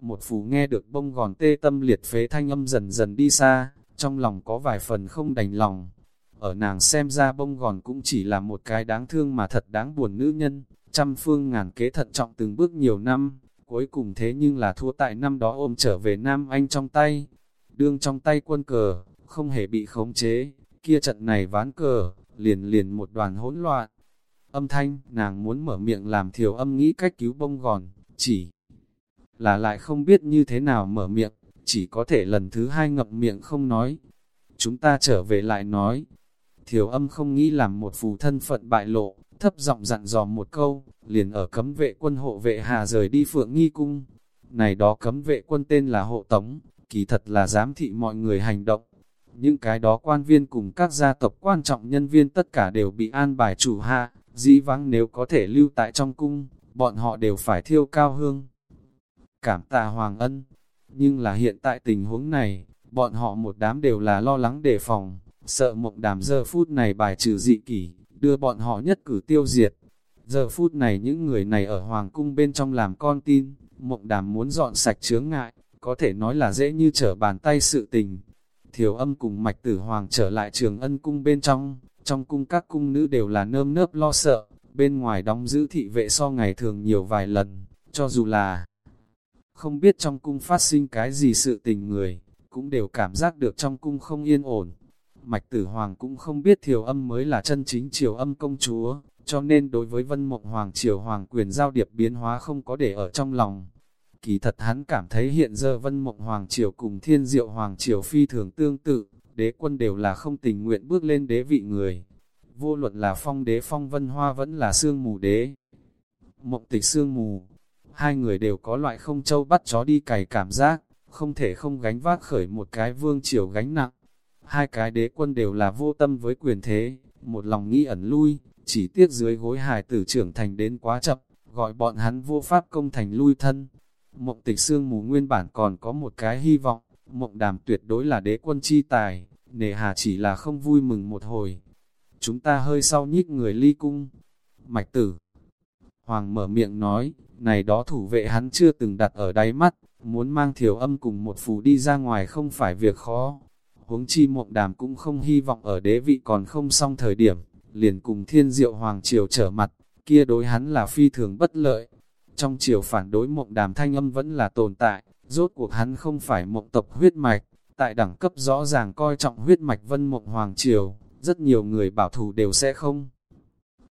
Một phù nghe được bông gòn tê tâm liệt phế thanh âm dần dần đi xa, trong lòng có vài phần không đành lòng. Ở nàng xem ra bông gòn cũng chỉ là một cái đáng thương mà thật đáng buồn nữ nhân, trăm phương ngàn kế thận trọng từng bước nhiều năm, cuối cùng thế nhưng là thua tại năm đó ôm trở về Nam Anh trong tay. Đương trong tay quân cờ, không hề bị khống chế, kia trận này ván cờ, liền liền một đoàn hỗn loạn. Âm thanh, nàng muốn mở miệng làm thiểu âm nghĩ cách cứu bông gòn, chỉ là lại không biết như thế nào mở miệng, chỉ có thể lần thứ hai ngậm miệng không nói. Chúng ta trở về lại nói. Thiểu âm không nghĩ làm một phù thân phận bại lộ, thấp giọng dặn dò một câu, liền ở cấm vệ quân hộ vệ hà rời đi phượng nghi cung. Này đó cấm vệ quân tên là hộ tống, kỳ thật là giám thị mọi người hành động. Những cái đó quan viên cùng các gia tộc quan trọng nhân viên tất cả đều bị an bài chủ hạ, dĩ vắng nếu có thể lưu tại trong cung, bọn họ đều phải thiêu cao hương. Cảm tạ Hoàng Ân, nhưng là hiện tại tình huống này, bọn họ một đám đều là lo lắng đề phòng, sợ mộng đàm giờ phút này bài trừ dị kỷ, đưa bọn họ nhất cử tiêu diệt. Giờ phút này những người này ở Hoàng cung bên trong làm con tin, mộng đàm muốn dọn sạch chướng ngại, có thể nói là dễ như trở bàn tay sự tình. Thiểu âm cùng mạch tử hoàng trở lại trường ân cung bên trong, trong cung các cung nữ đều là nơm nớp lo sợ, bên ngoài đóng giữ thị vệ so ngày thường nhiều vài lần, cho dù là không biết trong cung phát sinh cái gì sự tình người, cũng đều cảm giác được trong cung không yên ổn. Mạch Tử Hoàng cũng không biết Thiều Âm mới là chân chính Triều Âm công chúa, cho nên đối với Vân Mộng Hoàng Triều Hoàng quyền giao điệp biến hóa không có để ở trong lòng. Kỳ thật hắn cảm thấy hiện giờ Vân Mộng Hoàng Triều cùng Thiên Diệu Hoàng Triều phi thường tương tự, đế quân đều là không tình nguyện bước lên đế vị người. Vô luận là phong đế phong vân hoa vẫn là sương mù đế. Mộng tịch sương mù, hai người đều có loại không châu bắt chó đi cày cảm giác, không thể không gánh vác khởi một cái vương triều gánh nặng. Hai cái đế quân đều là vô tâm với quyền thế, một lòng nghĩ ẩn lui, chỉ tiếc dưới gối hài tử trưởng thành đến quá chậm, gọi bọn hắn vô pháp công thành lui thân. Mộng tịch xương mù nguyên bản còn có một cái hy vọng, mộng đàm tuyệt đối là đế quân chi tài, nề hà chỉ là không vui mừng một hồi. Chúng ta hơi sau nhích người ly cung. Mạch tử. Hoàng mở miệng nói, này đó thủ vệ hắn chưa từng đặt ở đáy mắt, muốn mang thiểu âm cùng một phù đi ra ngoài không phải việc khó. Huống chi mộng đàm cũng không hy vọng ở đế vị còn không xong thời điểm, liền cùng thiên diệu hoàng triều trở mặt, kia đối hắn là phi thường bất lợi. Trong triều phản đối mộng đàm thanh âm vẫn là tồn tại, rốt cuộc hắn không phải mộng tộc huyết mạch, tại đẳng cấp rõ ràng coi trọng huyết mạch vân mộng hoàng triều, rất nhiều người bảo thủ đều sẽ không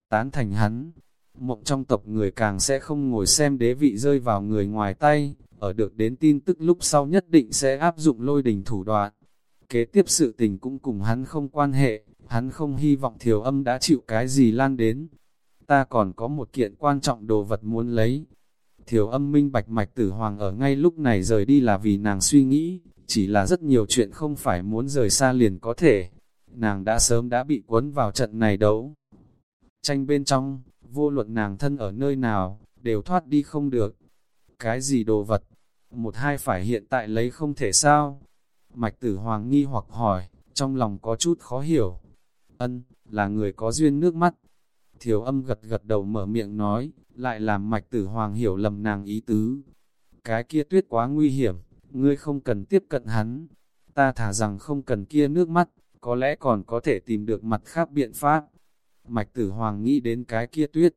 tán thành hắn. Mộng trong tộc người càng sẽ không ngồi xem đế vị rơi vào người ngoài tay, ở được đến tin tức lúc sau nhất định sẽ áp dụng lôi đình thủ đoạn. Kế tiếp sự tình cũng cùng hắn không quan hệ, hắn không hy vọng thiểu âm đã chịu cái gì lan đến. Ta còn có một kiện quan trọng đồ vật muốn lấy. Thiểu âm minh bạch mạch tử hoàng ở ngay lúc này rời đi là vì nàng suy nghĩ, chỉ là rất nhiều chuyện không phải muốn rời xa liền có thể. Nàng đã sớm đã bị cuốn vào trận này đấu. Tranh bên trong, vô luận nàng thân ở nơi nào, đều thoát đi không được. Cái gì đồ vật? Một hai phải hiện tại lấy không thể sao? Mạch tử hoàng nghi hoặc hỏi, trong lòng có chút khó hiểu. Ân, là người có duyên nước mắt. Thiếu âm gật gật đầu mở miệng nói, lại làm mạch tử hoàng hiểu lầm nàng ý tứ. Cái kia tuyết quá nguy hiểm, ngươi không cần tiếp cận hắn. Ta thả rằng không cần kia nước mắt, có lẽ còn có thể tìm được mặt khác biện pháp. Mạch tử hoàng nghĩ đến cái kia tuyết.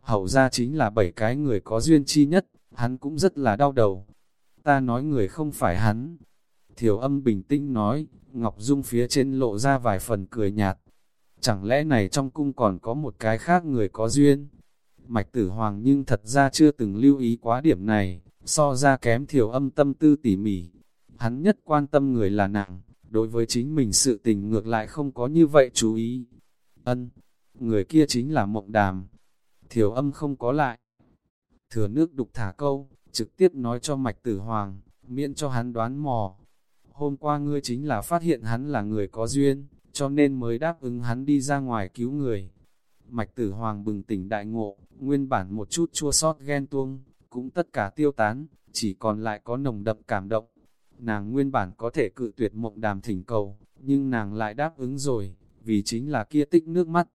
Hậu ra chính là bảy cái người có duyên chi nhất, hắn cũng rất là đau đầu. Ta nói người không phải hắn. Thiểu âm bình tĩnh nói, Ngọc Dung phía trên lộ ra vài phần cười nhạt. Chẳng lẽ này trong cung còn có một cái khác người có duyên? Mạch tử hoàng nhưng thật ra chưa từng lưu ý quá điểm này, so ra kém thiểu âm tâm tư tỉ mỉ. Hắn nhất quan tâm người là nặng, đối với chính mình sự tình ngược lại không có như vậy chú ý. Ân, người kia chính là mộng đàm. Thiểu âm không có lại. Thừa nước đục thả câu, trực tiếp nói cho mạch tử hoàng, miễn cho hắn đoán mò. Hôm qua ngươi chính là phát hiện hắn là người có duyên, cho nên mới đáp ứng hắn đi ra ngoài cứu người. Mạch tử hoàng bừng tỉnh đại ngộ, nguyên bản một chút chua sót ghen tuông, cũng tất cả tiêu tán, chỉ còn lại có nồng đậm cảm động. Nàng nguyên bản có thể cự tuyệt mộng đàm thỉnh cầu, nhưng nàng lại đáp ứng rồi, vì chính là kia tích nước mắt.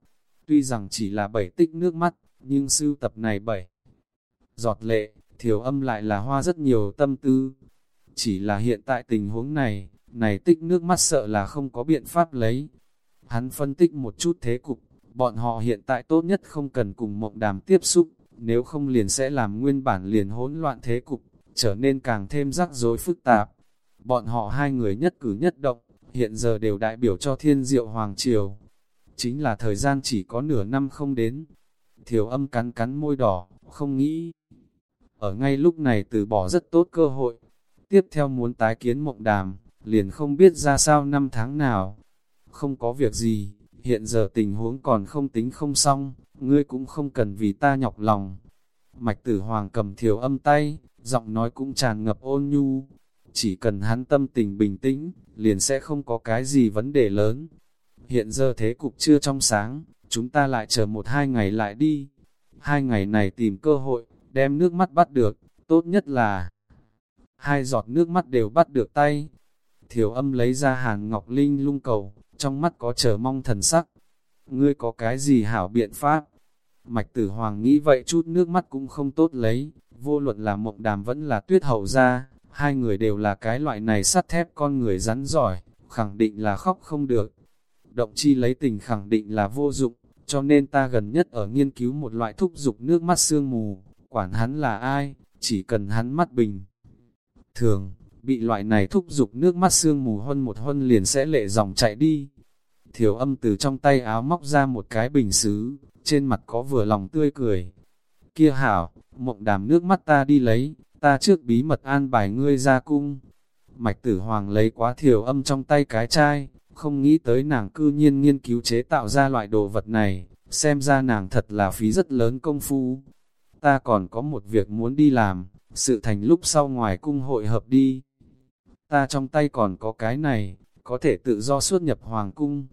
Tuy rằng chỉ là bảy tích nước mắt, nhưng sưu tập này bảy giọt lệ, thiểu âm lại là hoa rất nhiều tâm tư. Chỉ là hiện tại tình huống này, này tích nước mắt sợ là không có biện pháp lấy. Hắn phân tích một chút thế cục, bọn họ hiện tại tốt nhất không cần cùng mộng đàm tiếp xúc, nếu không liền sẽ làm nguyên bản liền hỗn loạn thế cục, trở nên càng thêm rắc rối phức tạp. Bọn họ hai người nhất cử nhất động, hiện giờ đều đại biểu cho thiên diệu Hoàng Triều. Chính là thời gian chỉ có nửa năm không đến. Thiểu âm cắn cắn môi đỏ, không nghĩ. Ở ngay lúc này từ bỏ rất tốt cơ hội. Tiếp theo muốn tái kiến mộng đàm, liền không biết ra sao năm tháng nào. Không có việc gì, hiện giờ tình huống còn không tính không xong, ngươi cũng không cần vì ta nhọc lòng. Mạch tử hoàng cầm thiểu âm tay, giọng nói cũng tràn ngập ôn nhu. Chỉ cần hắn tâm tình bình tĩnh, liền sẽ không có cái gì vấn đề lớn. Hiện giờ thế cục chưa trong sáng, chúng ta lại chờ một hai ngày lại đi. Hai ngày này tìm cơ hội, đem nước mắt bắt được, tốt nhất là hai giọt nước mắt đều bắt được tay. Thiểu âm lấy ra hàn ngọc linh lung cầu, trong mắt có chờ mong thần sắc. Ngươi có cái gì hảo biện pháp? Mạch tử hoàng nghĩ vậy chút nước mắt cũng không tốt lấy, vô luận là mộng đàm vẫn là tuyết hậu ra, hai người đều là cái loại này sắt thép con người rắn giỏi, khẳng định là khóc không được. Động chi lấy tình khẳng định là vô dụng, cho nên ta gần nhất ở nghiên cứu một loại thúc dục nước mắt sương mù, quản hắn là ai, chỉ cần hắn mắt bình. Thường, bị loại này thúc dục nước mắt sương mù hơn một hơn liền sẽ lệ dòng chạy đi. Thiểu âm từ trong tay áo móc ra một cái bình xứ, trên mặt có vừa lòng tươi cười. Kia hảo, mộng đàm nước mắt ta đi lấy, ta trước bí mật an bài ngươi ra cung. Mạch tử hoàng lấy quá thiểu âm trong tay cái chai, không nghĩ tới nàng cư nhiên nghiên cứu chế tạo ra loại đồ vật này, xem ra nàng thật là phí rất lớn công phu. Ta còn có một việc muốn đi làm, sự thành lúc sau ngoài cung hội hợp đi. Ta trong tay còn có cái này, có thể tự do xuất nhập hoàng cung.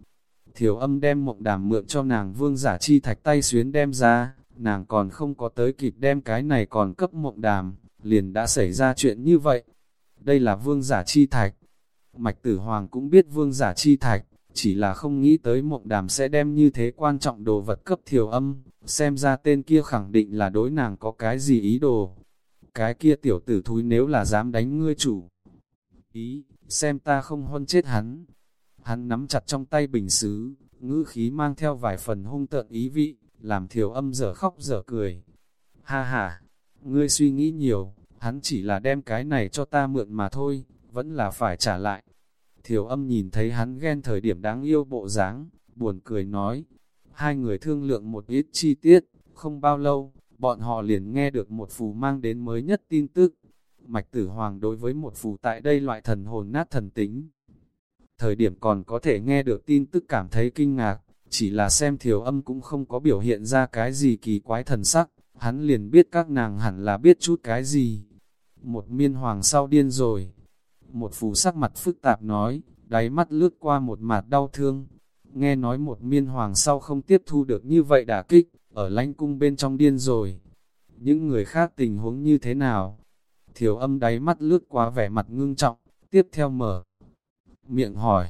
Thiểu âm đem mộng đàm mượn cho nàng vương giả chi thạch tay xuyến đem ra, nàng còn không có tới kịp đem cái này còn cấp mộng đàm, liền đã xảy ra chuyện như vậy. Đây là vương giả chi thạch. Mạch tử hoàng cũng biết vương giả chi thạch, chỉ là không nghĩ tới mộng đàm sẽ đem như thế quan trọng đồ vật cấp thiểu âm, xem ra tên kia khẳng định là đối nàng có cái gì ý đồ. Cái kia tiểu tử thúi nếu là dám đánh ngươi chủ. Ý, xem ta không huân chết hắn. Hắn nắm chặt trong tay bình xứ, ngữ khí mang theo vài phần hung tợn ý vị, làm thiểu âm dở khóc dở cười. Ha ha, ngươi suy nghĩ nhiều, hắn chỉ là đem cái này cho ta mượn mà thôi, vẫn là phải trả lại. Thiểu âm nhìn thấy hắn ghen thời điểm đáng yêu bộ dáng, buồn cười nói. Hai người thương lượng một ít chi tiết, không bao lâu, bọn họ liền nghe được một phù mang đến mới nhất tin tức. Mạch tử hoàng đối với một phù tại đây loại thần hồn nát thần tính. Thời điểm còn có thể nghe được tin tức cảm thấy kinh ngạc, chỉ là xem thiểu âm cũng không có biểu hiện ra cái gì kỳ quái thần sắc, hắn liền biết các nàng hẳn là biết chút cái gì. Một miên hoàng sau điên rồi. Một phù sắc mặt phức tạp nói, đáy mắt lướt qua một mạt đau thương. Nghe nói một miên hoàng sau không tiếp thu được như vậy đả kích, ở lánh cung bên trong điên rồi. Những người khác tình huống như thế nào? Thiểu âm đáy mắt lướt qua vẻ mặt ngưng trọng, tiếp theo mở. Miệng hỏi,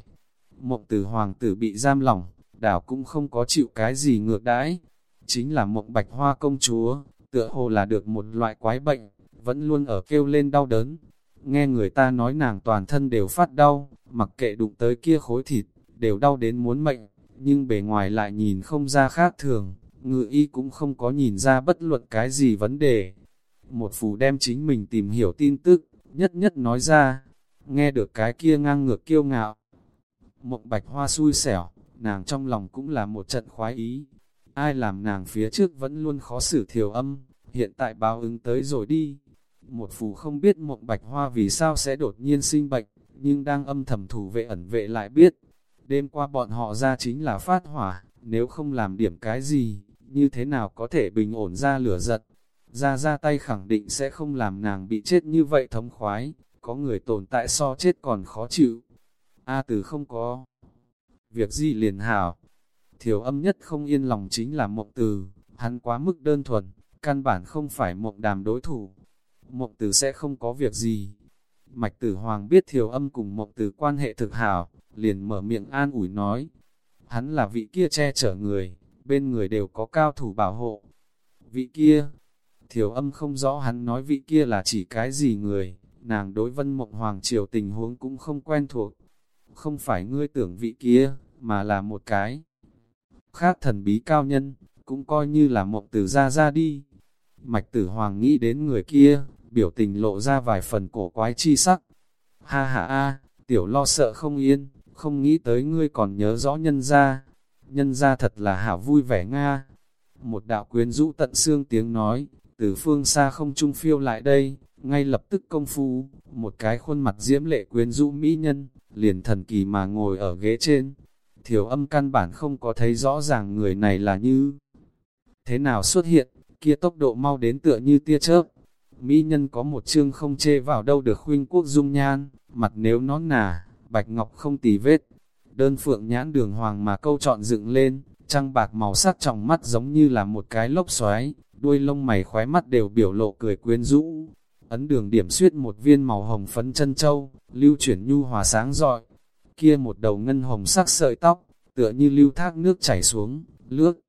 mộng tử hoàng tử bị giam lỏng, đảo cũng không có chịu cái gì ngược đãi. Chính là mộng bạch hoa công chúa, tựa hồ là được một loại quái bệnh, vẫn luôn ở kêu lên đau đớn. Nghe người ta nói nàng toàn thân đều phát đau, mặc kệ đụng tới kia khối thịt, đều đau đến muốn mệnh, nhưng bề ngoài lại nhìn không ra khác thường, ngự y cũng không có nhìn ra bất luận cái gì vấn đề. Một phù đem chính mình tìm hiểu tin tức, nhất nhất nói ra, nghe được cái kia ngang ngược kiêu ngạo. Mộng bạch hoa xui xẻo, nàng trong lòng cũng là một trận khoái ý. Ai làm nàng phía trước vẫn luôn khó xử thiểu âm, hiện tại báo ứng tới rồi đi. Một phù không biết mộng bạch hoa vì sao sẽ đột nhiên sinh bệnh, nhưng đang âm thầm thủ vệ ẩn vệ lại biết. Đêm qua bọn họ ra chính là phát hỏa, nếu không làm điểm cái gì, như thế nào có thể bình ổn ra lửa giật. Ra ra tay khẳng định sẽ không làm nàng bị chết như vậy thống khoái, có người tồn tại so chết còn khó chịu. A từ không có việc gì liền hảo. Thiểu âm nhất không yên lòng chính là mộng từ, hắn quá mức đơn thuần, căn bản không phải mộng đàm đối thủ. Mộng Tử sẽ không có việc gì. Mạch tử hoàng biết thiểu âm cùng mộng Tử quan hệ thực hảo, liền mở miệng an ủi nói. Hắn là vị kia che chở người, bên người đều có cao thủ bảo hộ. Vị kia, Thiểu âm không rõ hắn nói vị kia là chỉ cái gì người, nàng đối vân mộng hoàng triều tình huống cũng không quen thuộc. Không phải ngươi tưởng vị kia, mà là một cái. Khác thần bí cao nhân, cũng coi như là mộng tử ra ra đi. Mạch tử hoàng nghĩ đến người kia, biểu tình lộ ra vài phần cổ quái chi sắc. Ha ha a, tiểu lo sợ không yên, không nghĩ tới ngươi còn nhớ rõ nhân ra. Nhân ra thật là hảo vui vẻ Nga. Một đạo quyến rũ tận xương tiếng nói, từ phương xa không trung phiêu lại đây, ngay lập tức công phu, một cái khuôn mặt diễm lệ quyến rũ mỹ nhân, liền thần kỳ mà ngồi ở ghế trên. Thiểu âm căn bản không có thấy rõ ràng người này là như thế nào xuất hiện, kia tốc độ mau đến tựa như tia chớp. Mỹ nhân có một chương không chê vào đâu được huynh quốc dung nhan, mặt nếu nón nà, bạch ngọc không tì vết. Đơn phượng nhãn đường hoàng mà câu chọn dựng lên, trăng bạc màu sắc trong mắt giống như là một cái lốc xoáy, đuôi lông mày khóe mắt đều biểu lộ cười quyến rũ. Ấn đường điểm suyết một viên màu hồng phấn chân châu, lưu chuyển nhu hòa sáng rọi. Kia một đầu ngân hồng sắc sợi tóc, tựa như lưu thác nước chảy xuống, lướt.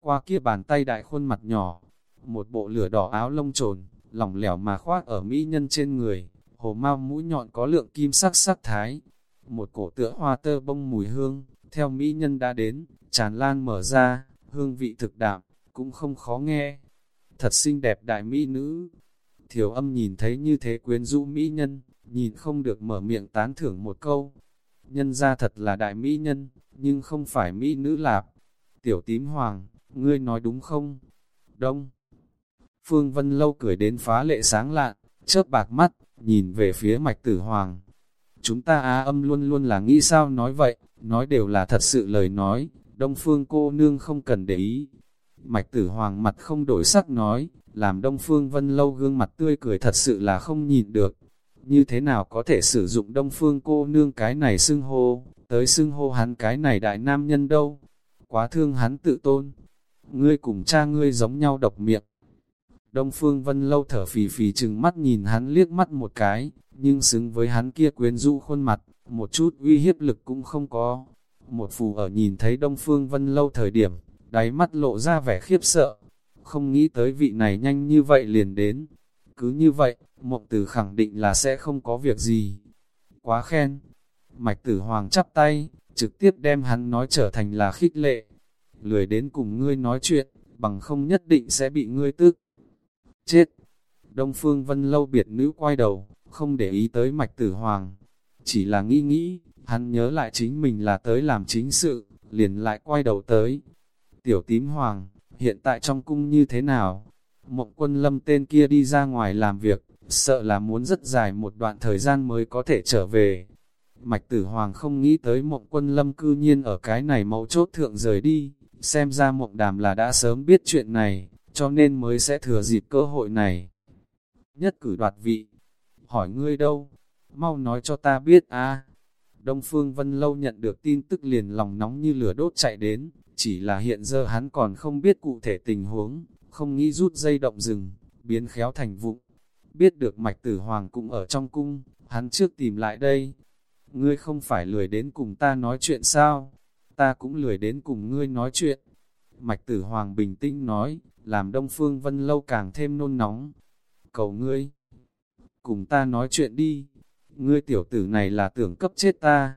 Qua kia bàn tay đại khuôn mặt nhỏ, một bộ lửa đỏ áo lông trồn, lỏng lẻo mà khoác ở mỹ nhân trên người, hồ mau mũi nhọn có lượng kim sắc sắc thái. Một cổ tựa hoa tơ bông mùi hương, theo mỹ nhân đã đến, tràn lan mở ra, hương vị thực đạm, cũng không khó nghe. Thật xinh đẹp đại mỹ nữ. Thiểu âm nhìn thấy như thế quyến rũ mỹ nhân, nhìn không được mở miệng tán thưởng một câu. Nhân ra thật là đại mỹ nhân, nhưng không phải mỹ nữ lạp. Tiểu tím hoàng, ngươi nói đúng không? Đông. Phương Vân Lâu cười đến phá lệ sáng lạn, chớp bạc mắt, nhìn về phía mạch tử hoàng. Chúng ta á âm luôn luôn là nghĩ sao nói vậy, nói đều là thật sự lời nói, Đông Phương cô nương không cần để ý. Mạch tử hoàng mặt không đổi sắc nói, làm Đông Phương Vân Lâu gương mặt tươi cười thật sự là không nhìn được. Như thế nào có thể sử dụng Đông Phương cô nương cái này xưng hô, tới xưng hô hắn cái này đại nam nhân đâu. Quá thương hắn tự tôn. Ngươi cùng cha ngươi giống nhau độc miệng. Đông Phương Vân Lâu thở phì phì chừng mắt nhìn hắn liếc mắt một cái, nhưng xứng với hắn kia quyến rũ khuôn mặt, một chút uy hiếp lực cũng không có. Một phù ở nhìn thấy Đông Phương Vân Lâu thời điểm, đáy mắt lộ ra vẻ khiếp sợ, không nghĩ tới vị này nhanh như vậy liền đến. Cứ như vậy, mộng tử khẳng định là sẽ không có việc gì. Quá khen. Mạch tử hoàng chắp tay, trực tiếp đem hắn nói trở thành là khích lệ. Lười đến cùng ngươi nói chuyện, bằng không nhất định sẽ bị ngươi tức. Chết! Đông Phương Vân Lâu biệt nữ quay đầu, không để ý tới mạch tử hoàng. Chỉ là nghĩ nghĩ, hắn nhớ lại chính mình là tới làm chính sự, liền lại quay đầu tới. Tiểu tím hoàng, hiện tại trong cung như thế nào? Mộng quân lâm tên kia đi ra ngoài làm việc, sợ là muốn rất dài một đoạn thời gian mới có thể trở về. Mạch tử hoàng không nghĩ tới mộng quân lâm cư nhiên ở cái này mấu chốt thượng rời đi, xem ra mộng đàm là đã sớm biết chuyện này, cho nên mới sẽ thừa dịp cơ hội này. Nhất cử đoạt vị, hỏi ngươi đâu, mau nói cho ta biết a. Đông Phương Vân Lâu nhận được tin tức liền lòng nóng như lửa đốt chạy đến, chỉ là hiện giờ hắn còn không biết cụ thể tình huống, không nghĩ rút dây động rừng, biến khéo thành vụng. Biết được mạch tử hoàng cũng ở trong cung, hắn trước tìm lại đây. Ngươi không phải lười đến cùng ta nói chuyện sao? Ta cũng lười đến cùng ngươi nói chuyện. Mạch tử hoàng bình tĩnh nói, làm Đông Phương Vân Lâu càng thêm nôn nóng. Cầu ngươi, cùng ta nói chuyện đi. Ngươi tiểu tử này là tưởng cấp chết ta.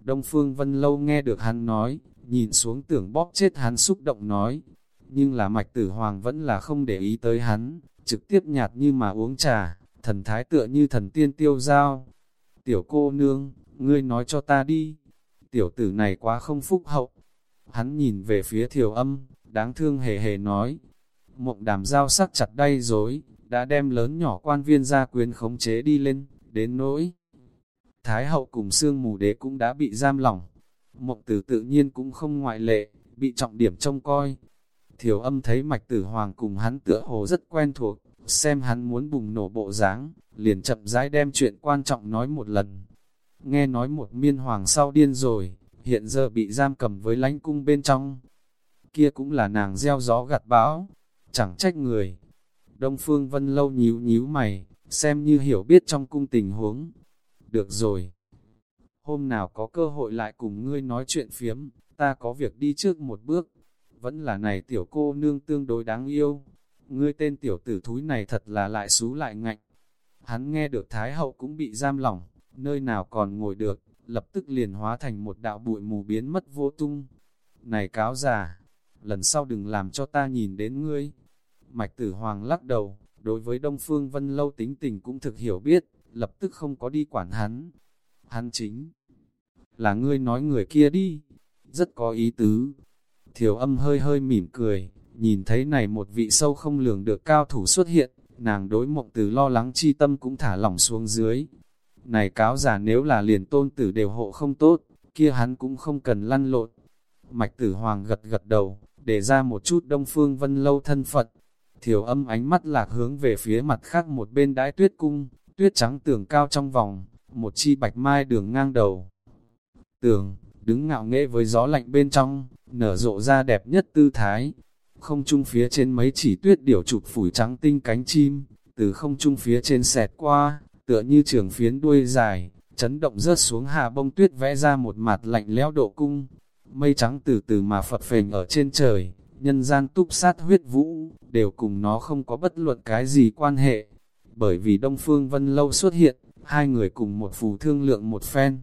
Đông Phương Vân Lâu nghe được hắn nói, nhìn xuống tưởng bóp chết hắn xúc động nói. Nhưng là mạch tử hoàng vẫn là không để ý tới hắn, trực tiếp nhạt như mà uống trà, thần thái tựa như thần tiên tiêu giao. Tiểu cô nương, ngươi nói cho ta đi. Tiểu tử này quá không phúc hậu. Hắn nhìn về phía thiểu âm, đáng thương hề hề nói. Mộng đàm giao sắc chặt đay dối, đã đem lớn nhỏ quan viên gia quyền khống chế đi lên, đến nỗi. Thái hậu cùng xương mù đế cũng đã bị giam lỏng, Mộng tử tự nhiên cũng không ngoại lệ, bị trọng điểm trông coi. Thiểu âm thấy mạch tử hoàng cùng hắn tựa hồ rất quen thuộc, xem hắn muốn bùng nổ bộ dáng, liền chậm rãi đem chuyện quan trọng nói một lần. Nghe nói một miên hoàng sau điên rồi, hiện giờ bị giam cầm với lánh cung bên trong. Kia cũng là nàng gieo gió gặt bão, chẳng trách người. Đông Phương Vân Lâu nhíu nhíu mày, xem như hiểu biết trong cung tình huống. Được rồi, hôm nào có cơ hội lại cùng ngươi nói chuyện phiếm, ta có việc đi trước một bước. Vẫn là này tiểu cô nương tương đối đáng yêu. ngươi tên tiểu tử thúi này thật là lại xú lại ngạnh. Hắn nghe được Thái Hậu cũng bị giam lỏng, nơi nào còn ngồi được, lập tức liền hóa thành một đạo bụi mù biến mất vô tung. Này cáo già, lần sau đừng làm cho ta nhìn đến ngươi. Mạch tử hoàng lắc đầu, đối với Đông Phương Vân Lâu tính tình cũng thực hiểu biết, lập tức không có đi quản hắn. Hắn chính là ngươi nói người kia đi, rất có ý tứ. Thiểu âm hơi hơi mỉm cười, nhìn thấy này một vị sâu không lường được cao thủ xuất hiện, nàng đối mộng từ lo lắng chi tâm cũng thả lỏng xuống dưới. Này cáo giả nếu là liền tôn tử đều hộ không tốt, kia hắn cũng không cần lăn lộn. Mạch tử hoàng gật gật đầu, để ra một chút đông phương vân lâu thân phận. Thiểu âm ánh mắt lạc hướng về phía mặt khác một bên đái tuyết cung, tuyết trắng tường cao trong vòng, một chi bạch mai đường ngang đầu. Tường, đứng ngạo nghễ với gió lạnh bên trong, nở rộ ra đẹp nhất tư thái. Không trung phía trên mấy chỉ tuyết điểu chụp phủi trắng tinh cánh chim, từ không trung phía trên xẹt qua, tựa như trường phiến đuôi dài, chấn động rớt xuống hà bông tuyết vẽ ra một mặt lạnh lẽo độ cung. Mây trắng từ từ mà phật phềnh ở trên trời, nhân gian túp sát huyết vũ, đều cùng nó không có bất luận cái gì quan hệ. Bởi vì Đông Phương Vân Lâu xuất hiện, hai người cùng một phù thương lượng một phen.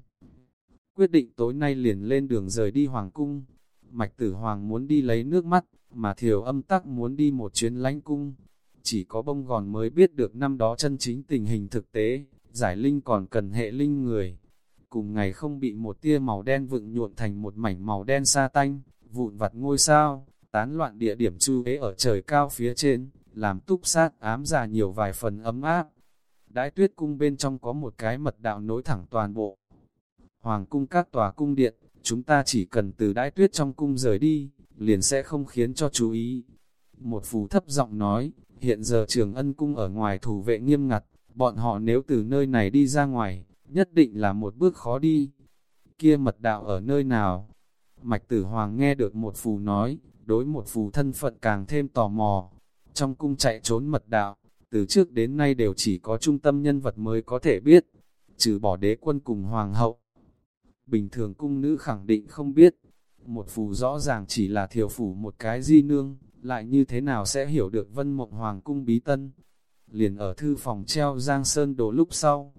Quyết định tối nay liền lên đường rời đi Hoàng Cung. Mạch Tử Hoàng muốn đi lấy nước mắt, mà Thiều âm tắc muốn đi một chuyến lánh cung. Chỉ có bông gòn mới biết được năm đó chân chính tình hình thực tế, giải linh còn cần hệ linh người. Cùng ngày không bị một tia màu đen vựng nhuộn thành một mảnh màu đen sa tanh, vụn vặt ngôi sao, tán loạn địa điểm chu ế ở trời cao phía trên, làm túc sát ám già nhiều vài phần ấm áp. Đái tuyết cung bên trong có một cái mật đạo nối thẳng toàn bộ. Hoàng cung các tòa cung điện, chúng ta chỉ cần từ đái tuyết trong cung rời đi, liền sẽ không khiến cho chú ý. Một phù thấp giọng nói, hiện giờ trường ân cung ở ngoài thủ vệ nghiêm ngặt, bọn họ nếu từ nơi này đi ra ngoài, nhất định là một bước khó đi. Kia mật đạo ở nơi nào? Mạch tử hoàng nghe được một phù nói, đối một phù thân phận càng thêm tò mò. Trong cung chạy trốn mật đạo, từ trước đến nay đều chỉ có trung tâm nhân vật mới có thể biết, trừ bỏ đế quân cùng hoàng hậu. Bình thường cung nữ khẳng định không biết, một phù rõ ràng chỉ là thiểu phủ một cái di nương, lại như thế nào sẽ hiểu được vân mộng hoàng cung bí tân. Liền ở thư phòng treo giang sơn đồ lúc sau,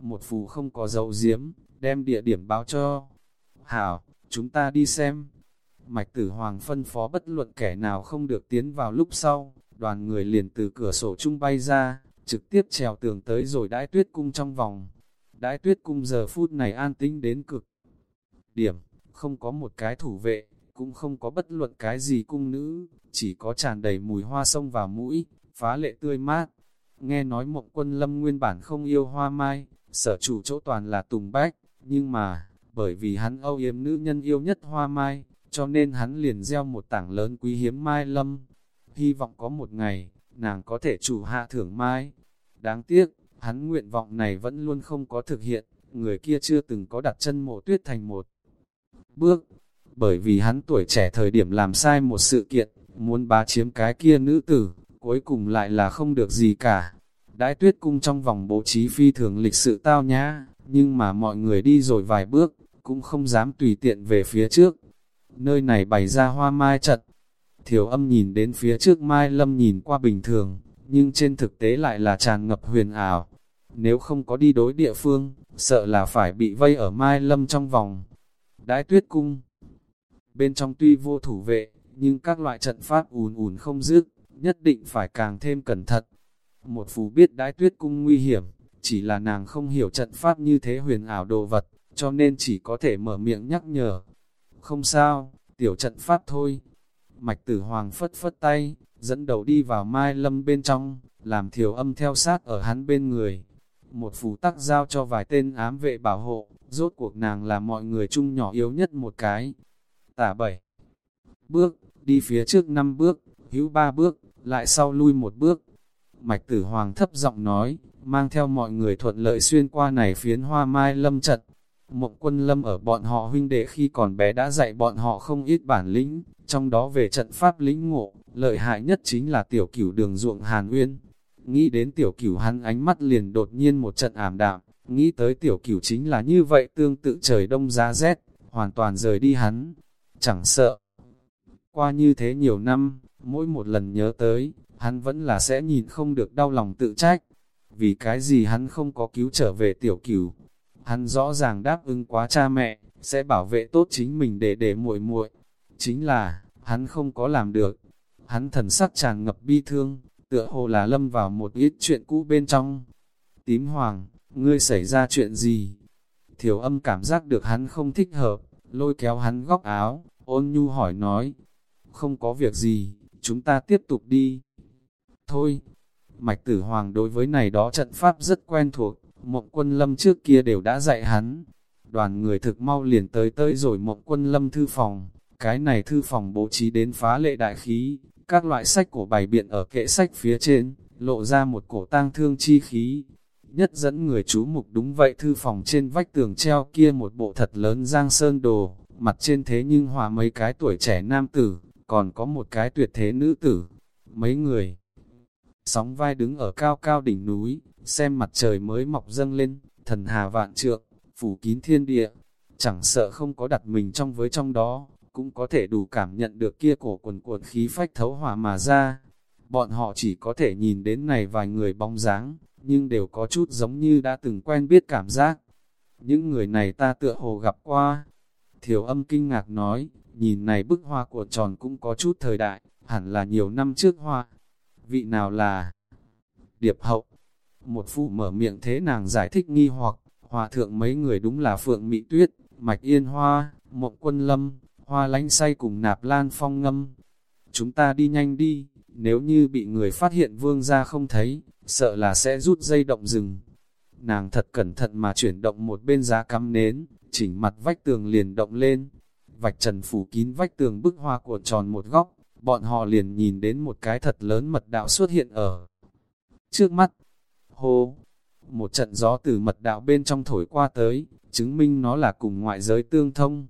một phù không có dấu diếm, đem địa điểm báo cho. Hảo, chúng ta đi xem. Mạch tử hoàng phân phó bất luận kẻ nào không được tiến vào lúc sau, đoàn người liền từ cửa sổ chung bay ra, trực tiếp trèo tường tới rồi đãi tuyết cung trong vòng. Đãi tuyết cung giờ phút này an tĩnh đến cực. Điểm, không có một cái thủ vệ, cũng không có bất luận cái gì cung nữ, chỉ có tràn đầy mùi hoa sông vào mũi, phá lệ tươi mát. Nghe nói mộng quân lâm nguyên bản không yêu hoa mai, sở chủ chỗ toàn là tùng bách, nhưng mà, bởi vì hắn âu yếm nữ nhân yêu nhất hoa mai, cho nên hắn liền gieo một tảng lớn quý hiếm mai lâm. Hy vọng có một ngày, nàng có thể chủ hạ thưởng mai. Đáng tiếc, hắn nguyện vọng này vẫn luôn không có thực hiện, người kia chưa từng có đặt chân mộ tuyết thành một bước. Bởi vì hắn tuổi trẻ thời điểm làm sai một sự kiện, muốn bá chiếm cái kia nữ tử, cuối cùng lại là không được gì cả. Đãi tuyết cung trong vòng bố trí phi thường lịch sự tao nhã, nhưng mà mọi người đi rồi vài bước, cũng không dám tùy tiện về phía trước. Nơi này bày ra hoa mai chật. Thiểu âm nhìn đến phía trước mai lâm nhìn qua bình thường, nhưng trên thực tế lại là tràn ngập huyền ảo. Nếu không có đi đối địa phương, sợ là phải bị vây ở mai lâm trong vòng. Đái tuyết cung Bên trong tuy vô thủ vệ, nhưng các loại trận pháp ùn ùn không dứt, nhất định phải càng thêm cẩn thận. Một phù biết đái tuyết cung nguy hiểm, chỉ là nàng không hiểu trận pháp như thế huyền ảo đồ vật, cho nên chỉ có thể mở miệng nhắc nhở. Không sao, tiểu trận pháp thôi. Mạch tử hoàng phất phất tay, dẫn đầu đi vào mai lâm bên trong, làm thiểu âm theo sát ở hắn bên người. Một phù tắc giao cho vài tên ám vệ bảo hộ, rốt cuộc nàng là mọi người chung nhỏ yếu nhất một cái. Tả bảy bước, đi phía trước năm bước, hữu ba bước, lại sau lui một bước. Mạch tử hoàng thấp giọng nói, mang theo mọi người thuận lợi xuyên qua này phiến hoa mai lâm trận. Mộng quân lâm ở bọn họ huynh đệ khi còn bé đã dạy bọn họ không ít bản lĩnh, trong đó về trận pháp lĩnh ngộ, lợi hại nhất chính là tiểu cửu đường ruộng Hàn Uyên. Nghĩ đến tiểu cửu hắn ánh mắt liền đột nhiên một trận ảm đạm, nghĩ tới tiểu cửu chính là như vậy tương tự trời đông giá rét, hoàn toàn rời đi hắn, chẳng sợ. Qua như thế nhiều năm, mỗi một lần nhớ tới, hắn vẫn là sẽ nhìn không được đau lòng tự trách. Vì cái gì hắn không có cứu trở về tiểu cửu. Hắn rõ ràng đáp ứng quá cha mẹ, sẽ bảo vệ tốt chính mình để để muội muội. Chính là, hắn không có làm được. Hắn thần sắc tràn ngập bi thương, tựa hồ là lâm vào một ít chuyện cũ bên trong. Tím hoàng, ngươi xảy ra chuyện gì? Thiểu âm cảm giác được hắn không thích hợp, lôi kéo hắn góc áo, ôn nhu hỏi nói. Không có việc gì, chúng ta tiếp tục đi. Thôi, Mạch Tử Hoàng đối với này đó trận pháp rất quen thuộc, mộng quân lâm trước kia đều đã dạy hắn. Đoàn người thực mau liền tới tới rồi mộng quân lâm thư phòng, cái này thư phòng bố trí đến phá lệ đại khí, các loại sách của bài biện ở kệ sách phía trên, lộ ra một cổ tang thương chi khí. Nhất dẫn người chú mục đúng vậy thư phòng trên vách tường treo kia một bộ thật lớn giang sơn đồ, mặt trên thế nhưng hòa mấy cái tuổi trẻ nam tử, còn có một cái tuyệt thế nữ tử. Mấy người sóng vai đứng ở cao cao đỉnh núi, xem mặt trời mới mọc dâng lên, thần hà vạn trượng, phủ kín thiên địa, chẳng sợ không có đặt mình trong với trong đó, cũng có thể đủ cảm nhận được kia cổ quần cuộn khí phách thấu hỏa mà ra. Bọn họ chỉ có thể nhìn đến này vài người bóng dáng, nhưng đều có chút giống như đã từng quen biết cảm giác. Những người này ta tựa hồ gặp qua. Thiểu âm kinh ngạc nói, nhìn này bức hoa của tròn cũng có chút thời đại, hẳn là nhiều năm trước hoa. Vị nào là điệp hậu? Một phụ mở miệng thế nàng giải thích nghi hoặc, hòa thượng mấy người đúng là Phượng Mỹ Tuyết, Mạch Yên Hoa, Mộng Quân Lâm, Hoa lánh say cùng nạp lan phong ngâm. Chúng ta đi nhanh đi, nếu như bị người phát hiện vương ra không thấy, sợ là sẽ rút dây động rừng. Nàng thật cẩn thận mà chuyển động một bên giá cắm nến, chỉnh mặt vách tường liền động lên. Vạch trần phủ kín vách tường bức hoa của tròn một góc, bọn họ liền nhìn đến một cái thật lớn mật đạo xuất hiện ở trước mắt. Hô! Một trận gió từ mật đạo bên trong thổi qua tới, chứng minh nó là cùng ngoại giới tương thông.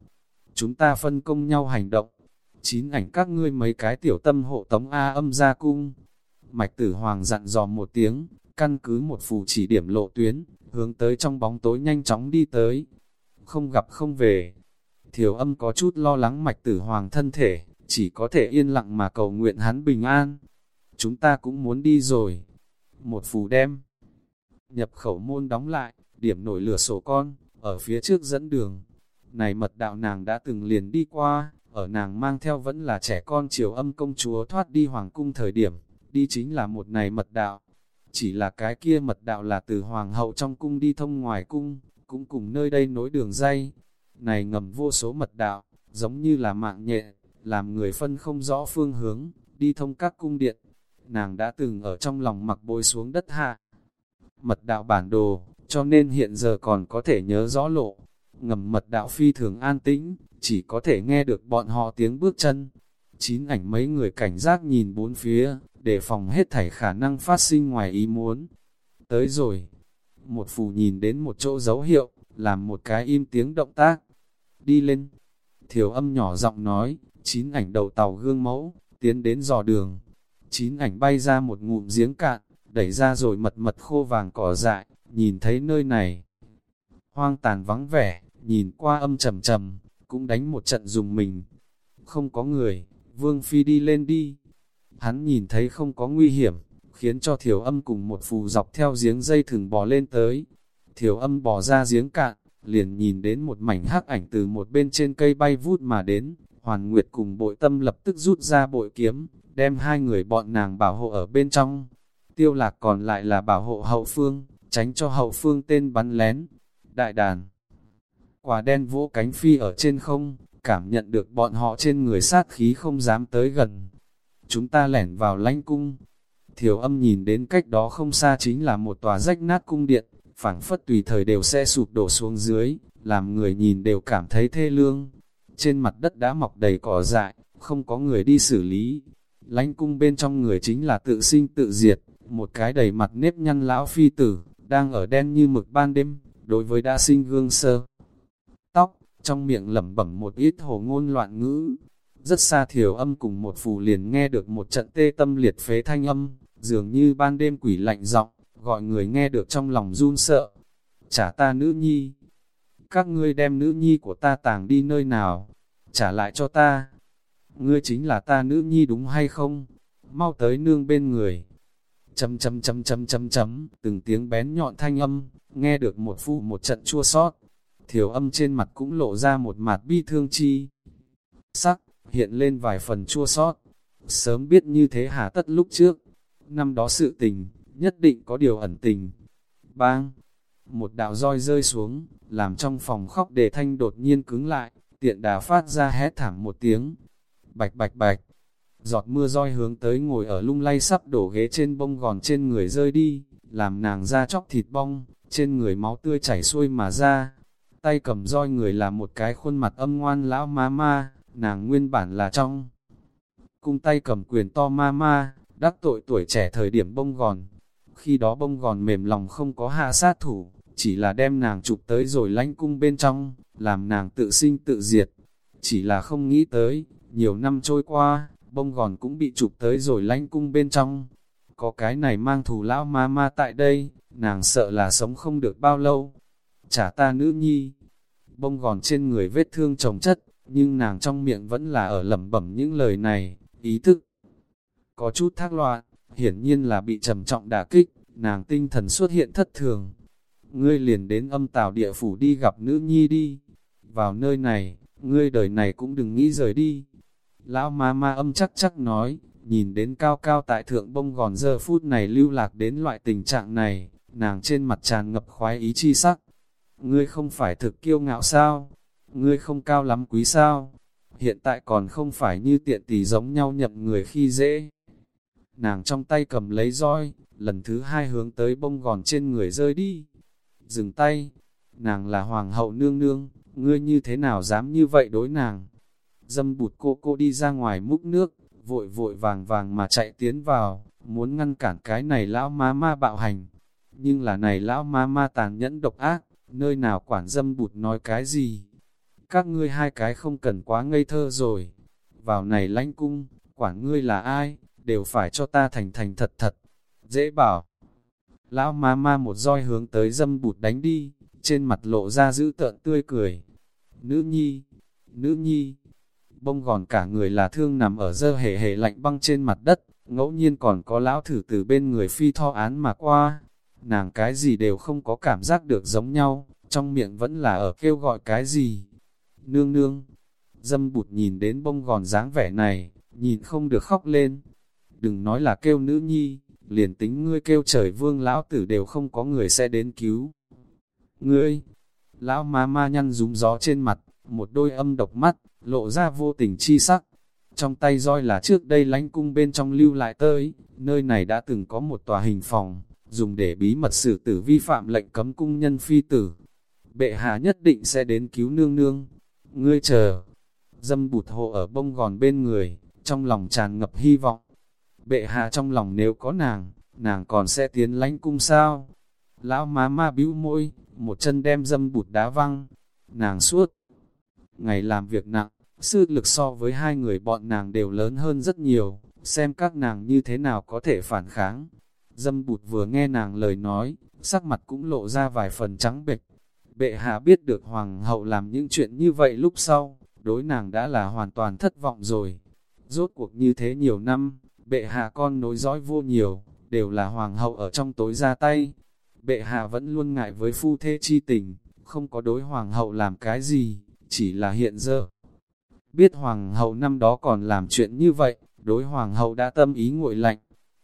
Chúng ta phân công nhau hành động. Chín ảnh các ngươi mấy cái tiểu tâm hộ tống A âm ra cung. Mạch tử hoàng dặn dò một tiếng, căn cứ một phù chỉ điểm lộ tuyến, hướng tới trong bóng tối nhanh chóng đi tới. Không gặp không về. Thiểu âm có chút lo lắng mạch tử hoàng thân thể, chỉ có thể yên lặng mà cầu nguyện hắn bình an. Chúng ta cũng muốn đi rồi. Một phù đem. Nhập khẩu môn đóng lại, điểm nổi lửa sổ con, ở phía trước dẫn đường. Này mật đạo nàng đã từng liền đi qua, ở nàng mang theo vẫn là trẻ con triều âm công chúa thoát đi hoàng cung thời điểm, đi chính là một này mật đạo. Chỉ là cái kia mật đạo là từ hoàng hậu trong cung đi thông ngoài cung, cũng cùng nơi đây nối đường dây. Này ngầm vô số mật đạo, giống như là mạng nhẹ, làm người phân không rõ phương hướng, đi thông các cung điện. Nàng đã từng ở trong lòng mặc bôi xuống đất hạ. Mật đạo bản đồ, cho nên hiện giờ còn có thể nhớ rõ lộ. Ngầm mật đạo phi thường an tĩnh, chỉ có thể nghe được bọn họ tiếng bước chân. Chín ảnh mấy người cảnh giác nhìn bốn phía, để phòng hết thảy khả năng phát sinh ngoài ý muốn. Tới rồi, một phù nhìn đến một chỗ dấu hiệu, làm một cái im tiếng động tác. Đi lên, thiểu âm nhỏ giọng nói, chín ảnh đầu tàu gương mẫu, tiến đến dò đường. Chín ảnh bay ra một ngụm giếng cạn, đẩy ra rồi mật mật khô vàng cỏ dại, nhìn thấy nơi này. Hoang tàn vắng vẻ, nhìn qua âm trầm trầm, cũng đánh một trận dùng mình. Không có người, Vương Phi đi lên đi. Hắn nhìn thấy không có nguy hiểm, khiến cho thiểu âm cùng một phù dọc theo giếng dây thừng bò lên tới. Thiểu âm bò ra giếng cạn, liền nhìn đến một mảnh hắc ảnh từ một bên trên cây bay vút mà đến. Hoàn Nguyệt cùng bội tâm lập tức rút ra bội kiếm, đem hai người bọn nàng bảo hộ ở bên trong. Tiêu lạc còn lại là bảo hộ hậu phương, tránh cho hậu phương tên bắn lén. Đại đàn Quả đen vỗ cánh phi ở trên không, cảm nhận được bọn họ trên người sát khí không dám tới gần. Chúng ta lẻn vào lánh cung. Thiểu âm nhìn đến cách đó không xa chính là một tòa rách nát cung điện, phảng phất tùy thời đều sẽ sụp đổ xuống dưới, làm người nhìn đều cảm thấy thê lương. Trên mặt đất đã mọc đầy cỏ dại, không có người đi xử lý. Lánh cung bên trong người chính là tự sinh tự diệt, một cái đầy mặt nếp nhăn lão phi tử, đang ở đen như mực ban đêm, đối với đã sinh gương sơ tóc trong miệng lẩm bẩm một ít hồ ngôn loạn ngữ. Rất xa thiểu âm cùng một phù liền nghe được một trận tê tâm liệt phế thanh âm, dường như ban đêm quỷ lạnh giọng, gọi người nghe được trong lòng run sợ. Trả ta nữ nhi. Các ngươi đem nữ nhi của ta tàng đi nơi nào? Trả lại cho ta. Ngươi chính là ta nữ nhi đúng hay không? mau tới nương bên người. Chấm chấm chấm chấm chấm chấm, từng tiếng bén nhọn thanh âm, nghe được một phu một trận chua sót. Thiểu âm trên mặt cũng lộ ra một mặt bi thương chi. Sắc, hiện lên vài phần chua sót. Sớm biết như thế hà tất lúc trước. Năm đó sự tình, nhất định có điều ẩn tình. Bang! Một đạo roi rơi xuống, làm trong phòng khóc đề thanh đột nhiên cứng lại, tiện đà phát ra hét thảm một tiếng. Bạch bạch bạch! Giọt mưa roi hướng tới ngồi ở lung lay sắp đổ ghế trên bông gòn trên người rơi đi, làm nàng ra chóc thịt bong, trên người máu tươi chảy xuôi mà ra. Tay cầm roi người là một cái khuôn mặt âm ngoan lão ma ma, nàng nguyên bản là trong. Cung tay cầm quyền to ma ma, đắc tội tuổi trẻ thời điểm bông gòn. Khi đó bông gòn mềm lòng không có hạ sát thủ, chỉ là đem nàng chụp tới rồi lánh cung bên trong, làm nàng tự sinh tự diệt. Chỉ là không nghĩ tới, nhiều năm trôi qua, bông gòn cũng bị chụp tới rồi lánh cung bên trong. Có cái này mang thù lão ma ma tại đây, nàng sợ là sống không được bao lâu. chả ta nữ nhi, bông gòn trên người vết thương chồng chất, nhưng nàng trong miệng vẫn là ở lẩm bẩm những lời này, ý thức. Có chút thác loạn, hiển nhiên là bị trầm trọng đả kích, nàng tinh thần xuất hiện thất thường. Ngươi liền đến âm tào địa phủ đi gặp nữ nhi đi. Vào nơi này, ngươi đời này cũng đừng nghĩ rời đi. Lão ma ma âm chắc chắc nói, nhìn đến cao cao tại thượng bông gòn giờ phút này lưu lạc đến loại tình trạng này, nàng trên mặt tràn ngập khoái ý chi sắc. Ngươi không phải thực kiêu ngạo sao? Ngươi không cao lắm quý sao? Hiện tại còn không phải như tiện tỷ giống nhau nhậm người khi dễ. Nàng trong tay cầm lấy roi, lần thứ hai hướng tới bông gòn trên người rơi đi. Dừng tay, nàng là hoàng hậu nương nương, ngươi như thế nào dám như vậy đối nàng? Dâm bụt cô cô đi ra ngoài múc nước, vội vội vàng vàng mà chạy tiến vào, muốn ngăn cản cái này lão ma ma bạo hành. Nhưng là này lão ma ma tàn nhẫn độc ác, nơi nào quản dâm bụt nói cái gì. Các ngươi hai cái không cần quá ngây thơ rồi. Vào này lãnh cung, quản ngươi là ai, đều phải cho ta thành thành thật thật. Dễ bảo. Lão ma ma một roi hướng tới dâm bụt đánh đi, trên mặt lộ ra giữ tợn tươi cười. Nữ nhi, nữ nhi, bông gòn cả người là thương nằm ở dơ hề hề lạnh băng trên mặt đất, ngẫu nhiên còn có lão thử từ bên người phi tho án mà qua. Nàng cái gì đều không có cảm giác được giống nhau, trong miệng vẫn là ở kêu gọi cái gì. Nương nương, dâm bụt nhìn đến bông gòn dáng vẻ này, nhìn không được khóc lên. Đừng nói là kêu nữ nhi, liền tính ngươi kêu trời vương lão tử đều không có người sẽ đến cứu. Ngươi, lão ma ma nhăn rúm gió trên mặt, một đôi âm độc mắt, lộ ra vô tình chi sắc. Trong tay roi là trước đây lánh cung bên trong lưu lại tới, nơi này đã từng có một tòa hình phòng, dùng để bí mật xử tử vi phạm lệnh cấm cung nhân phi tử. Bệ hạ nhất định sẽ đến cứu nương nương. Ngươi chờ. Dâm bụt hộ ở bông gòn bên người, trong lòng tràn ngập hy vọng. Bệ hạ trong lòng nếu có nàng, nàng còn sẽ tiến lánh cung sao? Lão má ma bĩu môi, một chân đem dâm bụt đá văng. Nàng suốt. Ngày làm việc nặng, sư lực so với hai người bọn nàng đều lớn hơn rất nhiều, xem các nàng như thế nào có thể phản kháng. Dâm bụt vừa nghe nàng lời nói, sắc mặt cũng lộ ra vài phần trắng bệch. Bệ hạ biết được hoàng hậu làm những chuyện như vậy lúc sau, đối nàng đã là hoàn toàn thất vọng rồi. Rốt cuộc như thế nhiều năm, bệ hạ con nối dõi vô nhiều, đều là hoàng hậu ở trong tối ra tay. Bệ hạ vẫn luôn ngại với phu thê chi tình, không có đối hoàng hậu làm cái gì, chỉ là hiện giờ. Biết hoàng hậu năm đó còn làm chuyện như vậy, đối hoàng hậu đã tâm ý nguội lạnh.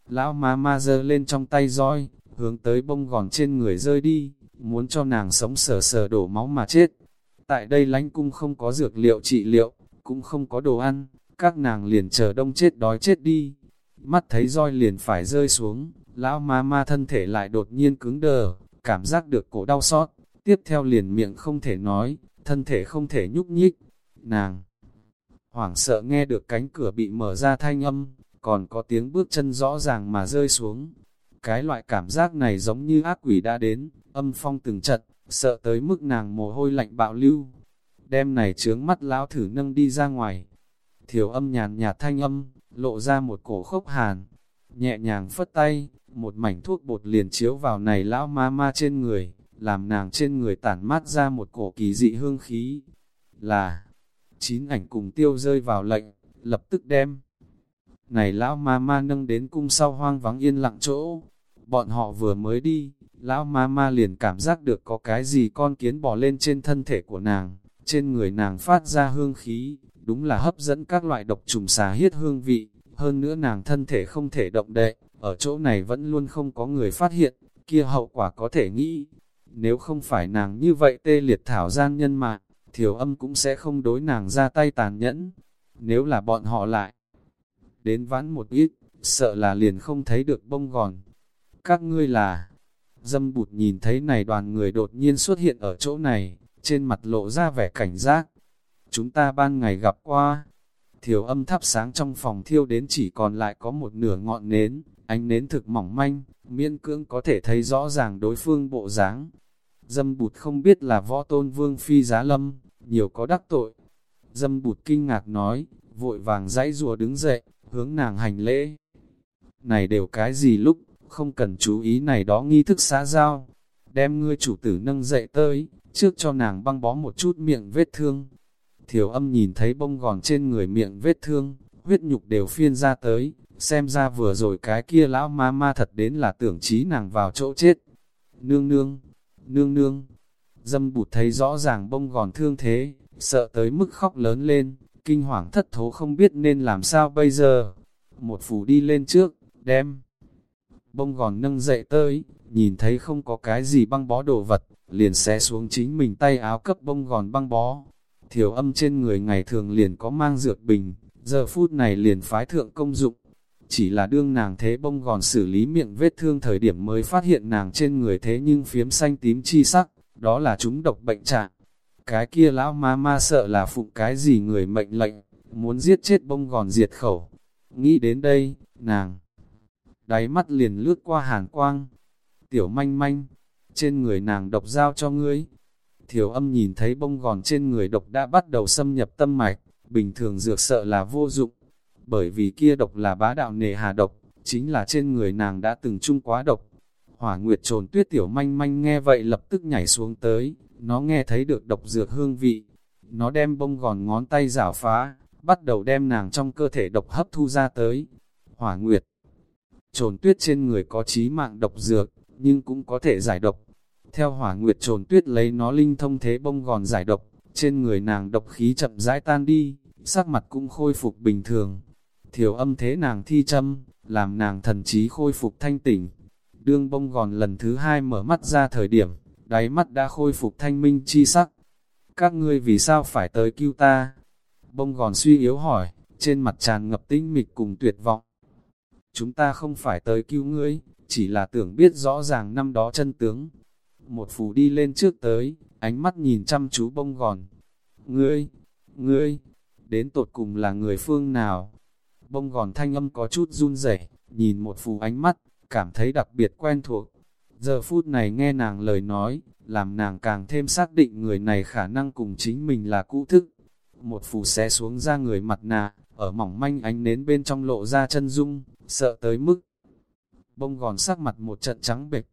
Lão ma ma giơ lên trong tay roi, hướng tới bông gòn trên người rơi đi, muốn cho nàng sống sờ sờ đổ máu mà chết. Tại đây lánh cung không có dược liệu trị liệu, cũng không có đồ ăn, các nàng liền chờ đông chết đói chết đi. Mắt thấy roi liền phải rơi xuống, lão ma ma thân thể lại đột nhiên cứng đờ, cảm giác được cổ đau xót, tiếp theo liền miệng không thể nói, thân thể không thể nhúc nhích. Nàng hoảng sợ nghe được cánh cửa bị mở ra thanh âm, còn có tiếng bước chân rõ ràng mà rơi xuống. Cái loại cảm giác này giống như ác quỷ đã đến, âm phong từng trận, sợ tới mức nàng mồ hôi lạnh bạo lưu. Đêm này trướng mắt lão thử nâng đi ra ngoài. Thiểu âm nhàn nhạt thanh âm, lộ ra một cổ khốc hàn. Nhẹ nhàng phất tay, một mảnh thuốc bột liền chiếu vào này lão ma ma trên người, làm nàng trên người tản mát ra một cổ kỳ dị hương khí. Là, chín ảnh cùng tiêu rơi vào lệnh, lập tức đem Này lão ma ma nâng đến cung sau hoang vắng yên lặng chỗ. Bọn họ vừa mới đi, lão ma ma liền cảm giác được có cái gì con kiến bò lên trên thân thể của nàng, trên người nàng phát ra hương khí, đúng là hấp dẫn các loại độc trùng xà hiết hương vị, hơn nữa nàng thân thể không thể động đậy, ở chỗ này vẫn luôn không có người phát hiện, kia hậu quả có thể nghĩ. Nếu không phải nàng như vậy tê liệt thảo gian nhân mạng, thiểu âm cũng sẽ không đối nàng ra tay tàn nhẫn. Nếu là bọn họ lại, đến vãn một ít, sợ là liền không thấy được bông gòn. Các ngươi là, dâm bụt nhìn thấy này đoàn người đột nhiên xuất hiện ở chỗ này, trên mặt lộ ra vẻ cảnh giác. Chúng ta ban ngày gặp qua, thiểu âm thắp sáng trong phòng thiêu đến chỉ còn lại có một nửa ngọn nến, ánh nến thực mỏng manh, miễn cưỡng có thể thấy rõ ràng đối phương bộ dáng. Dâm bụt không biết là võ tôn vương phi giá lâm, nhiều có đắc tội. Dâm bụt kinh ngạc nói, vội vàng dãy rùa đứng dậy, hướng nàng hành lễ. Này đều cái gì lúc, không cần chú ý này đó nghi thức xã giao. Đem ngươi chủ tử nâng dậy tới, trước cho nàng băng bó một chút miệng vết thương. Thiểu âm nhìn thấy bông gòn trên người miệng vết thương, huyết nhục đều phiên ra tới, xem ra vừa rồi cái kia lão ma ma thật đến là tưởng trí nàng vào chỗ chết. Nương nương, nương nương, dâm bụt thấy rõ ràng bông gòn thương thế, sợ tới mức khóc lớn lên, kinh hoàng thất thố không biết nên làm sao bây giờ. Một phủ đi lên trước, đem. Bông gòn nâng dậy tới, nhìn thấy không có cái gì băng bó đồ vật, liền xé xuống chính mình tay áo cấp bông gòn băng bó. Thiểu âm trên người ngày thường liền có mang dược bình, giờ phút này liền phái thượng công dụng. Chỉ là đương nàng thế bông gòn xử lý miệng vết thương thời điểm mới phát hiện nàng trên người thế nhưng phiếm xanh tím chi sắc, đó là chúng độc bệnh trạng. Cái kia lão ma ma sợ là phụng cái gì người mệnh lệnh, muốn giết chết bông gòn diệt khẩu. Nghĩ đến đây, nàng đáy mắt liền lướt qua hàn quang. Tiểu manh manh, trên người nàng độc giao cho ngươi. Thiểu âm nhìn thấy bông gòn trên người độc đã bắt đầu xâm nhập tâm mạch, bình thường dược sợ là vô dụng. Bởi vì kia độc là bá đạo nề hà độc, chính là trên người nàng đã từng chung quá độc. Hỏa Nguyệt trồn tuyết tiểu manh manh nghe vậy lập tức nhảy xuống tới, nó nghe thấy được độc dược hương vị. Nó đem bông gòn ngón tay rảo phá, bắt đầu đem nàng trong cơ thể độc hấp thu ra tới. Hỏa Nguyệt trồn tuyết trên người có trí mạng độc dược, nhưng cũng có thể giải độc. Theo hỏa nguyệt trồn tuyết lấy nó linh thông thế bông gòn giải độc, trên người nàng độc khí chậm rãi tan đi, sắc mặt cũng khôi phục bình thường. Thiểu âm thế nàng thi châm, làm nàng thần trí khôi phục thanh tỉnh. Đương bông gòn lần thứ hai mở mắt ra thời điểm, đáy mắt đã khôi phục thanh minh chi sắc. Các ngươi vì sao phải tới cứu ta? Bông gòn suy yếu hỏi, trên mặt tràn ngập tinh mịch cùng tuyệt vọng. Chúng ta không phải tới cứu ngươi, chỉ là tưởng biết rõ ràng năm đó chân tướng. Một phù đi lên trước tới, ánh mắt nhìn chăm chú bông gòn. Ngươi, ngươi, đến tột cùng là người phương nào? Bông gòn thanh âm có chút run rẩy, nhìn một phù ánh mắt, cảm thấy đặc biệt quen thuộc. Giờ phút này nghe nàng lời nói, làm nàng càng thêm xác định người này khả năng cùng chính mình là cũ thức. Một phù xé xuống ra người mặt nạ, ở mỏng manh ánh nến bên trong lộ ra chân dung, sợ tới mức. Bông gòn sắc mặt một trận trắng bệch.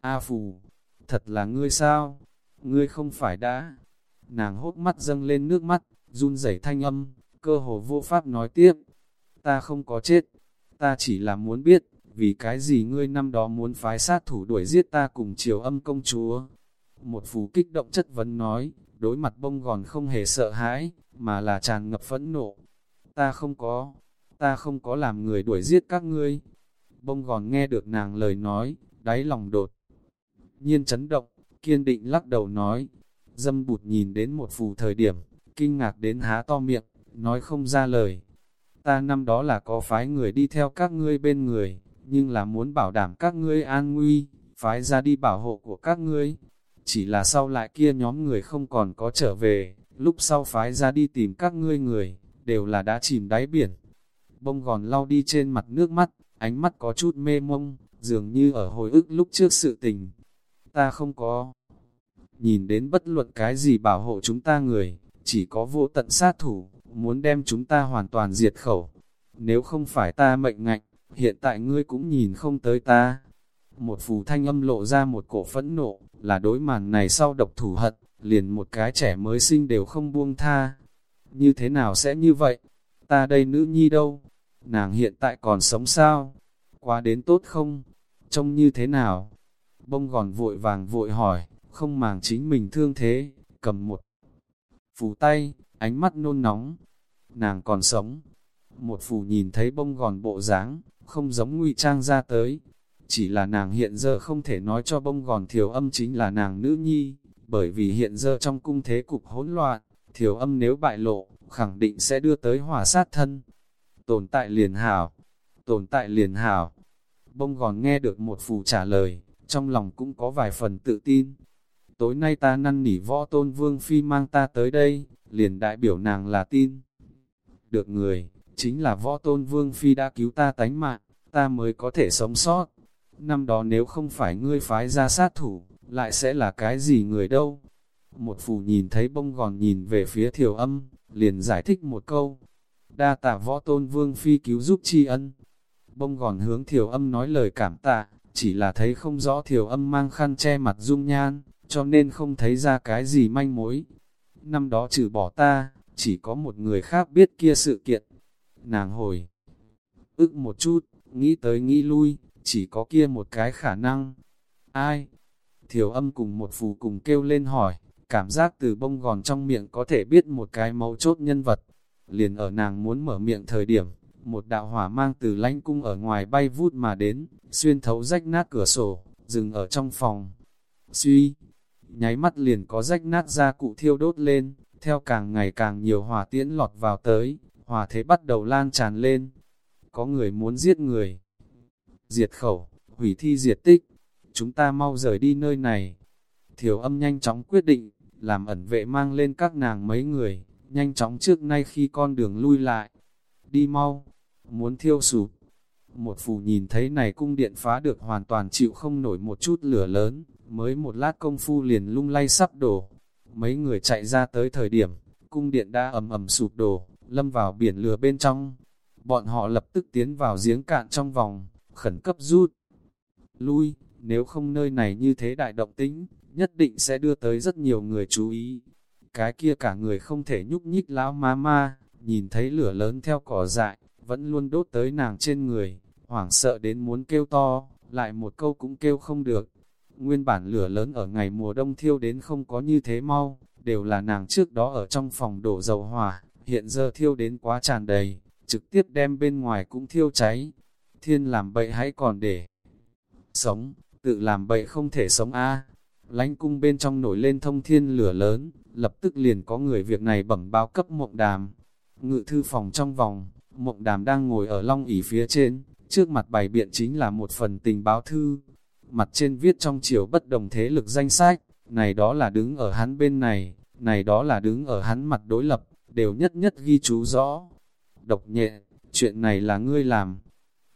A phù, thật là ngươi sao? Ngươi không phải đã? Nàng hốt mắt dâng lên nước mắt, run rẩy thanh âm, cơ hồ vô pháp nói tiếp. Ta không có chết, ta chỉ là muốn biết, vì cái gì ngươi năm đó muốn phái sát thủ đuổi giết ta cùng triều âm công chúa. Một phù kích động chất vấn nói, đối mặt bông gòn không hề sợ hãi, mà là tràn ngập phẫn nộ. Ta không có, ta không có làm người đuổi giết các ngươi. Bông gòn nghe được nàng lời nói, đáy lòng đột. Nhiên chấn động, kiên định lắc đầu nói. Dâm bụt nhìn đến một phù thời điểm, kinh ngạc đến há to miệng, nói không ra lời. Ta năm đó là có phái người đi theo các ngươi bên người, nhưng là muốn bảo đảm các ngươi an nguy, phái ra đi bảo hộ của các ngươi. Chỉ là sau lại kia nhóm người không còn có trở về, lúc sau phái ra đi tìm các ngươi người, đều là đã chìm đáy biển bông gòn lau đi trên mặt nước mắt, ánh mắt có chút mê mông, dường như ở hồi ức lúc trước sự tình. Ta không có nhìn đến bất luận cái gì bảo hộ chúng ta người, chỉ có vô tận sát thủ, muốn đem chúng ta hoàn toàn diệt khẩu. Nếu không phải ta mệnh ngạnh, hiện tại ngươi cũng nhìn không tới ta. Một phù thanh âm lộ ra một cổ phẫn nộ, là đối màn này sau độc thủ hận, liền một cái trẻ mới sinh đều không buông tha. Như thế nào sẽ như vậy? Ta đây nữ nhi đâu? nàng hiện tại còn sống sao? Quá đến tốt không? Trông như thế nào? Bông gòn vội vàng vội hỏi, không màng chính mình thương thế, cầm một phù tay, ánh mắt nôn nóng. Nàng còn sống. Một phù nhìn thấy bông gòn bộ dáng, không giống ngụy trang ra tới. Chỉ là nàng hiện giờ không thể nói cho bông gòn thiểu âm chính là nàng nữ nhi, bởi vì hiện giờ trong cung thế cục hỗn loạn, thiểu âm nếu bại lộ, khẳng định sẽ đưa tới hỏa sát thân. Tồn tại liền hảo, tồn tại liền hảo. Bông gòn nghe được một phù trả lời, trong lòng cũng có vài phần tự tin. Tối nay ta năn nỉ võ tôn vương phi mang ta tới đây, liền đại biểu nàng là tin. Được người, chính là võ tôn vương phi đã cứu ta tánh mạng, ta mới có thể sống sót. Năm đó nếu không phải ngươi phái ra sát thủ, lại sẽ là cái gì người đâu? Một phù nhìn thấy bông gòn nhìn về phía thiểu âm, liền giải thích một câu. Đa tạ võ tôn vương phi cứu giúp tri ân. Bông gòn hướng thiểu âm nói lời cảm tạ, chỉ là thấy không rõ thiểu âm mang khăn che mặt dung nhan, cho nên không thấy ra cái gì manh mối. Năm đó trừ bỏ ta, chỉ có một người khác biết kia sự kiện. Nàng hồi, ức một chút, nghĩ tới nghĩ lui, chỉ có kia một cái khả năng. Ai? Thiểu âm cùng một phù cùng kêu lên hỏi, cảm giác từ bông gòn trong miệng có thể biết một cái mấu chốt nhân vật. Liền ở nàng muốn mở miệng thời điểm, một đạo hỏa mang từ lãnh cung ở ngoài bay vút mà đến, xuyên thấu rách nát cửa sổ, dừng ở trong phòng. Suy, nháy mắt liền có rách nát ra cụ thiêu đốt lên, theo càng ngày càng nhiều hỏa tiễn lọt vào tới, hỏa thế bắt đầu lan tràn lên. Có người muốn giết người. Diệt khẩu, hủy thi diệt tích, chúng ta mau rời đi nơi này. Thiểu âm nhanh chóng quyết định, làm ẩn vệ mang lên các nàng mấy người, nhanh chóng trước nay khi con đường lui lại. Đi mau, muốn thiêu sụp. Một phù nhìn thấy này cung điện phá được hoàn toàn chịu không nổi một chút lửa lớn, mới một lát công phu liền lung lay sắp đổ. Mấy người chạy ra tới thời điểm, cung điện đã ầm ầm sụp đổ, lâm vào biển lửa bên trong. Bọn họ lập tức tiến vào giếng cạn trong vòng, khẩn cấp rút. Lui, nếu không nơi này như thế đại động tĩnh, nhất định sẽ đưa tới rất nhiều người chú ý. Cái kia cả người không thể nhúc nhích lão ma ma, nhìn thấy lửa lớn theo cỏ dại, vẫn luôn đốt tới nàng trên người, hoảng sợ đến muốn kêu to, lại một câu cũng kêu không được. Nguyên bản lửa lớn ở ngày mùa đông thiêu đến không có như thế mau, đều là nàng trước đó ở trong phòng đổ dầu hỏa, hiện giờ thiêu đến quá tràn đầy, trực tiếp đem bên ngoài cũng thiêu cháy. Thiên làm bậy hãy còn để sống, tự làm bậy không thể sống a lánh cung bên trong nổi lên thông thiên lửa lớn, lập tức liền có người việc này bẩm báo cấp mộng đàm. Ngự thư phòng trong vòng, mộng đàm đang ngồi ở long ỉ phía trên, trước mặt bày biện chính là một phần tình báo thư. Mặt trên viết trong chiều bất đồng thế lực danh sách, này đó là đứng ở hắn bên này, này đó là đứng ở hắn mặt đối lập, đều nhất nhất ghi chú rõ. Độc nhẹ, chuyện này là ngươi làm.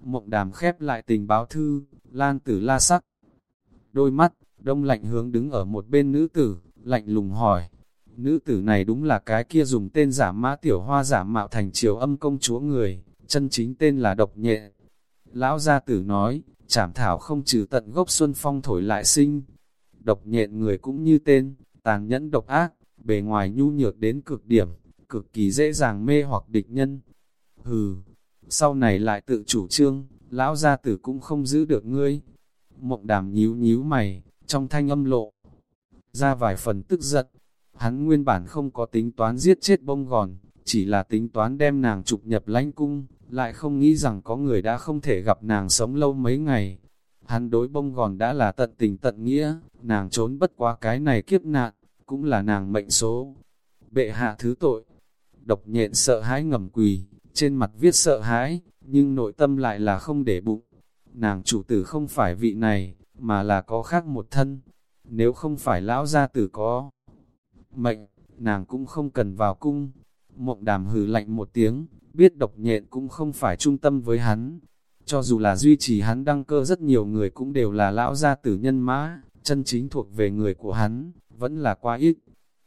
Mộng đàm khép lại tình báo thư, lan tử la sắc. Đôi mắt, đông lạnh hướng đứng ở một bên nữ tử, lạnh lùng hỏi. Nữ tử này đúng là cái kia dùng tên giả mã tiểu hoa giả mạo thành triều âm công chúa người, chân chính tên là độc nhẹ. Lão gia tử nói, chảm thảo không trừ tận gốc xuân phong thổi lại sinh. Độc nhện người cũng như tên, tàn nhẫn độc ác, bề ngoài nhu nhược đến cực điểm, cực kỳ dễ dàng mê hoặc địch nhân. Hừ, sau này lại tự chủ trương, lão gia tử cũng không giữ được ngươi. Mộng đàm nhíu nhíu mày, trong thanh âm lộ, ra vài phần tức giận. Hắn nguyên bản không có tính toán giết chết bông gòn, chỉ là tính toán đem nàng trục nhập lãnh cung, lại không nghĩ rằng có người đã không thể gặp nàng sống lâu mấy ngày. Hắn đối bông gòn đã là tận tình tận nghĩa, nàng trốn bất qua cái này kiếp nạn, cũng là nàng mệnh số. Bệ hạ thứ tội, độc nhện sợ hãi ngầm quỳ, trên mặt viết sợ hãi, nhưng nội tâm lại là không để bụng. Nàng chủ tử không phải vị này, mà là có khác một thân. Nếu không phải lão gia tử có mệnh, nàng cũng không cần vào cung. Mộng đàm hừ lạnh một tiếng, biết độc nhện cũng không phải trung tâm với hắn. Cho dù là duy trì hắn đăng cơ rất nhiều người cũng đều là lão gia tử nhân mã, chân chính thuộc về người của hắn, vẫn là quá ít.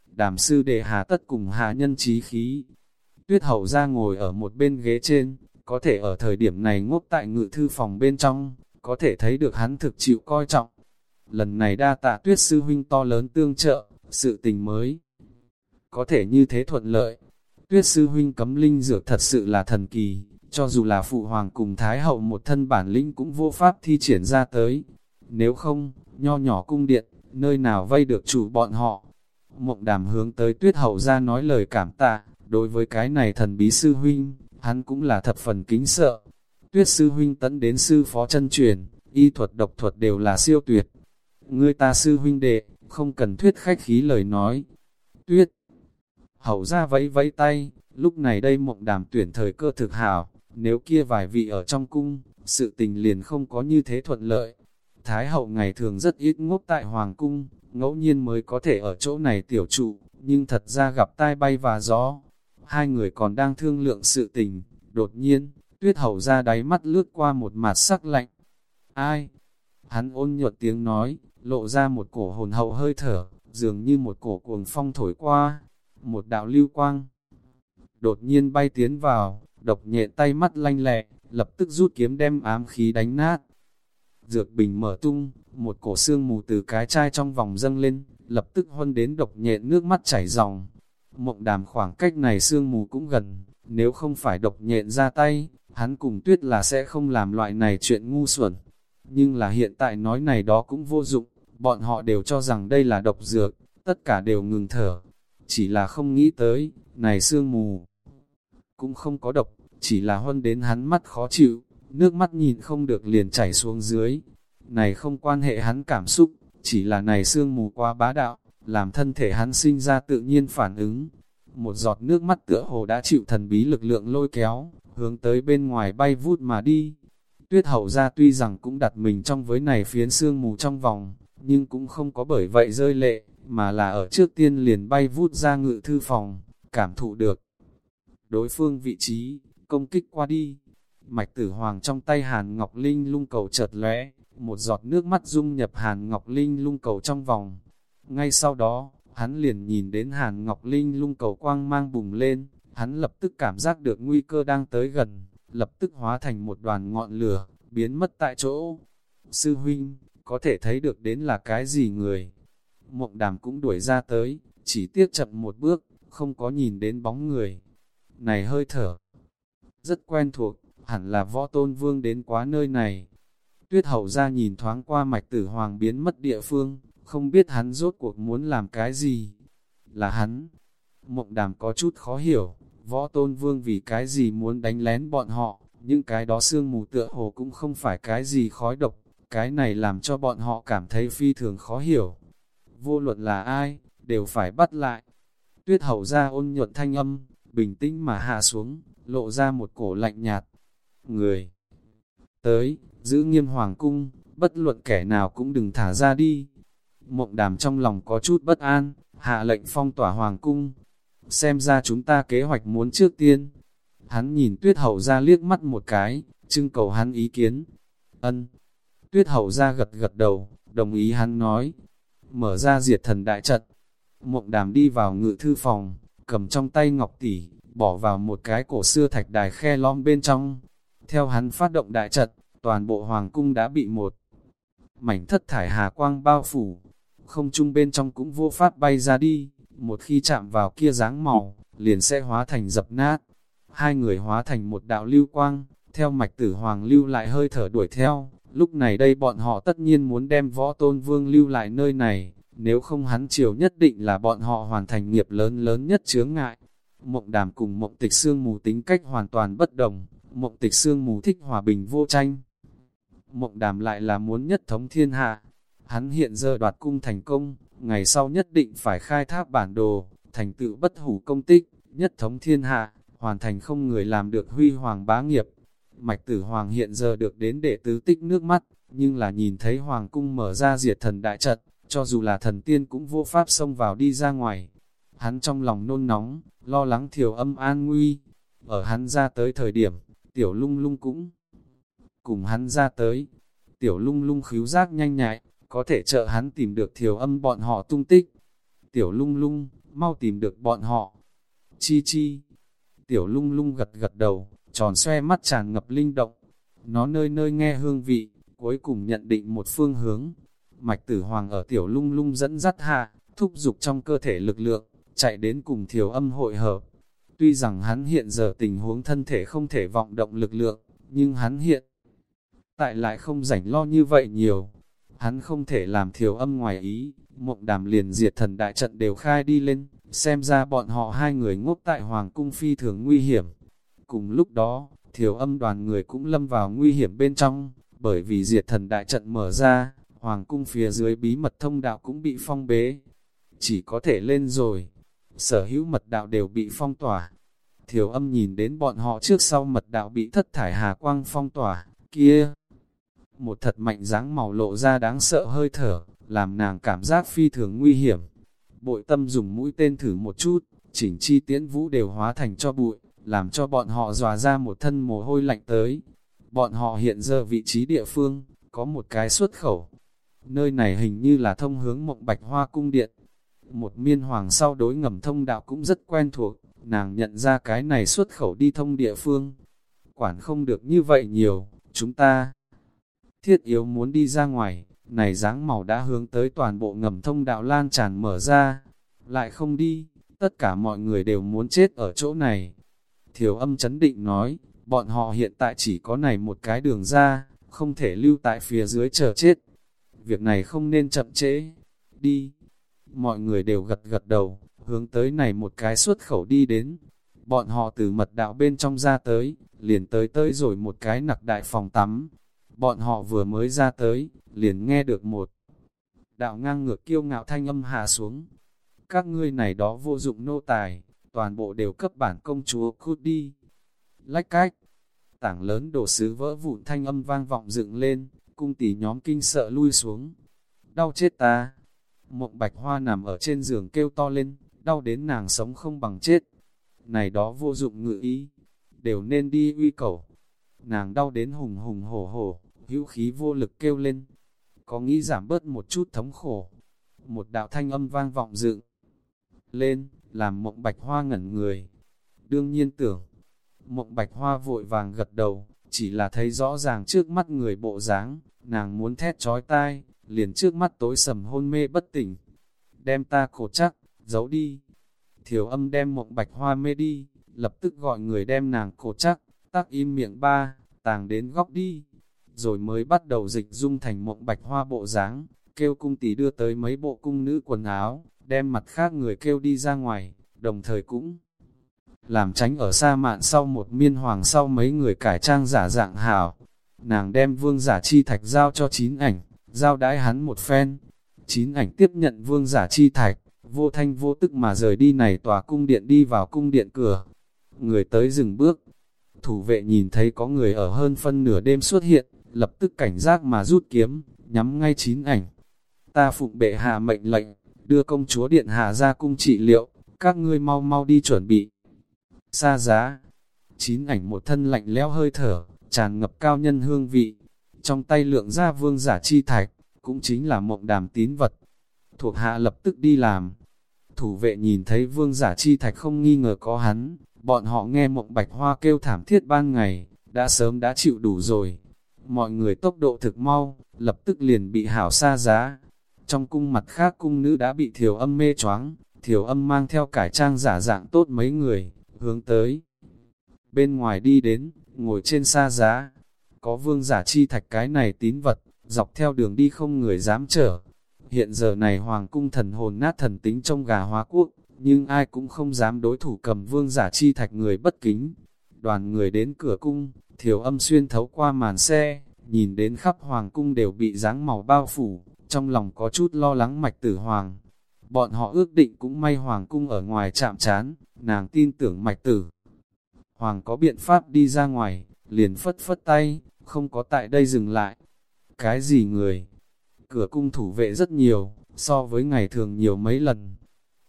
Đàm sư đề hà tất cùng hạ nhân trí khí. Tuyết hậu ra ngồi ở một bên ghế trên, có thể ở thời điểm này ngốc tại ngự thư phòng bên trong, có thể thấy được hắn thực chịu coi trọng. Lần này đa tạ tuyết sư huynh to lớn tương trợ, sự tình mới. Có thể như thế thuận lợi. Tuyết sư huynh cấm linh dược thật sự là thần kỳ, cho dù là phụ hoàng cùng Thái hậu một thân bản lĩnh cũng vô pháp thi triển ra tới. Nếu không, nho nhỏ cung điện, nơi nào vây được chủ bọn họ. Mộng đàm hướng tới tuyết hậu ra nói lời cảm tạ, đối với cái này thần bí sư huynh, hắn cũng là thập phần kính sợ. Tuyết sư huynh tấn đến sư phó chân truyền, y thuật độc thuật đều là siêu tuyệt. Ngươi ta sư huynh đệ, không cần thuyết khách khí lời nói. Tuyết, hậu ra vẫy vẫy tay, lúc này đây mộng đàm tuyển thời cơ thực hảo, nếu kia vài vị ở trong cung, sự tình liền không có như thế thuận lợi. Thái hậu ngày thường rất ít ngốc tại hoàng cung, ngẫu nhiên mới có thể ở chỗ này tiểu trụ, nhưng thật ra gặp tai bay và gió. Hai người còn đang thương lượng sự tình, đột nhiên, tuyết hậu ra đáy mắt lướt qua một mặt sắc lạnh. Ai? Hắn ôn nhuận tiếng nói, lộ ra một cổ hồn hậu hơi thở, dường như một cổ cuồng phong thổi qua, một đạo lưu quang. Đột nhiên bay tiến vào, độc nhện tay mắt lanh lẹ, lập tức rút kiếm đem ám khí đánh nát. Dược bình mở tung, một cổ xương mù từ cái chai trong vòng dâng lên, lập tức huân đến độc nhện nước mắt chảy ròng. Mộng đàm khoảng cách này xương mù cũng gần, nếu không phải độc nhện ra tay, hắn cùng tuyết là sẽ không làm loại này chuyện ngu xuẩn. Nhưng là hiện tại nói này đó cũng vô dụng, bọn họ đều cho rằng đây là độc dược, tất cả đều ngừng thở. Chỉ là không nghĩ tới, này sương mù cũng không có độc, chỉ là huân đến hắn mắt khó chịu, nước mắt nhìn không được liền chảy xuống dưới. Này không quan hệ hắn cảm xúc, chỉ là này sương mù quá bá đạo, làm thân thể hắn sinh ra tự nhiên phản ứng. Một giọt nước mắt tựa hồ đã chịu thần bí lực lượng lôi kéo, hướng tới bên ngoài bay vút mà đi. Tuyết hậu ra tuy rằng cũng đặt mình trong với này phiến sương mù trong vòng, nhưng cũng không có bởi vậy rơi lệ, mà là ở trước tiên liền bay vút ra ngự thư phòng, cảm thụ được. Đối phương vị trí, công kích qua đi, mạch tử hoàng trong tay Hàn Ngọc Linh lung cầu chợt lóe, một giọt nước mắt dung nhập Hàn Ngọc Linh lung cầu trong vòng. Ngay sau đó, hắn liền nhìn đến Hàn Ngọc Linh lung cầu quang mang bùng lên, hắn lập tức cảm giác được nguy cơ đang tới gần, lập tức hóa thành một đoàn ngọn lửa, biến mất tại chỗ. Sư huynh, có thể thấy được đến là cái gì người. Mộng đàm cũng đuổi ra tới, chỉ tiếc chậm một bước, không có nhìn đến bóng người. Này hơi thở, rất quen thuộc, hẳn là võ tôn vương đến quá nơi này. Tuyết hậu ra nhìn thoáng qua mạch tử hoàng biến mất địa phương, không biết hắn rốt cuộc muốn làm cái gì. Là hắn. Mộng đàm có chút khó hiểu, võ tôn vương vì cái gì muốn đánh lén bọn họ, những cái đó sương mù tựa hồ cũng không phải cái gì khói độc, cái này làm cho bọn họ cảm thấy phi thường khó hiểu. Vô luận là ai, đều phải bắt lại. Tuyết hậu ra ôn nhuận thanh âm, bình tĩnh mà hạ xuống, lộ ra một cổ lạnh nhạt. Người tới, giữ nghiêm hoàng cung, bất luận kẻ nào cũng đừng thả ra đi. Mộng đàm trong lòng có chút bất an, hạ lệnh phong tỏa hoàng cung. Xem ra chúng ta kế hoạch muốn trước tiên. Hắn nhìn tuyết hậu ra liếc mắt một cái, trưng cầu hắn ý kiến. Ân, Tuyết hậu ra gật gật đầu, đồng ý hắn nói. Mở ra diệt thần đại trận. Mộng đàm đi vào ngự thư phòng, cầm trong tay ngọc tỷ, bỏ vào một cái cổ xưa thạch đài khe lõm bên trong. Theo hắn phát động đại trận, toàn bộ hoàng cung đã bị một mảnh thất thải hà quang bao phủ. Không trung bên trong cũng vô pháp bay ra đi, một khi chạm vào kia dáng màu, liền sẽ hóa thành dập nát. Hai người hóa thành một đạo lưu quang, theo mạch tử hoàng lưu lại hơi thở đuổi theo, Lúc này đây bọn họ tất nhiên muốn đem võ tôn vương lưu lại nơi này, nếu không hắn chiều nhất định là bọn họ hoàn thành nghiệp lớn lớn nhất chướng ngại. Mộng đàm cùng mộng tịch xương mù tính cách hoàn toàn bất đồng, mộng tịch xương mù thích hòa bình vô tranh. Mộng đàm lại là muốn nhất thống thiên hạ. Hắn hiện giờ đoạt cung thành công, ngày sau nhất định phải khai thác bản đồ, thành tựu bất hủ công tích, nhất thống thiên hạ, hoàn thành không người làm được huy hoàng bá nghiệp. Mạch tử hoàng hiện giờ được đến để tứ tích nước mắt, nhưng là nhìn thấy hoàng cung mở ra diệt thần đại trận, cho dù là thần tiên cũng vô pháp xông vào đi ra ngoài. Hắn trong lòng nôn nóng, lo lắng thiểu âm an nguy. Ở hắn ra tới thời điểm, tiểu lung lung cũng cùng hắn ra tới. Tiểu lung lung khíu giác nhanh nhạy, có thể trợ hắn tìm được thiểu âm bọn họ tung tích. Tiểu lung lung, mau tìm được bọn họ. Chi chi. Tiểu lung lung gật gật đầu, tròn xoe mắt tràn ngập linh động. Nó nơi nơi nghe hương vị, cuối cùng nhận định một phương hướng. Mạch tử hoàng ở tiểu lung lung dẫn dắt hạ, thúc dục trong cơ thể lực lượng, chạy đến cùng thiểu âm hội hợp. Tuy rằng hắn hiện giờ tình huống thân thể không thể vọng động lực lượng, nhưng hắn hiện tại lại không rảnh lo như vậy nhiều. Hắn không thể làm thiểu âm ngoài ý, mộng đàm liền diệt thần đại trận đều khai đi lên, xem ra bọn họ hai người ngốc tại Hoàng Cung phi thường nguy hiểm. Cùng lúc đó, thiểu âm đoàn người cũng lâm vào nguy hiểm bên trong, bởi vì diệt thần đại trận mở ra, Hoàng Cung phía dưới bí mật thông đạo cũng bị phong bế. Chỉ có thể lên rồi, sở hữu mật đạo đều bị phong tỏa. Thiểu âm nhìn đến bọn họ trước sau mật đạo bị thất thải hà quang phong tỏa, kia. Một thật mạnh dáng màu lộ ra đáng sợ hơi thở, làm nàng cảm giác phi thường nguy hiểm. Bội tâm dùng mũi tên thử một chút, chỉnh chi tiễn vũ đều hóa thành cho bụi, làm cho bọn họ dòa ra một thân mồ hôi lạnh tới. Bọn họ hiện giờ vị trí địa phương, có một cái xuất khẩu. Nơi này hình như là thông hướng mộng bạch hoa cung điện. Một miên hoàng sau đối ngầm thông đạo cũng rất quen thuộc, nàng nhận ra cái này xuất khẩu đi thông địa phương. Quản không được như vậy nhiều, chúng ta thiết yếu muốn đi ra ngoài, này dáng màu đã hướng tới toàn bộ ngầm thông đạo lan tràn mở ra, lại không đi, tất cả mọi người đều muốn chết ở chỗ này. Thiểu âm chấn định nói, bọn họ hiện tại chỉ có này một cái đường ra, không thể lưu tại phía dưới chờ chết. Việc này không nên chậm trễ, đi. Mọi người đều gật gật đầu, hướng tới này một cái xuất khẩu đi đến. Bọn họ từ mật đạo bên trong ra tới, liền tới tới rồi một cái nặc đại phòng tắm. Bọn họ vừa mới ra tới, liền nghe được một đạo ngang ngược kiêu ngạo thanh âm hạ xuống. Các ngươi này đó vô dụng nô tài, toàn bộ đều cấp bản công chúa cút đi. Lách cách, tảng lớn đổ sứ vỡ vụn thanh âm vang vọng dựng lên, cung tỷ nhóm kinh sợ lui xuống. Đau chết ta! Mộng bạch hoa nằm ở trên giường kêu to lên, đau đến nàng sống không bằng chết. Này đó vô dụng ngự ý, đều nên đi uy cầu. Nàng đau đến hùng hùng hổ hổ, hữu khí vô lực kêu lên. Có nghĩ giảm bớt một chút thống khổ. Một đạo thanh âm vang vọng dựng lên, làm mộng bạch hoa ngẩn người. Đương nhiên tưởng, mộng bạch hoa vội vàng gật đầu, chỉ là thấy rõ ràng trước mắt người bộ dáng, nàng muốn thét trói tai, liền trước mắt tối sầm hôn mê bất tỉnh. Đem ta cổ chắc, giấu đi. Thiểu âm đem mộng bạch hoa mê đi, lập tức gọi người đem nàng cổ chắc, tắc im miệng ba, tàng đến góc đi. Rồi mới bắt đầu dịch dung thành mộng bạch hoa bộ dáng kêu cung tỷ đưa tới mấy bộ cung nữ quần áo, đem mặt khác người kêu đi ra ngoài, đồng thời cũng làm tránh ở xa mạn sau một miên hoàng sau mấy người cải trang giả dạng hảo. Nàng đem vương giả chi thạch giao cho chín ảnh, giao đãi hắn một phen. Chín ảnh tiếp nhận vương giả chi thạch, vô thanh vô tức mà rời đi này tòa cung điện đi vào cung điện cửa. Người tới dừng bước, thủ vệ nhìn thấy có người ở hơn phân nửa đêm xuất hiện, lập tức cảnh giác mà rút kiếm, nhắm ngay chín ảnh. Ta phụng bệ hạ mệnh lệnh, đưa công chúa điện hạ ra cung trị liệu, các ngươi mau mau đi chuẩn bị. Xa giá, chín ảnh một thân lạnh lẽo hơi thở, tràn ngập cao nhân hương vị, trong tay lượng ra vương giả chi thạch, cũng chính là mộng đàm tín vật. Thuộc hạ lập tức đi làm. Thủ vệ nhìn thấy vương giả chi thạch không nghi ngờ có hắn, bọn họ nghe mộng bạch hoa kêu thảm thiết ban ngày, đã sớm đã chịu đủ rồi. Mọi người tốc độ thực mau, lập tức liền bị hảo xa giá. Trong cung mặt khác cung nữ đã bị thiểu âm mê choáng, thiểu âm mang theo cải trang giả dạng tốt mấy người, hướng tới. Bên ngoài đi đến, ngồi trên xa giá, có vương giả chi thạch cái này tín vật, dọc theo đường đi không người dám trở. Hiện giờ này hoàng cung thần hồn nát thần tính trong gà hóa quốc, nhưng ai cũng không dám đối thủ cầm vương giả chi thạch người bất kính. Đoàn người đến cửa cung, thiểu âm xuyên thấu qua màn xe, nhìn đến khắp hoàng cung đều bị dáng màu bao phủ, trong lòng có chút lo lắng mạch tử hoàng. Bọn họ ước định cũng may hoàng cung ở ngoài chạm chán, nàng tin tưởng mạch tử. Hoàng có biện pháp đi ra ngoài, liền phất phất tay, không có tại đây dừng lại. Cái gì người? Cửa cung thủ vệ rất nhiều, so với ngày thường nhiều mấy lần.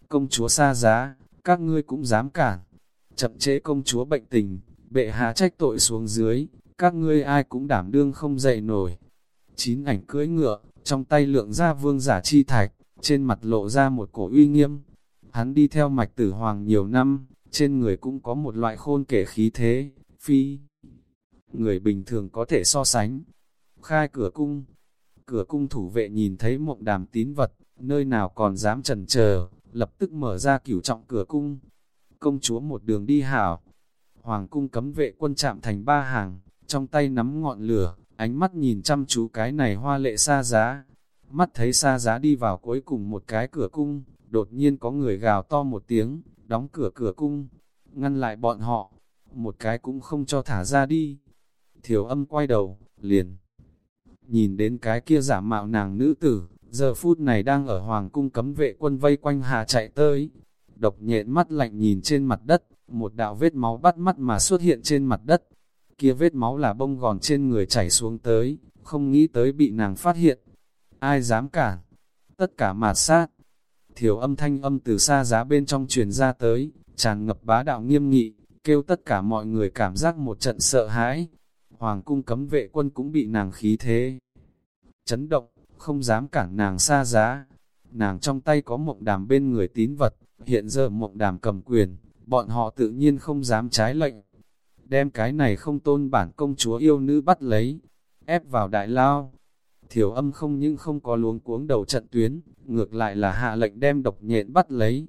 Công chúa xa giá, các ngươi cũng dám cản. Chậm chế công chúa bệnh tình, bệ hạ trách tội xuống dưới, các ngươi ai cũng đảm đương không dậy nổi. Chín ảnh cưỡi ngựa, trong tay lượng ra vương giả chi thạch, trên mặt lộ ra một cổ uy nghiêm. Hắn đi theo mạch tử hoàng nhiều năm, trên người cũng có một loại khôn kể khí thế, phi. Người bình thường có thể so sánh. Khai cửa cung, cửa cung thủ vệ nhìn thấy mộng đàm tín vật, nơi nào còn dám trần chờ lập tức mở ra cửu trọng cửa cung. công chúa một đường đi hảo. Hoàng cung cấm vệ quân chạm thành ba hàng, trong tay nắm ngọn lửa, ánh mắt nhìn chăm chú cái này hoa lệ xa giá. Mắt thấy xa giá đi vào cuối cùng một cái cửa cung, đột nhiên có người gào to một tiếng, đóng cửa cửa cung, ngăn lại bọn họ, một cái cũng không cho thả ra đi. Thiểu âm quay đầu, liền. Nhìn đến cái kia giả mạo nàng nữ tử, giờ phút này đang ở hoàng cung cấm vệ quân vây quanh hà chạy tới. Độc nhện mắt lạnh nhìn trên mặt đất, một đạo vết máu bắt mắt mà xuất hiện trên mặt đất. Kia vết máu là bông gòn trên người chảy xuống tới, không nghĩ tới bị nàng phát hiện. Ai dám cản? Tất cả mạt sát. Thiểu âm thanh âm từ xa giá bên trong truyền ra tới, tràn ngập bá đạo nghiêm nghị, kêu tất cả mọi người cảm giác một trận sợ hãi. Hoàng cung cấm vệ quân cũng bị nàng khí thế. Chấn động, không dám cản nàng xa giá. Nàng trong tay có mộng đàm bên người tín vật, hiện giờ mộng đàm cầm quyền, bọn họ tự nhiên không dám trái lệnh. Đem cái này không tôn bản công chúa yêu nữ bắt lấy, ép vào đại lao. Thiểu âm không những không có luống cuống đầu trận tuyến, ngược lại là hạ lệnh đem độc nhện bắt lấy.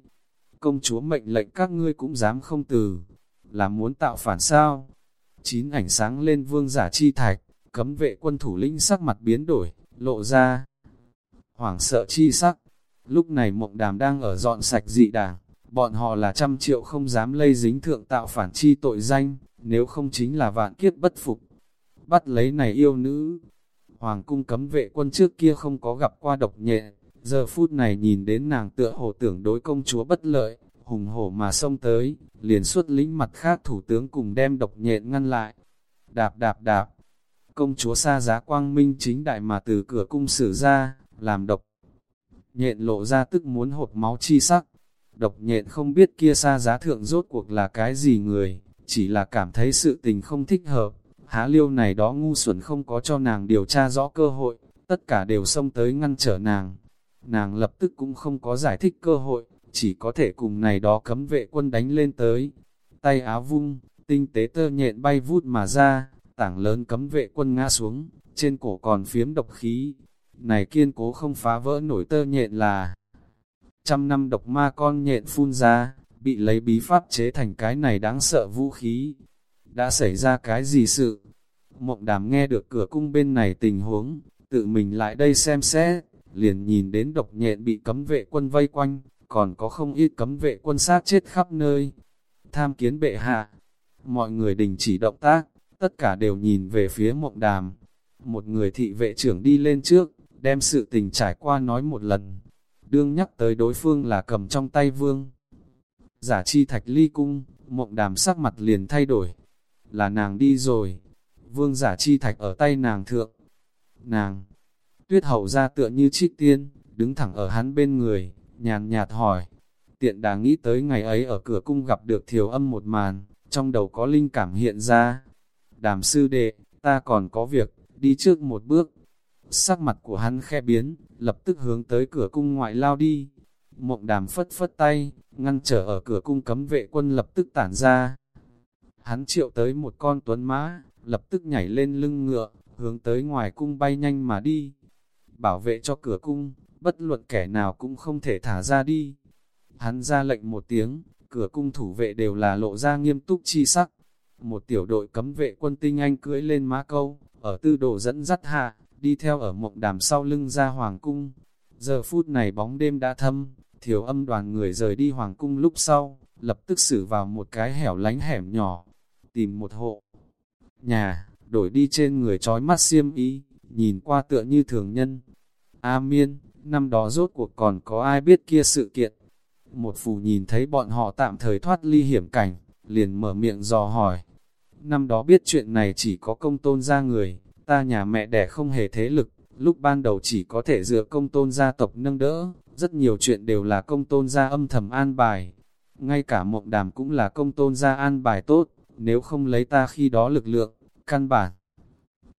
Công chúa mệnh lệnh các ngươi cũng dám không từ, là muốn tạo phản sao? Chín ảnh sáng lên vương giả chi thạch, cấm vệ quân thủ lĩnh sắc mặt biến đổi, lộ ra. Hoảng sợ chi sắc, lúc này mộng đàm đang ở dọn sạch dị đảng, bọn họ là trăm triệu không dám lây dính thượng tạo phản chi tội danh, nếu không chính là vạn kiếp bất phục. Bắt lấy này yêu nữ, hoàng cung cấm vệ quân trước kia không có gặp qua độc nhẹ, giờ phút này nhìn đến nàng tựa hồ tưởng đối công chúa bất lợi, hùng hổ mà xông tới, liền xuất lĩnh mặt khác thủ tướng cùng đem độc nhện ngăn lại. Đạp đạp đạp, công chúa xa giá quang minh chính đại mà từ cửa cung xử ra, làm độc. Nhện lộ ra tức muốn hột máu chi sắc. Độc nhện không biết kia xa giá thượng rốt cuộc là cái gì người, chỉ là cảm thấy sự tình không thích hợp. Há liêu này đó ngu xuẩn không có cho nàng điều tra rõ cơ hội, tất cả đều xông tới ngăn trở nàng. Nàng lập tức cũng không có giải thích cơ hội, chỉ có thể cùng này đó cấm vệ quân đánh lên tới. Tay áo vung, tinh tế tơ nhện bay vút mà ra, tảng lớn cấm vệ quân ngã xuống, trên cổ còn phiếm độc khí. Này kiên cố không phá vỡ nổi tơ nhện là trăm năm độc ma con nhện phun ra, bị lấy bí pháp chế thành cái này đáng sợ vũ khí. Đã xảy ra cái gì sự? Mộng đàm nghe được cửa cung bên này tình huống, tự mình lại đây xem xét, liền nhìn đến độc nhện bị cấm vệ quân vây quanh, còn có không ít cấm vệ quân sát chết khắp nơi. Tham kiến bệ hạ, mọi người đình chỉ động tác, tất cả đều nhìn về phía mộng đàm. Một người thị vệ trưởng đi lên trước, đem sự tình trải qua nói một lần. Đương nhắc tới đối phương là cầm trong tay vương. Giả chi thạch ly cung, mộng đàm sắc mặt liền thay đổi. Là nàng đi rồi. Vương giả chi thạch ở tay nàng thượng. Nàng, tuyết hậu ra tựa như trích tiên, đứng thẳng ở hắn bên người, nhàn nhạt hỏi. Tiện đã nghĩ tới ngày ấy ở cửa cung gặp được thiểu âm một màn, trong đầu có linh cảm hiện ra. Đàm sư đệ, ta còn có việc, đi trước một bước. Sắc mặt của hắn khe biến, lập tức hướng tới cửa cung ngoại lao đi. Mộng đàm phất phất tay, ngăn trở ở cửa cung cấm vệ quân lập tức tản ra. Hắn triệu tới một con tuấn mã, lập tức nhảy lên lưng ngựa, hướng tới ngoài cung bay nhanh mà đi. Bảo vệ cho cửa cung, bất luận kẻ nào cũng không thể thả ra đi. Hắn ra lệnh một tiếng, cửa cung thủ vệ đều là lộ ra nghiêm túc chi sắc. Một tiểu đội cấm vệ quân tinh anh cưỡi lên má câu, ở tư đồ dẫn dắt hạ, đi theo ở mộng đàm sau lưng ra hoàng cung. Giờ phút này bóng đêm đã thâm, thiếu âm đoàn người rời đi hoàng cung lúc sau, lập tức xử vào một cái hẻo lánh hẻm nhỏ, tìm một hộ. Nhà, đổi đi trên người trói mắt xiêm ý, nhìn qua tựa như thường nhân. A miên, năm đó rốt cuộc còn có ai biết kia sự kiện. Một phù nhìn thấy bọn họ tạm thời thoát ly hiểm cảnh, liền mở miệng dò hỏi. Năm đó biết chuyện này chỉ có công tôn gia người, ta nhà mẹ đẻ không hề thế lực, lúc ban đầu chỉ có thể dựa công tôn gia tộc nâng đỡ, rất nhiều chuyện đều là công tôn gia âm thầm an bài. Ngay cả mộng đàm cũng là công tôn gia an bài tốt, nếu không lấy ta khi đó lực lượng, căn bản.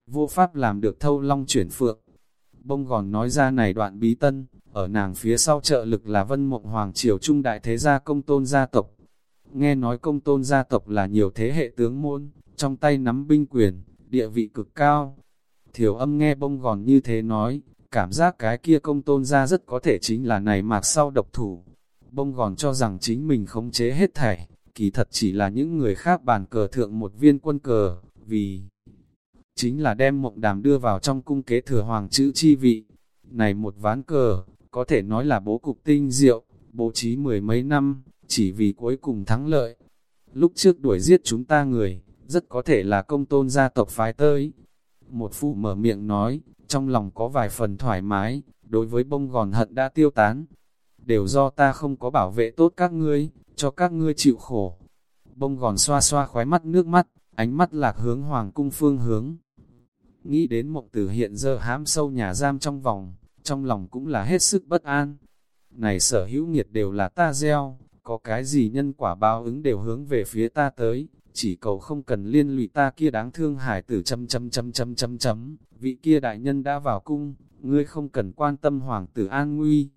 Vô pháp làm được thâu long chuyển phượng, bông gòn nói ra này đoạn bí tân, ở nàng phía sau trợ lực là vân mộng hoàng triều trung đại thế gia công tôn gia tộc. Nghe nói công tôn gia tộc là nhiều thế hệ tướng môn, trong tay nắm binh quyền, địa vị cực cao. Thiểu âm nghe bông gòn như thế nói, cảm giác cái kia công tôn gia rất có thể chính là này mạc sau độc thủ. Bông gòn cho rằng chính mình khống chế hết thảy, kỳ thật chỉ là những người khác bàn cờ thượng một viên quân cờ, vì chính là đem mộng đàm đưa vào trong cung kế thừa hoàng chữ chi vị. Này một ván cờ, có thể nói là bố cục tinh diệu, bố trí mười mấy năm, chỉ vì cuối cùng thắng lợi. Lúc trước đuổi giết chúng ta người, rất có thể là công tôn gia tộc phái tới. Một phụ mở miệng nói, trong lòng có vài phần thoải mái, đối với bông gòn hận đã tiêu tán. Đều do ta không có bảo vệ tốt các ngươi, cho các ngươi chịu khổ. Bông gòn xoa xoa khóe mắt nước mắt, ánh mắt lạc hướng hoàng cung phương hướng. Nghĩ đến mộng tử hiện giờ hám sâu nhà giam trong vòng, trong lòng cũng là hết sức bất an. Này sở hữu nghiệt đều là ta gieo, có cái gì nhân quả báo ứng đều hướng về phía ta tới, chỉ cầu không cần liên lụy ta kia đáng thương hải tử chấm chấm chấm chấm chấm chấm, vị kia đại nhân đã vào cung, ngươi không cần quan tâm hoàng tử an nguy.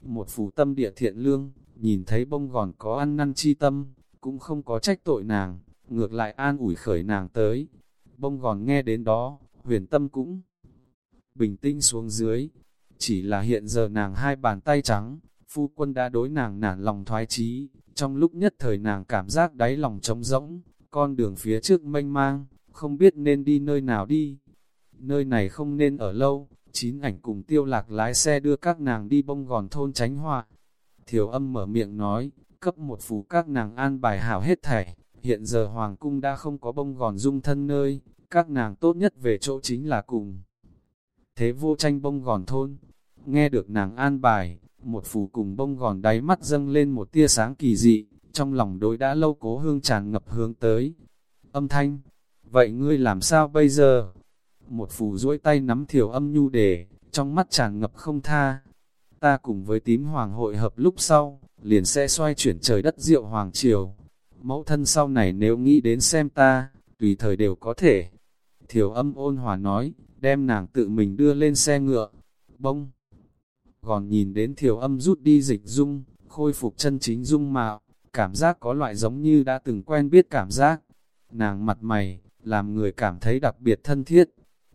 Một phù tâm địa thiện lương, nhìn thấy bông gòn có ăn năn chi tâm, cũng không có trách tội nàng, ngược lại an ủi khởi nàng tới. Bông gòn nghe đến đó, huyền tâm cũng bình tĩnh xuống dưới. Chỉ là hiện giờ nàng hai bàn tay trắng, phu quân đã đối nàng nản lòng thoái chí trong lúc nhất thời nàng cảm giác đáy lòng trống rỗng, con đường phía trước mênh mang, không biết nên đi nơi nào đi. Nơi này không nên ở lâu, chín ảnh cùng tiêu lạc lái xe đưa các nàng đi bông gòn thôn tránh họa. Thiểu âm mở miệng nói, cấp một phù các nàng an bài hảo hết thảy, hiện giờ hoàng cung đã không có bông gòn dung thân nơi, các nàng tốt nhất về chỗ chính là cùng. Thế vô tranh bông gòn thôn, nghe được nàng an bài, một phù cùng bông gòn đáy mắt dâng lên một tia sáng kỳ dị, trong lòng đối đã lâu cố hương tràn ngập hướng tới. Âm thanh, vậy ngươi làm sao bây giờ? Một phù duỗi tay nắm thiểu âm nhu đề, trong mắt tràn ngập không tha. Ta cùng với tím hoàng hội hợp lúc sau, liền sẽ xoay chuyển trời đất diệu hoàng triều. Mẫu thân sau này nếu nghĩ đến xem ta, tùy thời đều có thể. Thiểu âm ôn hòa nói, đem nàng tự mình đưa lên xe ngựa. Bông! Gòn nhìn đến thiểu âm rút đi dịch dung, khôi phục chân chính dung mạo, cảm giác có loại giống như đã từng quen biết cảm giác. Nàng mặt mày, làm người cảm thấy đặc biệt thân thiết.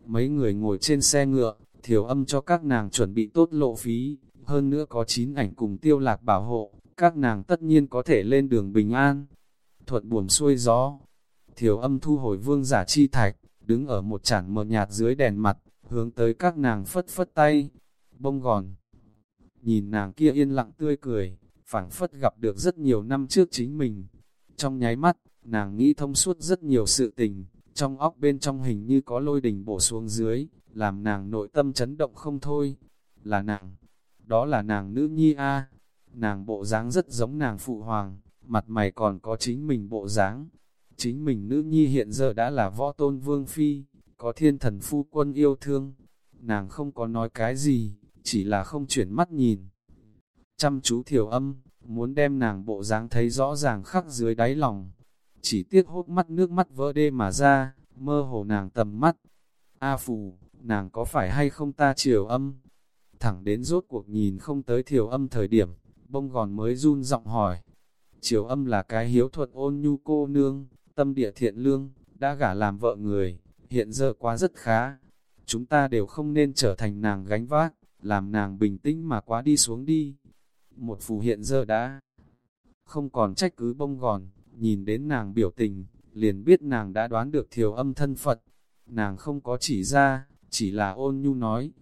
Mấy người ngồi trên xe ngựa, thiểu âm cho các nàng chuẩn bị tốt lộ phí, hơn nữa có chín ảnh cùng tiêu lạc bảo hộ, các nàng tất nhiên có thể lên đường bình an. Thuận buồm xuôi gió, thiểu âm thu hồi vương giả chi thạch, đứng ở một chản mờ nhạt dưới đèn mặt, hướng tới các nàng phất phất tay, bông gòn. Nhìn nàng kia yên lặng tươi cười, phảng phất gặp được rất nhiều năm trước chính mình. Trong nháy mắt, nàng nghĩ thông suốt rất nhiều sự tình, trong óc bên trong hình như có lôi đình bổ xuống dưới, làm nàng nội tâm chấn động không thôi. Là nàng, đó là nàng nữ nhi A, nàng bộ dáng rất giống nàng phụ hoàng, mặt mày còn có chính mình bộ dáng. Chính mình nữ nhi hiện giờ đã là võ tôn vương phi, có thiên thần phu quân yêu thương. Nàng không có nói cái gì, chỉ là không chuyển mắt nhìn. Chăm chú thiểu âm, muốn đem nàng bộ dáng thấy rõ ràng khắc dưới đáy lòng. Chỉ tiếc hốt mắt nước mắt vỡ đê mà ra, mơ hồ nàng tầm mắt. A phù, nàng có phải hay không ta chiều âm? Thẳng đến rốt cuộc nhìn không tới thiểu âm thời điểm, bông gòn mới run giọng hỏi. Chiều âm là cái hiếu thuật ôn nhu cô nương, tâm địa thiện lương, đã gả làm vợ người, hiện giờ quá rất khá. Chúng ta đều không nên trở thành nàng gánh vác, làm nàng bình tĩnh mà quá đi xuống đi. Một phù hiện giờ đã không còn trách cứ bông gòn, nhìn đến nàng biểu tình, liền biết nàng đã đoán được thiểu âm thân Phật. Nàng không có chỉ ra, chỉ là ôn nhu nói,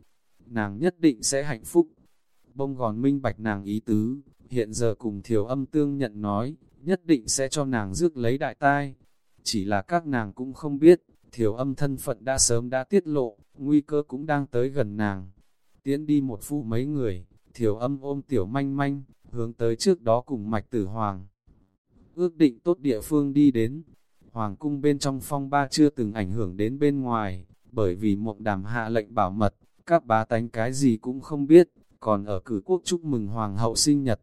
nàng nhất định sẽ hạnh phúc. Bông gòn minh bạch nàng ý tứ, hiện giờ cùng thiểu âm tương nhận nói, nhất định sẽ cho nàng rước lấy đại tai. Chỉ là các nàng cũng không biết, thiểu âm thân phận đã sớm đã tiết lộ, nguy cơ cũng đang tới gần nàng. Tiến đi một phụ mấy người, thiểu âm ôm tiểu manh manh, hướng tới trước đó cùng mạch tử hoàng. Ước định tốt địa phương đi đến, hoàng cung bên trong phong ba chưa từng ảnh hưởng đến bên ngoài, bởi vì mộng đàm hạ lệnh bảo mật, các bá tánh cái gì cũng không biết, còn ở cử quốc chúc mừng hoàng hậu sinh nhật.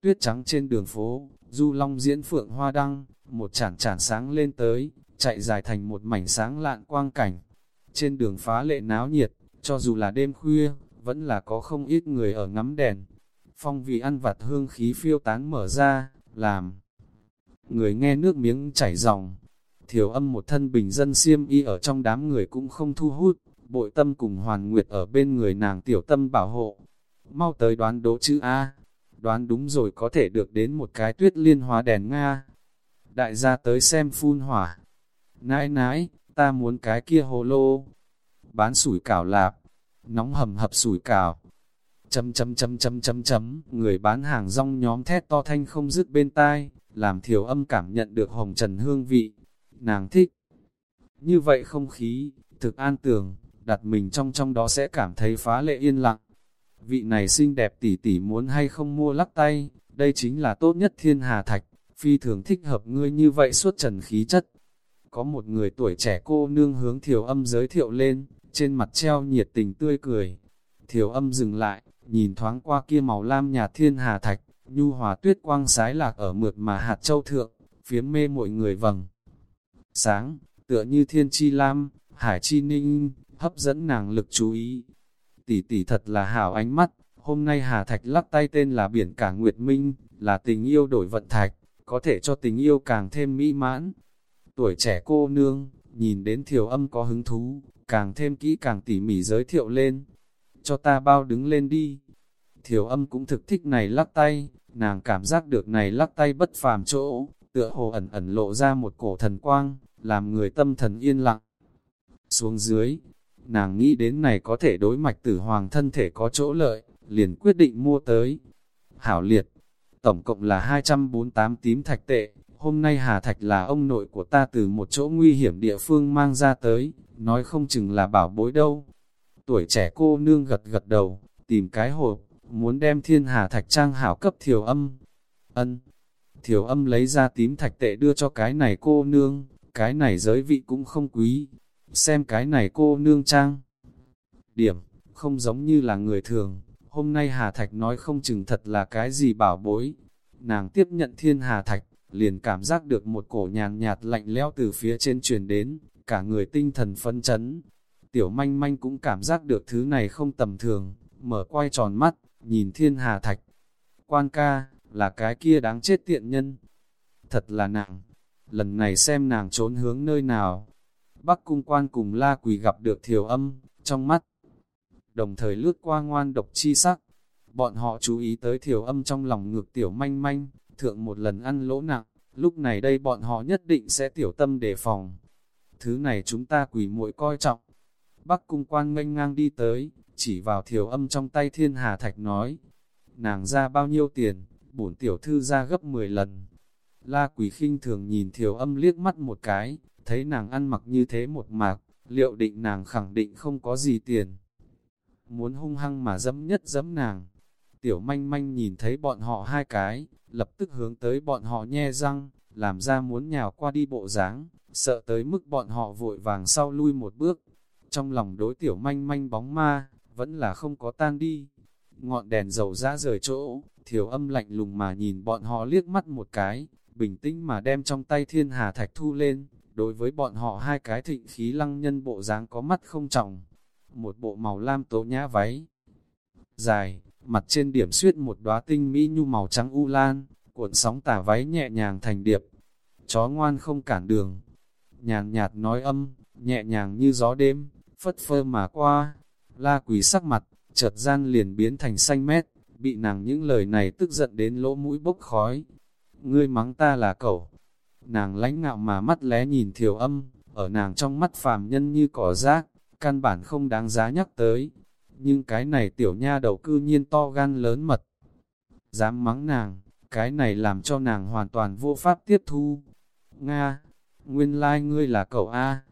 Tuyết trắng trên đường phố, du long diễn phượng hoa đăng, một chản chản sáng lên tới, chạy dài thành một mảnh sáng lạn quang cảnh. Trên đường phá lệ náo nhiệt, cho dù là đêm khuya, vẫn là có không ít người ở ngắm đèn. Phong vị ăn vặt hương khí phiêu tán mở ra, làm người nghe nước miếng chảy ròng. Thiểu âm một thân bình dân xiêm y ở trong đám người cũng không thu hút, bội tâm cùng hoàn nguyệt ở bên người nàng tiểu tâm bảo hộ. Mau tới đoán đố chữ A, đoán đúng rồi có thể được đến một cái tuyết liên hóa đèn Nga. đại gia tới xem phun hỏa. Nãi nãi, ta muốn cái kia hồ lô. Bán sủi cảo lạp, nóng hầm hập sủi cảo. Chấm chấm chấm chấm chấm chấm, người bán hàng rong nhóm thét to thanh không dứt bên tai, làm thiểu âm cảm nhận được hồng trần hương vị. Nàng thích. Như vậy không khí, thực an tường, đặt mình trong trong đó sẽ cảm thấy phá lệ yên lặng. Vị này xinh đẹp tỷ tỷ muốn hay không mua lắc tay, đây chính là tốt nhất thiên hà thạch, phi thường thích hợp ngươi như vậy suốt trần khí chất. Có một người tuổi trẻ cô nương hướng thiểu âm giới thiệu lên, trên mặt treo nhiệt tình tươi cười. Thiểu âm dừng lại, nhìn thoáng qua kia màu lam nhà thiên hà thạch, nhu hòa tuyết quang sái lạc ở mượt mà hạt châu thượng, phía mê mọi người vầng. Sáng, tựa như thiên chi lam, hải chi ninh, hấp dẫn nàng lực chú ý. Tỷ tỷ thật là hảo ánh mắt, hôm nay Hà Thạch lắc tay tên là Biển Cả Nguyệt Minh, là tình yêu đổi vận thạch, có thể cho tình yêu càng thêm mỹ mãn. Tuổi trẻ cô nương, nhìn đến thiểu âm có hứng thú, càng thêm kỹ càng tỉ mỉ giới thiệu lên. Cho ta bao đứng lên đi. Thiểu âm cũng thực thích này lắc tay, nàng cảm giác được này lắc tay bất phàm chỗ, tựa hồ ẩn ẩn lộ ra một cổ thần quang, làm người tâm thần yên lặng. Xuống dưới, nàng nghĩ đến này có thể đối mạch tử hoàng thân thể có chỗ lợi, liền quyết định mua tới. Hảo liệt, tổng cộng là 248 tím thạch tệ, hôm nay Hà Thạch là ông nội của ta từ một chỗ nguy hiểm địa phương mang ra tới, nói không chừng là bảo bối đâu. Tuổi trẻ cô nương gật gật đầu, tìm cái hộp, muốn đem thiên Hà Thạch trang hảo cấp thiểu âm. Ân, thiểu âm lấy ra tím thạch tệ đưa cho cái này cô nương, cái này giới vị cũng không quý, xem cái này cô nương trang. Điểm, không giống như là người thường, hôm nay Hà Thạch nói không chừng thật là cái gì bảo bối. Nàng tiếp nhận thiên Hà Thạch, liền cảm giác được một cổ nhàn nhạt lạnh lẽo từ phía trên truyền đến, cả người tinh thần phấn chấn. Tiểu manh manh cũng cảm giác được thứ này không tầm thường, mở quay tròn mắt, nhìn thiên Hà Thạch. Quan ca, là cái kia đáng chết tiện nhân. Thật là nặng, lần này xem nàng trốn hướng nơi nào, Bắc cung quan cùng la quỳ gặp được thiểu âm, trong mắt. Đồng thời lướt qua ngoan độc chi sắc. Bọn họ chú ý tới thiểu âm trong lòng ngược tiểu manh manh, thượng một lần ăn lỗ nặng, lúc này đây bọn họ nhất định sẽ tiểu tâm đề phòng. Thứ này chúng ta quỳ muội coi trọng. Bắc cung quan nghênh ngang đi tới, chỉ vào thiểu âm trong tay thiên hà thạch nói. Nàng ra bao nhiêu tiền, bổn tiểu thư ra gấp 10 lần. La quỷ khinh thường nhìn thiểu âm liếc mắt một cái, thấy nàng ăn mặc như thế một mạc, liệu định nàng khẳng định không có gì tiền. Muốn hung hăng mà dẫm nhất dẫm nàng. Tiểu manh manh nhìn thấy bọn họ hai cái, lập tức hướng tới bọn họ nhe răng, làm ra muốn nhào qua đi bộ dáng sợ tới mức bọn họ vội vàng sau lui một bước. Trong lòng đối tiểu manh manh bóng ma, vẫn là không có tan đi. Ngọn đèn dầu ra rời chỗ, thiểu âm lạnh lùng mà nhìn bọn họ liếc mắt một cái, bình tĩnh mà đem trong tay thiên hà thạch thu lên, Đối với bọn họ hai cái thịnh khí lăng nhân bộ dáng có mắt không trọng, một bộ màu lam tố nhã váy dài, mặt trên điểm suyết một đóa tinh mỹ nhu màu trắng u lan, cuộn sóng tả váy nhẹ nhàng thành điệp. Chó ngoan không cản đường, nhàn nhạt nói âm, nhẹ nhàng như gió đêm, phất phơ mà qua. La quỷ sắc mặt, chợt gian liền biến thành xanh mét, bị nàng những lời này tức giận đến lỗ mũi bốc khói. Ngươi mắng ta là cậu Nàng lãnh ngạo mà mắt lé nhìn thiểu âm, ở nàng trong mắt phàm nhân như cỏ rác, căn bản không đáng giá nhắc tới. Nhưng cái này tiểu nha đầu cư nhiên to gan lớn mật. Dám mắng nàng, cái này làm cho nàng hoàn toàn vô pháp tiếp thu. Nga, nguyên lai like ngươi là cậu A.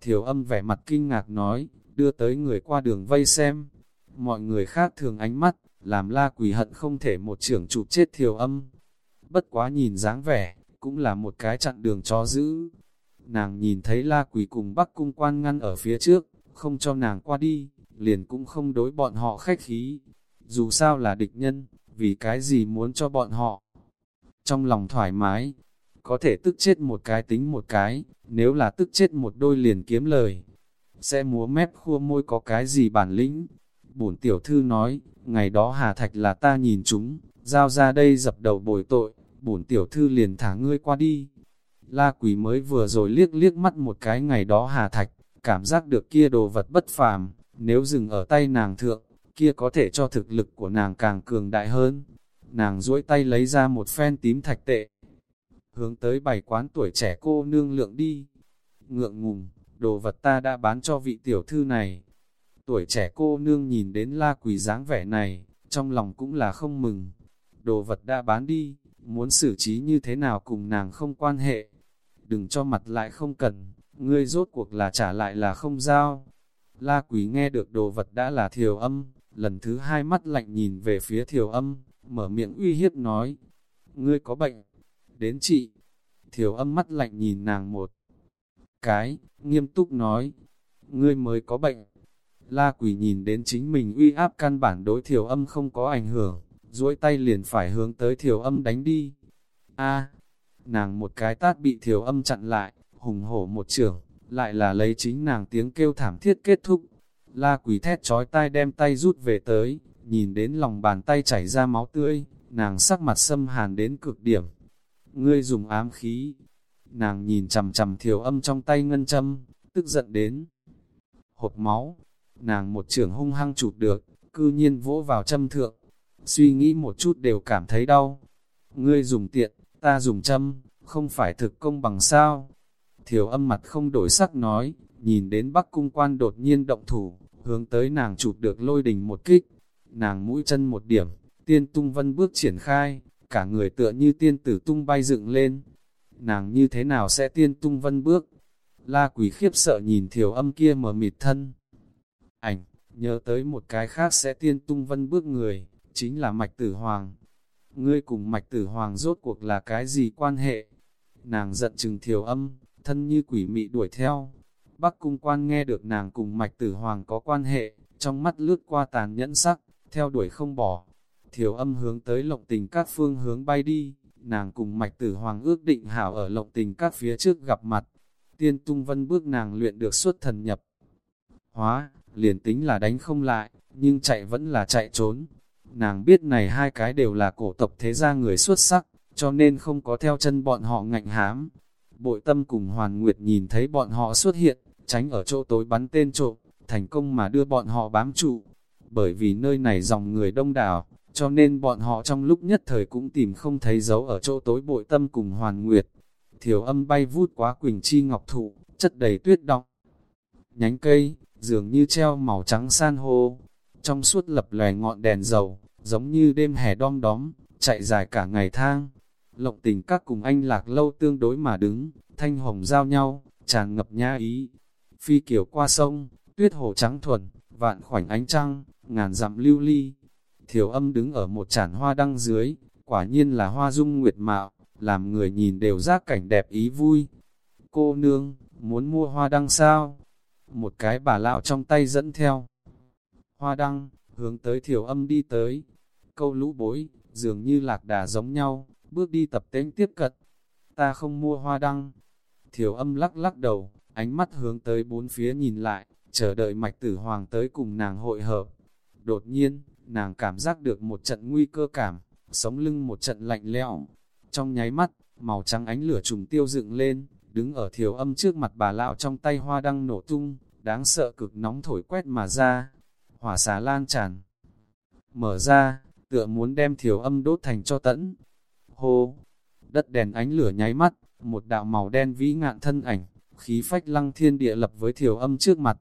Thiểu âm vẻ mặt kinh ngạc nói, đưa tới người qua đường vây xem. Mọi người khác thường ánh mắt, làm la quỷ hận không thể một trưởng chụp chết thiểu âm. Bất quá nhìn dáng vẻ, cũng là một cái chặn đường chó giữ. Nàng nhìn thấy la quỷ cùng bắc cung quan ngăn ở phía trước, không cho nàng qua đi, liền cũng không đối bọn họ khách khí. Dù sao là địch nhân, vì cái gì muốn cho bọn họ. Trong lòng thoải mái, có thể tức chết một cái tính một cái, nếu là tức chết một đôi liền kiếm lời. Sẽ múa mép khua môi có cái gì bản lĩnh. Bổn tiểu thư nói, ngày đó Hà Thạch là ta nhìn chúng, giao ra đây dập đầu bồi tội, bổn tiểu thư liền thả ngươi qua đi. La quỷ mới vừa rồi liếc liếc mắt một cái ngày đó hà thạch, cảm giác được kia đồ vật bất phàm, nếu dừng ở tay nàng thượng, kia có thể cho thực lực của nàng càng cường đại hơn. Nàng duỗi tay lấy ra một phen tím thạch tệ, hướng tới bảy quán tuổi trẻ cô nương lượng đi. Ngượng ngùng, đồ vật ta đã bán cho vị tiểu thư này. Tuổi trẻ cô nương nhìn đến la quỷ dáng vẻ này, trong lòng cũng là không mừng. Đồ vật đã bán đi, muốn xử trí như thế nào cùng nàng không quan hệ. Đừng cho mặt lại không cần, ngươi rốt cuộc là trả lại là không giao. La quỷ nghe được đồ vật đã là thiều âm, lần thứ hai mắt lạnh nhìn về phía thiều âm, mở miệng uy hiếp nói, ngươi có bệnh, đến chị. Thiều âm mắt lạnh nhìn nàng một cái, nghiêm túc nói, ngươi mới có bệnh. La quỷ nhìn đến chính mình uy áp căn bản đối thiều âm không có ảnh hưởng, duỗi tay liền phải hướng tới thiều âm đánh đi. A, nàng một cái tát bị thiều âm chặn lại, hùng hổ một trường, lại là lấy chính nàng tiếng kêu thảm thiết kết thúc. La quỷ thét chói tai đem tay rút về tới, nhìn đến lòng bàn tay chảy ra máu tươi, nàng sắc mặt xâm hàn đến cực điểm. Ngươi dùng ám khí, nàng nhìn chầm chầm thiểu âm trong tay ngân châm, tức giận đến. hột máu, nàng một trưởng hung hăng chụp được, cư nhiên vỗ vào châm thượng, suy nghĩ một chút đều cảm thấy đau. Ngươi dùng tiện, ta dùng châm, không phải thực công bằng sao. Thiểu âm mặt không đổi sắc nói, nhìn đến bắc cung quan đột nhiên động thủ, hướng tới nàng chụp được lôi đình một kích. Nàng mũi chân một điểm, tiên tung vân bước triển khai, cả người tựa như tiên tử tung bay dựng lên. Nàng như thế nào sẽ tiên tung vân bước? La quỷ khiếp sợ nhìn thiểu âm kia mở mịt thân. Ảnh, nhớ tới một cái khác sẽ tiên tung vân bước người, chính là mạch tử hoàng. Ngươi cùng mạch tử hoàng rốt cuộc là cái gì quan hệ? Nàng giận chừng thiểu âm, thân như quỷ mị đuổi theo. Bắc cung quan nghe được nàng cùng mạch tử hoàng có quan hệ, trong mắt lướt qua tàn nhẫn sắc, theo đuổi không bỏ. Thiểu âm hướng tới lộng tình các phương hướng bay đi, nàng cùng mạch tử hoàng ước định hảo ở lộng tình các phía trước gặp mặt. Tiên tung vân bước nàng luyện được xuất thần nhập. Hóa, liền tính là đánh không lại, nhưng chạy vẫn là chạy trốn. Nàng biết này hai cái đều là cổ tộc thế gia người xuất sắc, cho nên không có theo chân bọn họ ngạnh hám. Bội tâm cùng Hoàn Nguyệt nhìn thấy bọn họ xuất hiện, tránh ở chỗ tối bắn tên trộm, thành công mà đưa bọn họ bám trụ. Bởi vì nơi này dòng người đông đảo, cho nên bọn họ trong lúc nhất thời cũng tìm không thấy dấu ở chỗ tối bội tâm cùng Hoàn Nguyệt. Thiểu âm bay vút quá quỳnh chi ngọc thụ, chất đầy tuyết đọng. Nhánh cây, dường như treo màu trắng san hô, trong suốt lập lòe ngọn đèn dầu, giống như đêm hè đom đóm, chạy dài cả ngày thang. Lộng tình các cùng anh lạc lâu tương đối mà đứng, thanh hồng giao nhau, tràn ngập nha ý. Phi kiểu qua sông, tuyết hồ trắng thuần, vạn khoảnh ánh trăng, ngàn dặm lưu ly. Thiểu âm đứng ở một chản hoa đăng dưới, quả nhiên là hoa dung nguyệt mạo, làm người nhìn đều giác cảnh đẹp ý vui. Cô nương, muốn mua hoa đăng sao? Một cái bà lão trong tay dẫn theo. Hoa đăng, hướng tới thiểu âm đi tới. Câu lũ bối, dường như lạc đà giống nhau, bước đi tập tễnh tiếp cận. Ta không mua hoa đăng. Thiểu âm lắc lắc đầu, ánh mắt hướng tới bốn phía nhìn lại, chờ đợi mạch tử hoàng tới cùng nàng hội hợp. Đột nhiên, nàng cảm giác được một trận nguy cơ cảm, sống lưng một trận lạnh lẽo. Trong nháy mắt, màu trắng ánh lửa trùng tiêu dựng lên, đứng ở thiểu âm trước mặt bà lão trong tay hoa đăng nổ tung, đáng sợ cực nóng thổi quét mà ra. Hỏa xà lan tràn. Mở ra, tựa muốn đem thiểu âm đốt thành cho tẫn. Hô! Đất đèn ánh lửa nháy mắt, một đạo màu đen vĩ ngạn thân ảnh, khí phách lăng thiên địa lập với thiểu âm trước mặt.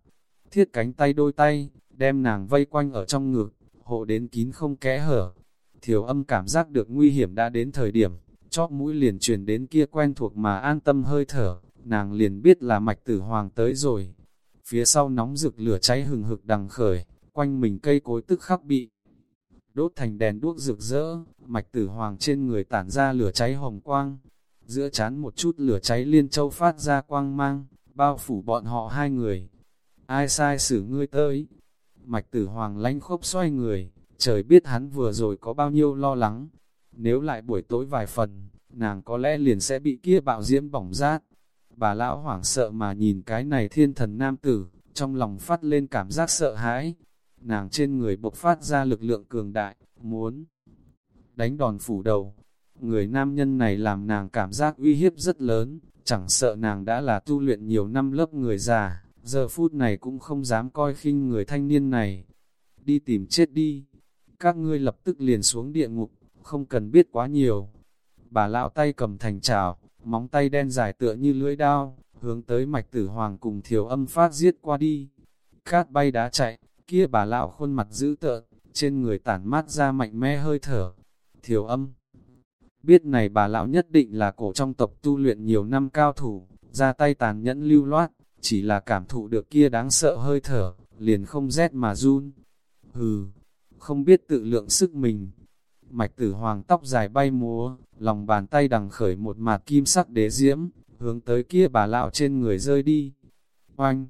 Thiết cánh tay đôi tay, đem nàng vây quanh ở trong ngực, hộ đến kín không kẽ hở. Thiểu âm cảm giác được nguy hiểm đã đến thời điểm, chóp mũi liền truyền đến kia quen thuộc mà an tâm hơi thở, nàng liền biết là mạch tử hoàng tới rồi. Phía sau nóng rực lửa cháy hừng hực đằng khởi, quanh mình cây cối tức khắc bị đốt thành đèn đuốc rực rỡ, mạch tử hoàng trên người tản ra lửa cháy hồng quang. Giữa chán một chút lửa cháy liên châu phát ra quang mang, bao phủ bọn họ hai người. Ai sai xử ngươi tới? Mạch tử hoàng lánh khốc xoay người, trời biết hắn vừa rồi có bao nhiêu lo lắng. Nếu lại buổi tối vài phần, nàng có lẽ liền sẽ bị kia bạo diễm bỏng rát. Bà lão hoảng sợ mà nhìn cái này thiên thần nam tử, trong lòng phát lên cảm giác sợ hãi. Nàng trên người bộc phát ra lực lượng cường đại, muốn đánh đòn phủ đầu. Người nam nhân này làm nàng cảm giác uy hiếp rất lớn, chẳng sợ nàng đã là tu luyện nhiều năm lớp người già, giờ phút này cũng không dám coi khinh người thanh niên này. Đi tìm chết đi, các ngươi lập tức liền xuống địa ngục, không cần biết quá nhiều. Bà lão tay cầm thành trào, móng tay đen dài tựa như lưỡi đao, hướng tới mạch tử hoàng cùng thiểu âm phát giết qua đi. Cát bay đá chạy, kia bà lão khuôn mặt dữ tợn, trên người tản mát ra mạnh mẽ hơi thở. Thiểu âm biết này bà lão nhất định là cổ trong tộc tu luyện nhiều năm cao thủ, ra tay tàn nhẫn lưu loát, chỉ là cảm thụ được kia đáng sợ hơi thở, liền không rét mà run. Hừ, không biết tự lượng sức mình. Mạch tử hoàng tóc dài bay múa, lòng bàn tay đằng khởi một mạt kim sắc đế diễm, hướng tới kia bà lão trên người rơi đi. Oanh!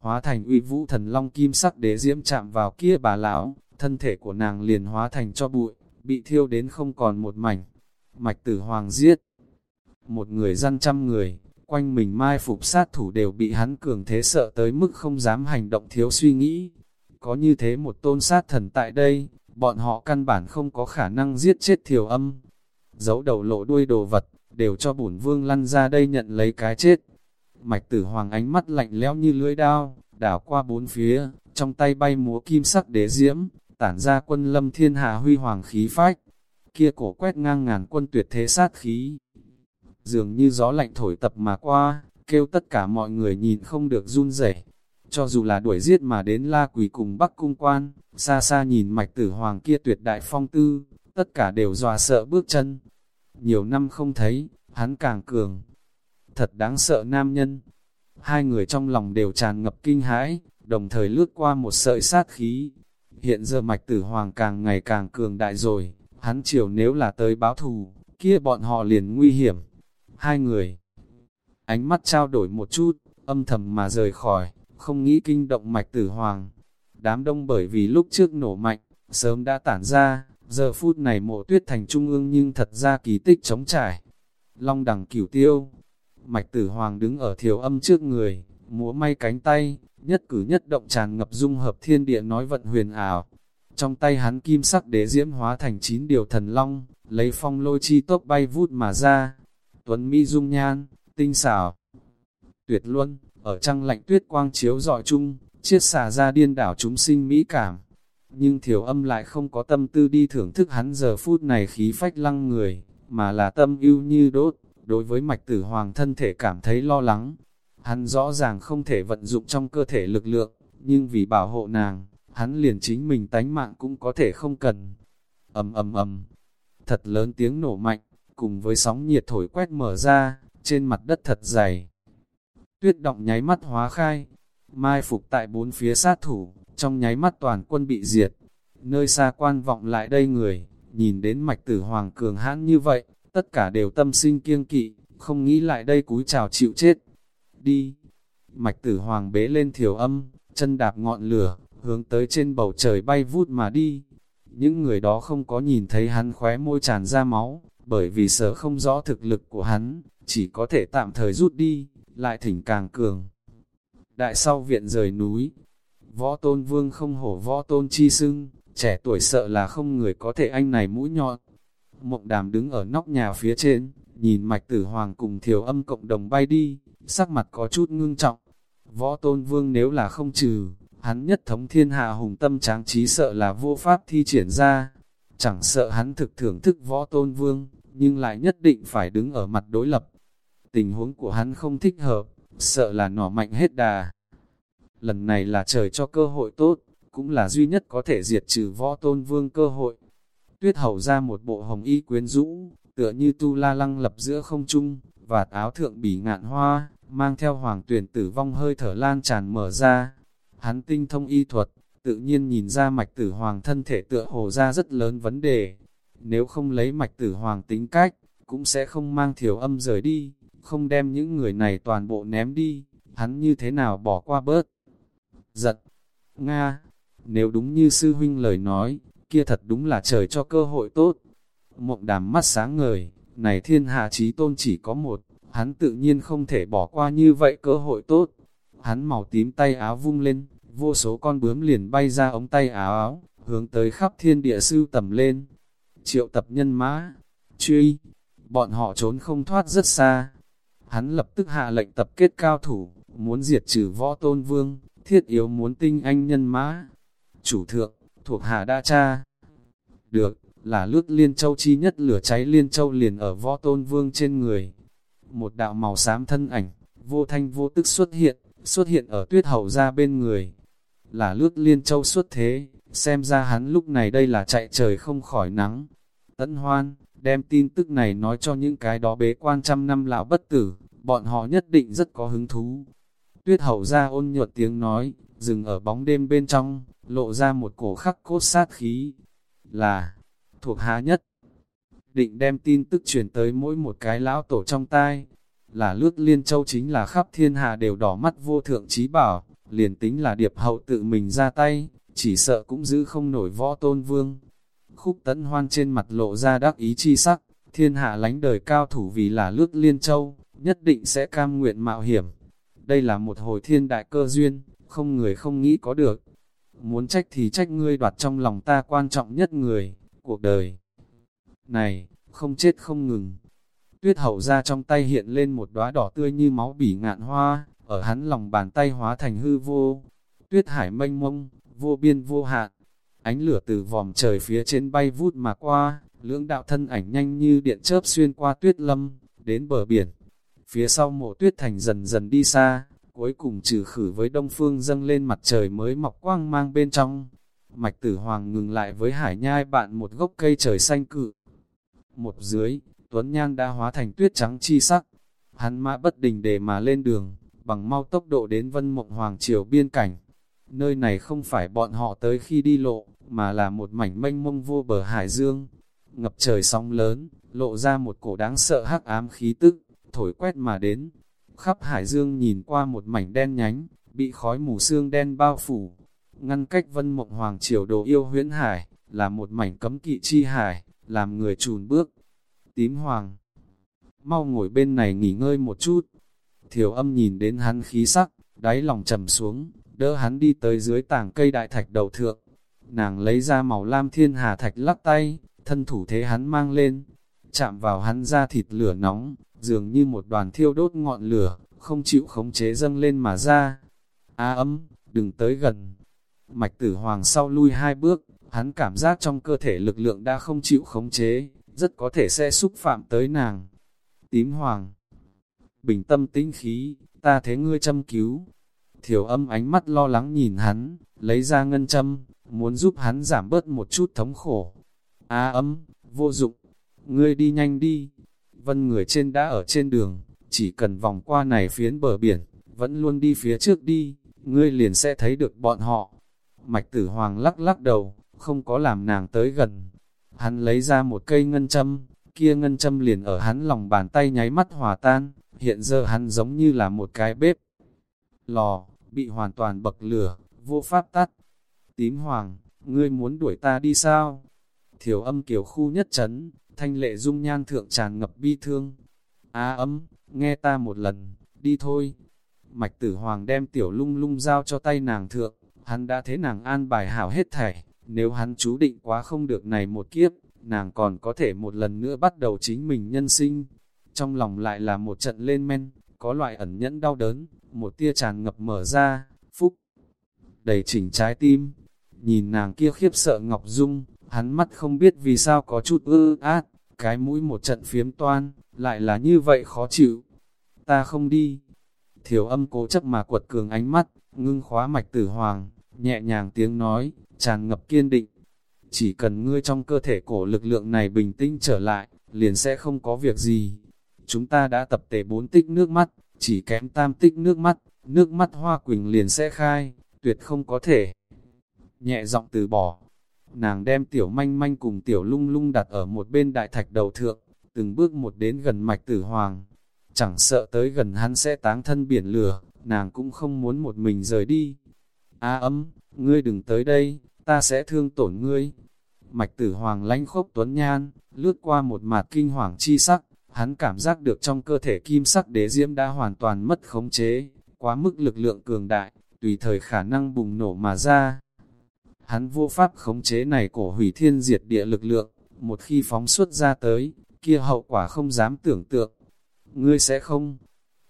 Hóa thành uy vũ thần long kim sắc đế diễm chạm vào kia bà lão, thân thể của nàng liền hóa thành cho bụi, bị thiêu đến không còn một mảnh. Mạch tử hoàng giết. Một người dân trăm người, quanh mình mai phục sát thủ đều bị hắn cường thế sợ tới mức không dám hành động thiếu suy nghĩ. Có như thế một tôn sát thần tại đây, bọn họ căn bản không có khả năng giết chết thiểu âm. Giấu đầu lộ đuôi đồ vật, đều cho bổn vương lăn ra đây nhận lấy cái chết. Mạch tử hoàng ánh mắt lạnh lẽo như lưỡi đao, đảo qua bốn phía, trong tay bay múa kim sắc đế diễm, tản ra quân lâm thiên hạ huy hoàng khí phách. Kia cổ quét ngang ngàn quân tuyệt thế sát khí. Dường như gió lạnh thổi tập mà qua, kêu tất cả mọi người nhìn không được run rẩy. Cho dù là đuổi giết mà đến la quỷ cùng bắc cung quan, xa xa nhìn mạch tử hoàng kia tuyệt đại phong tư, tất cả đều dọa sợ bước chân. Nhiều năm không thấy, hắn càng cường. Thật đáng sợ nam nhân. Hai người trong lòng đều tràn ngập kinh hãi, đồng thời lướt qua một sợi sát khí. Hiện giờ mạch tử hoàng càng ngày càng cường đại rồi, hắn chiều nếu là tới báo thù, kia bọn họ liền nguy hiểm. Hai người, ánh mắt trao đổi một chút, âm thầm mà rời khỏi, không nghĩ kinh động mạch tử hoàng. Đám đông bởi vì lúc trước nổ mạnh, sớm đã tản ra, giờ phút này mộ tuyết thành trung ương nhưng thật ra kỳ tích chống trải. Long đằng cửu tiêu, mạch tử hoàng đứng ở thiểu âm trước người, múa may cánh tay, nhất cử nhất động tràn ngập dung hợp thiên địa nói vận huyền ảo. Trong tay hắn kim sắc đế diễm hóa thành chín điều thần long, lấy phong lôi chi tốc bay vút mà ra. Tuấn Mỹ dung nhan, tinh xảo, tuyệt luân, ở trăng lạnh tuyết quang chiếu dọi chung, chiết xả ra điên đảo chúng sinh mỹ cảm. Nhưng thiểu âm lại không có tâm tư đi thưởng thức hắn giờ phút này khí phách lăng người, mà là tâm ưu như đốt, đối với mạch tử hoàng thân thể cảm thấy lo lắng. Hắn rõ ràng không thể vận dụng trong cơ thể lực lượng, nhưng vì bảo hộ nàng, hắn liền chính mình tánh mạng cũng có thể không cần. ầm ầm ầm, thật lớn tiếng nổ mạnh, cùng với sóng nhiệt thổi quét mở ra, trên mặt đất thật dày. Tuyết động nháy mắt hóa khai, mai phục tại bốn phía sát thủ, trong nháy mắt toàn quân bị diệt. Nơi xa quan vọng lại đây người, nhìn đến mạch tử hoàng cường hãn như vậy, tất cả đều tâm sinh kiêng kỵ, không nghĩ lại đây cúi chào chịu chết. Đi! Mạch tử hoàng bế lên thiểu âm, chân đạp ngọn lửa, hướng tới trên bầu trời bay vút mà đi. Những người đó không có nhìn thấy hắn khóe môi tràn ra máu, bởi vì sợ không rõ thực lực của hắn, chỉ có thể tạm thời rút đi, lại thỉnh càng cường. Đại sau viện rời núi, võ tôn vương không hổ võ tôn chi sưng, trẻ tuổi sợ là không người có thể anh này mũi nhọn. Mộng đàm đứng ở nóc nhà phía trên, nhìn mạch tử hoàng cùng thiểu âm cộng đồng bay đi, sắc mặt có chút ngưng trọng. Võ tôn vương nếu là không trừ, hắn nhất thống thiên hạ hùng tâm tráng trí sợ là vô pháp thi triển ra. Chẳng sợ hắn thực thưởng thức võ tôn vương, nhưng lại nhất định phải đứng ở mặt đối lập. Tình huống của hắn không thích hợp, sợ là nỏ mạnh hết đà. Lần này là trời cho cơ hội tốt, cũng là duy nhất có thể diệt trừ võ tôn vương cơ hội. Tuyết hầu ra một bộ hồng y quyến rũ, tựa như tu la lăng lập giữa không trung, và áo thượng bỉ ngạn hoa, mang theo hoàng tuyển tử vong hơi thở lan tràn mở ra. Hắn tinh thông y thuật, tự nhiên nhìn ra mạch tử hoàng thân thể tựa hồ ra rất lớn vấn đề. Nếu không lấy mạch tử hoàng tính cách, cũng sẽ không mang thiểu âm rời đi, không đem những người này toàn bộ ném đi, hắn như thế nào bỏ qua bớt. Giật, Nga, nếu đúng như sư huynh lời nói, kia thật đúng là trời cho cơ hội tốt. Mộng đàm mắt sáng ngời, này thiên hạ trí tôn chỉ có một, hắn tự nhiên không thể bỏ qua như vậy cơ hội tốt. Hắn màu tím tay áo vung lên, vô số con bướm liền bay ra ống tay áo áo, hướng tới khắp thiên địa sư tầm lên. Triệu tập nhân mã, truy, bọn họ trốn không thoát rất xa. Hắn lập tức hạ lệnh tập kết cao thủ, muốn diệt trừ võ tôn vương, thiết yếu muốn tinh anh nhân mã. Chủ thượng, thuộc hạ đa cha. Được, là lướt liên châu chi nhất lửa cháy liên châu liền ở võ tôn vương trên người. một đạo màu xám thân ảnh, vô thanh vô tức xuất hiện, xuất hiện ở tuyết hậu ra bên người. Là lướt liên châu xuất thế, xem ra hắn lúc này đây là chạy trời không khỏi nắng. Tấn hoan, đem tin tức này nói cho những cái đó bế quan trăm năm lão bất tử, bọn họ nhất định rất có hứng thú. Tuyết hậu ra ôn nhuận tiếng nói, dừng ở bóng đêm bên trong, lộ ra một cổ khắc cốt sát khí. Là, thuộc hạ nhất, định đem tin tức truyền tới mỗi một cái lão tổ trong tai. Là lướt liên châu chính là khắp thiên hạ đều đỏ mắt vô thượng trí bảo, liền tính là điệp hậu tự mình ra tay, chỉ sợ cũng giữ không nổi võ tôn vương. Khúc tấn hoan trên mặt lộ ra đắc ý chi sắc, thiên hạ lánh đời cao thủ vì là lướt liên châu, nhất định sẽ cam nguyện mạo hiểm. Đây là một hồi thiên đại cơ duyên, không người không nghĩ có được. Muốn trách thì trách ngươi đoạt trong lòng ta quan trọng nhất người, cuộc đời. Này, không chết không ngừng. Tuyết hậu ra trong tay hiện lên một đóa đỏ tươi như máu bỉ ngạn hoa, ở hắn lòng bàn tay hóa thành hư vô. Tuyết hải mênh mông, vô biên vô hạn. Ánh lửa từ vòm trời phía trên bay vút mà qua, lưỡng đạo thân ảnh nhanh như điện chớp xuyên qua tuyết lâm, đến bờ biển. Phía sau mộ tuyết thành dần dần đi xa, cuối cùng trừ khử với đông phương dâng lên mặt trời mới mọc quang mang bên trong. Mạch tử hoàng ngừng lại với hải nhai bạn một gốc cây trời xanh cự. Một dưới, Tuấn Nhan đã hóa thành tuyết trắng chi sắc. Hắn mã bất đình để mà lên đường, bằng mau tốc độ đến vân mộng hoàng triều biên cảnh. Nơi này không phải bọn họ tới khi đi lộ, mà là một mảnh mênh mông vô bờ hải dương. Ngập trời sóng lớn, lộ ra một cổ đáng sợ hắc ám khí tức, thổi quét mà đến. Khắp hải dương nhìn qua một mảnh đen nhánh, bị khói mù sương đen bao phủ. Ngăn cách vân mộng hoàng triều đồ yêu huyễn hải, là một mảnh cấm kỵ chi hải, làm người chùn bước. Tím hoàng, mau ngồi bên này nghỉ ngơi một chút. Thiểu âm nhìn đến hắn khí sắc, đáy lòng trầm xuống, đỡ hắn đi tới dưới tảng cây đại thạch đầu thượng. Nàng lấy ra màu lam thiên hà thạch lắc tay, thân thủ thế hắn mang lên, chạm vào hắn ra thịt lửa nóng, dường như một đoàn thiêu đốt ngọn lửa, không chịu khống chế dâng lên mà ra. Á ấm, đừng tới gần. Mạch tử hoàng sau lui hai bước, hắn cảm giác trong cơ thể lực lượng đã không chịu khống chế, rất có thể sẽ xúc phạm tới nàng. Tím hoàng, bình tâm tĩnh khí, ta thế ngươi châm cứu. Thiểu âm ánh mắt lo lắng nhìn hắn, lấy ra ngân châm, muốn giúp hắn giảm bớt một chút thống khổ. a âm vô dụng, ngươi đi nhanh đi. Vân người trên đã ở trên đường, chỉ cần vòng qua này phiến bờ biển, vẫn luôn đi phía trước đi, ngươi liền sẽ thấy được bọn họ. Mạch tử hoàng lắc lắc đầu, không có làm nàng tới gần. Hắn lấy ra một cây ngân châm, kia ngân châm liền ở hắn lòng bàn tay nháy mắt hòa tan, hiện giờ hắn giống như là một cái bếp. Lò, bị hoàn toàn bậc lửa, vô pháp tắt. Tím hoàng, ngươi muốn đuổi ta đi sao? Thiểu âm kiểu khu nhất chấn, thanh lệ dung nhan thượng tràn ngập bi thương. Á ấm, nghe ta một lần, đi thôi. Mạch tử hoàng đem tiểu lung lung giao cho tay nàng thượng, hắn đã thế nàng an bài hảo hết thảy, nếu hắn chú định quá không được này một kiếp, nàng còn có thể một lần nữa bắt đầu chính mình nhân sinh. Trong lòng lại là một trận lên men, có loại ẩn nhẫn đau đớn, một tia tràn ngập mở ra, phúc, đầy chỉnh trái tim. Nhìn nàng kia khiếp sợ Ngọc Dung, hắn mắt không biết vì sao có chút ư át, cái mũi một trận phiếm toan, lại là như vậy khó chịu. Ta không đi. Thiểu âm cố chấp mà quật cường ánh mắt, ngưng khóa mạch tử hoàng, nhẹ nhàng tiếng nói, tràn ngập kiên định. Chỉ cần ngươi trong cơ thể cổ lực lượng này bình tĩnh trở lại, liền sẽ không có việc gì. Chúng ta đã tập tề bốn tích nước mắt, chỉ kém tam tích nước mắt, nước mắt hoa quỳnh liền sẽ khai, tuyệt không có thể. Nhẹ giọng từ bỏ, nàng đem tiểu manh manh cùng tiểu lung lung đặt ở một bên đại thạch đầu thượng, từng bước một đến gần mạch tử hoàng. Chẳng sợ tới gần hắn sẽ táng thân biển lửa, nàng cũng không muốn một mình rời đi. A à ấm, ngươi đừng tới đây, ta sẽ thương tổn ngươi. Mạch tử hoàng lánh khốc tuấn nhan, lướt qua một mặt kinh hoàng chi sắc, hắn cảm giác được trong cơ thể kim sắc đế diễm đã hoàn toàn mất khống chế, quá mức lực lượng cường đại, tùy thời khả năng bùng nổ mà ra. Hắn vô pháp khống chế này cổ hủy thiên diệt địa lực lượng, một khi phóng xuất ra tới, kia hậu quả không dám tưởng tượng. Ngươi sẽ không?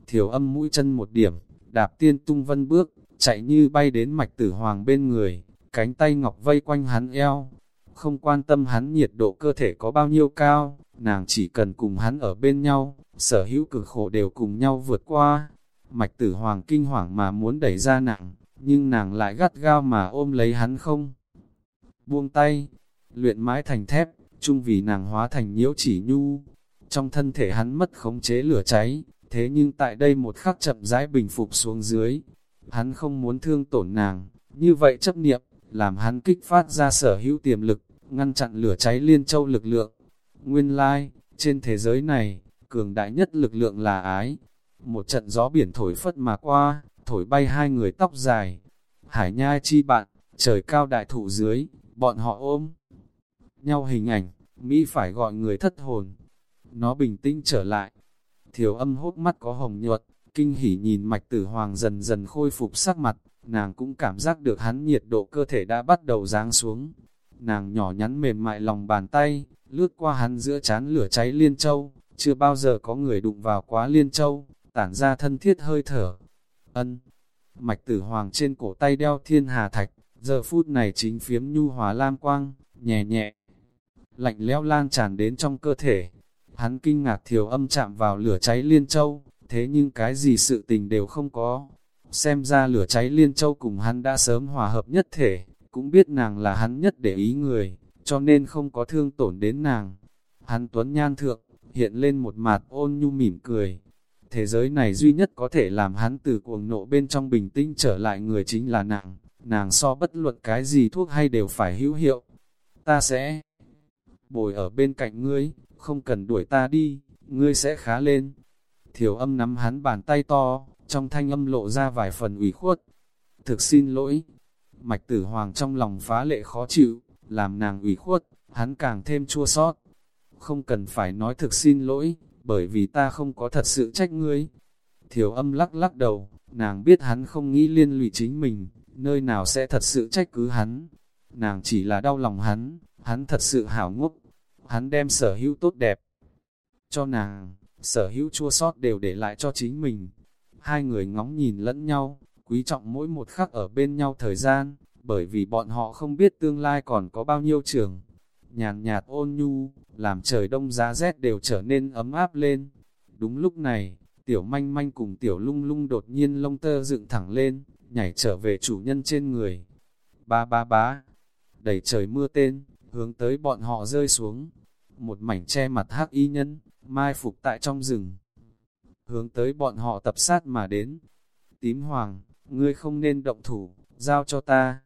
Thiểu âm mũi chân một điểm, đạp tiên tung vân bước, chạy như bay đến mạch tử hoàng bên người, cánh tay ngọc vây quanh hắn eo, không quan tâm hắn nhiệt độ cơ thể có bao nhiêu cao, nàng chỉ cần cùng hắn ở bên nhau, sở hữu cực khổ đều cùng nhau vượt qua. Mạch tử hoàng kinh hoàng mà muốn đẩy ra nặng, nhưng nàng lại gắt gao mà ôm lấy hắn không. Buông tay, luyện mãi thành thép, chung vì nàng hóa thành nhiễu chỉ nhu. Trong thân thể hắn mất khống chế lửa cháy, thế nhưng tại đây một khắc chậm rãi bình phục xuống dưới. Hắn không muốn thương tổn nàng, như vậy chấp niệm, làm hắn kích phát ra sở hữu tiềm lực, ngăn chặn lửa cháy liên châu lực lượng. Nguyên lai, like, trên thế giới này, cường đại nhất lực lượng là ái. Một trận gió biển thổi phất mà qua, thổi bay hai người tóc dài. Hải nhai chi bạn, trời cao đại thụ dưới, bọn họ ôm nhau hình ảnh, Mỹ phải gọi người thất hồn. Nó bình tĩnh trở lại. Thiểu âm hốt mắt có hồng nhuận, kinh hỉ nhìn mạch tử hoàng dần dần khôi phục sắc mặt, nàng cũng cảm giác được hắn nhiệt độ cơ thể đã bắt đầu giáng xuống. Nàng nhỏ nhắn mềm mại lòng bàn tay, lướt qua hắn giữa chán lửa cháy liên châu, chưa bao giờ có người đụng vào quá liên châu, tản ra thân thiết hơi thở. Ân, mạch tử hoàng trên cổ tay đeo thiên hà thạch, giờ phút này chính phiếm nhu hòa lam quang, nhẹ nhẹ. Lạnh lẽo lan tràn đến trong cơ thể, hắn kinh ngạc thiểu âm chạm vào lửa cháy liên châu, thế nhưng cái gì sự tình đều không có. Xem ra lửa cháy liên châu cùng hắn đã sớm hòa hợp nhất thể, cũng biết nàng là hắn nhất để ý người, cho nên không có thương tổn đến nàng. Hắn tuấn nhan thượng, hiện lên một mặt ôn nhu mỉm cười. Thế giới này duy nhất có thể làm hắn từ cuồng nộ bên trong bình tĩnh trở lại người chính là nàng. Nàng so bất luận cái gì thuốc hay đều phải hữu hiệu. Ta sẽ bồi ở bên cạnh ngươi, không cần đuổi ta đi, ngươi sẽ khá lên. Thiểu âm nắm hắn bàn tay to, trong thanh âm lộ ra vài phần ủy khuất. Thực xin lỗi, mạch tử hoàng trong lòng phá lệ khó chịu, làm nàng ủy khuất, hắn càng thêm chua sót. Không cần phải nói thực xin lỗi, bởi vì ta không có thật sự trách ngươi. Thiểu âm lắc lắc đầu, nàng biết hắn không nghĩ liên lụy chính mình, nơi nào sẽ thật sự trách cứ hắn. Nàng chỉ là đau lòng hắn, hắn thật sự hảo ngốc, hắn đem sở hữu tốt đẹp cho nàng, sở hữu chua sót đều để lại cho chính mình. Hai người ngóng nhìn lẫn nhau, quý trọng mỗi một khắc ở bên nhau thời gian, bởi vì bọn họ không biết tương lai còn có bao nhiêu trường. Nhàn nhạt ôn nhu, làm trời đông giá rét đều trở nên ấm áp lên. Đúng lúc này, tiểu manh manh cùng tiểu lung lung đột nhiên lông tơ dựng thẳng lên, nhảy trở về chủ nhân trên người. Ba ba bá, đầy trời mưa tên, hướng tới bọn họ rơi xuống. Một mảnh che mặt hắc y nhân, mai phục tại trong rừng. Hướng tới bọn họ tập sát mà đến. Tím hoàng, ngươi không nên động thủ, giao cho ta.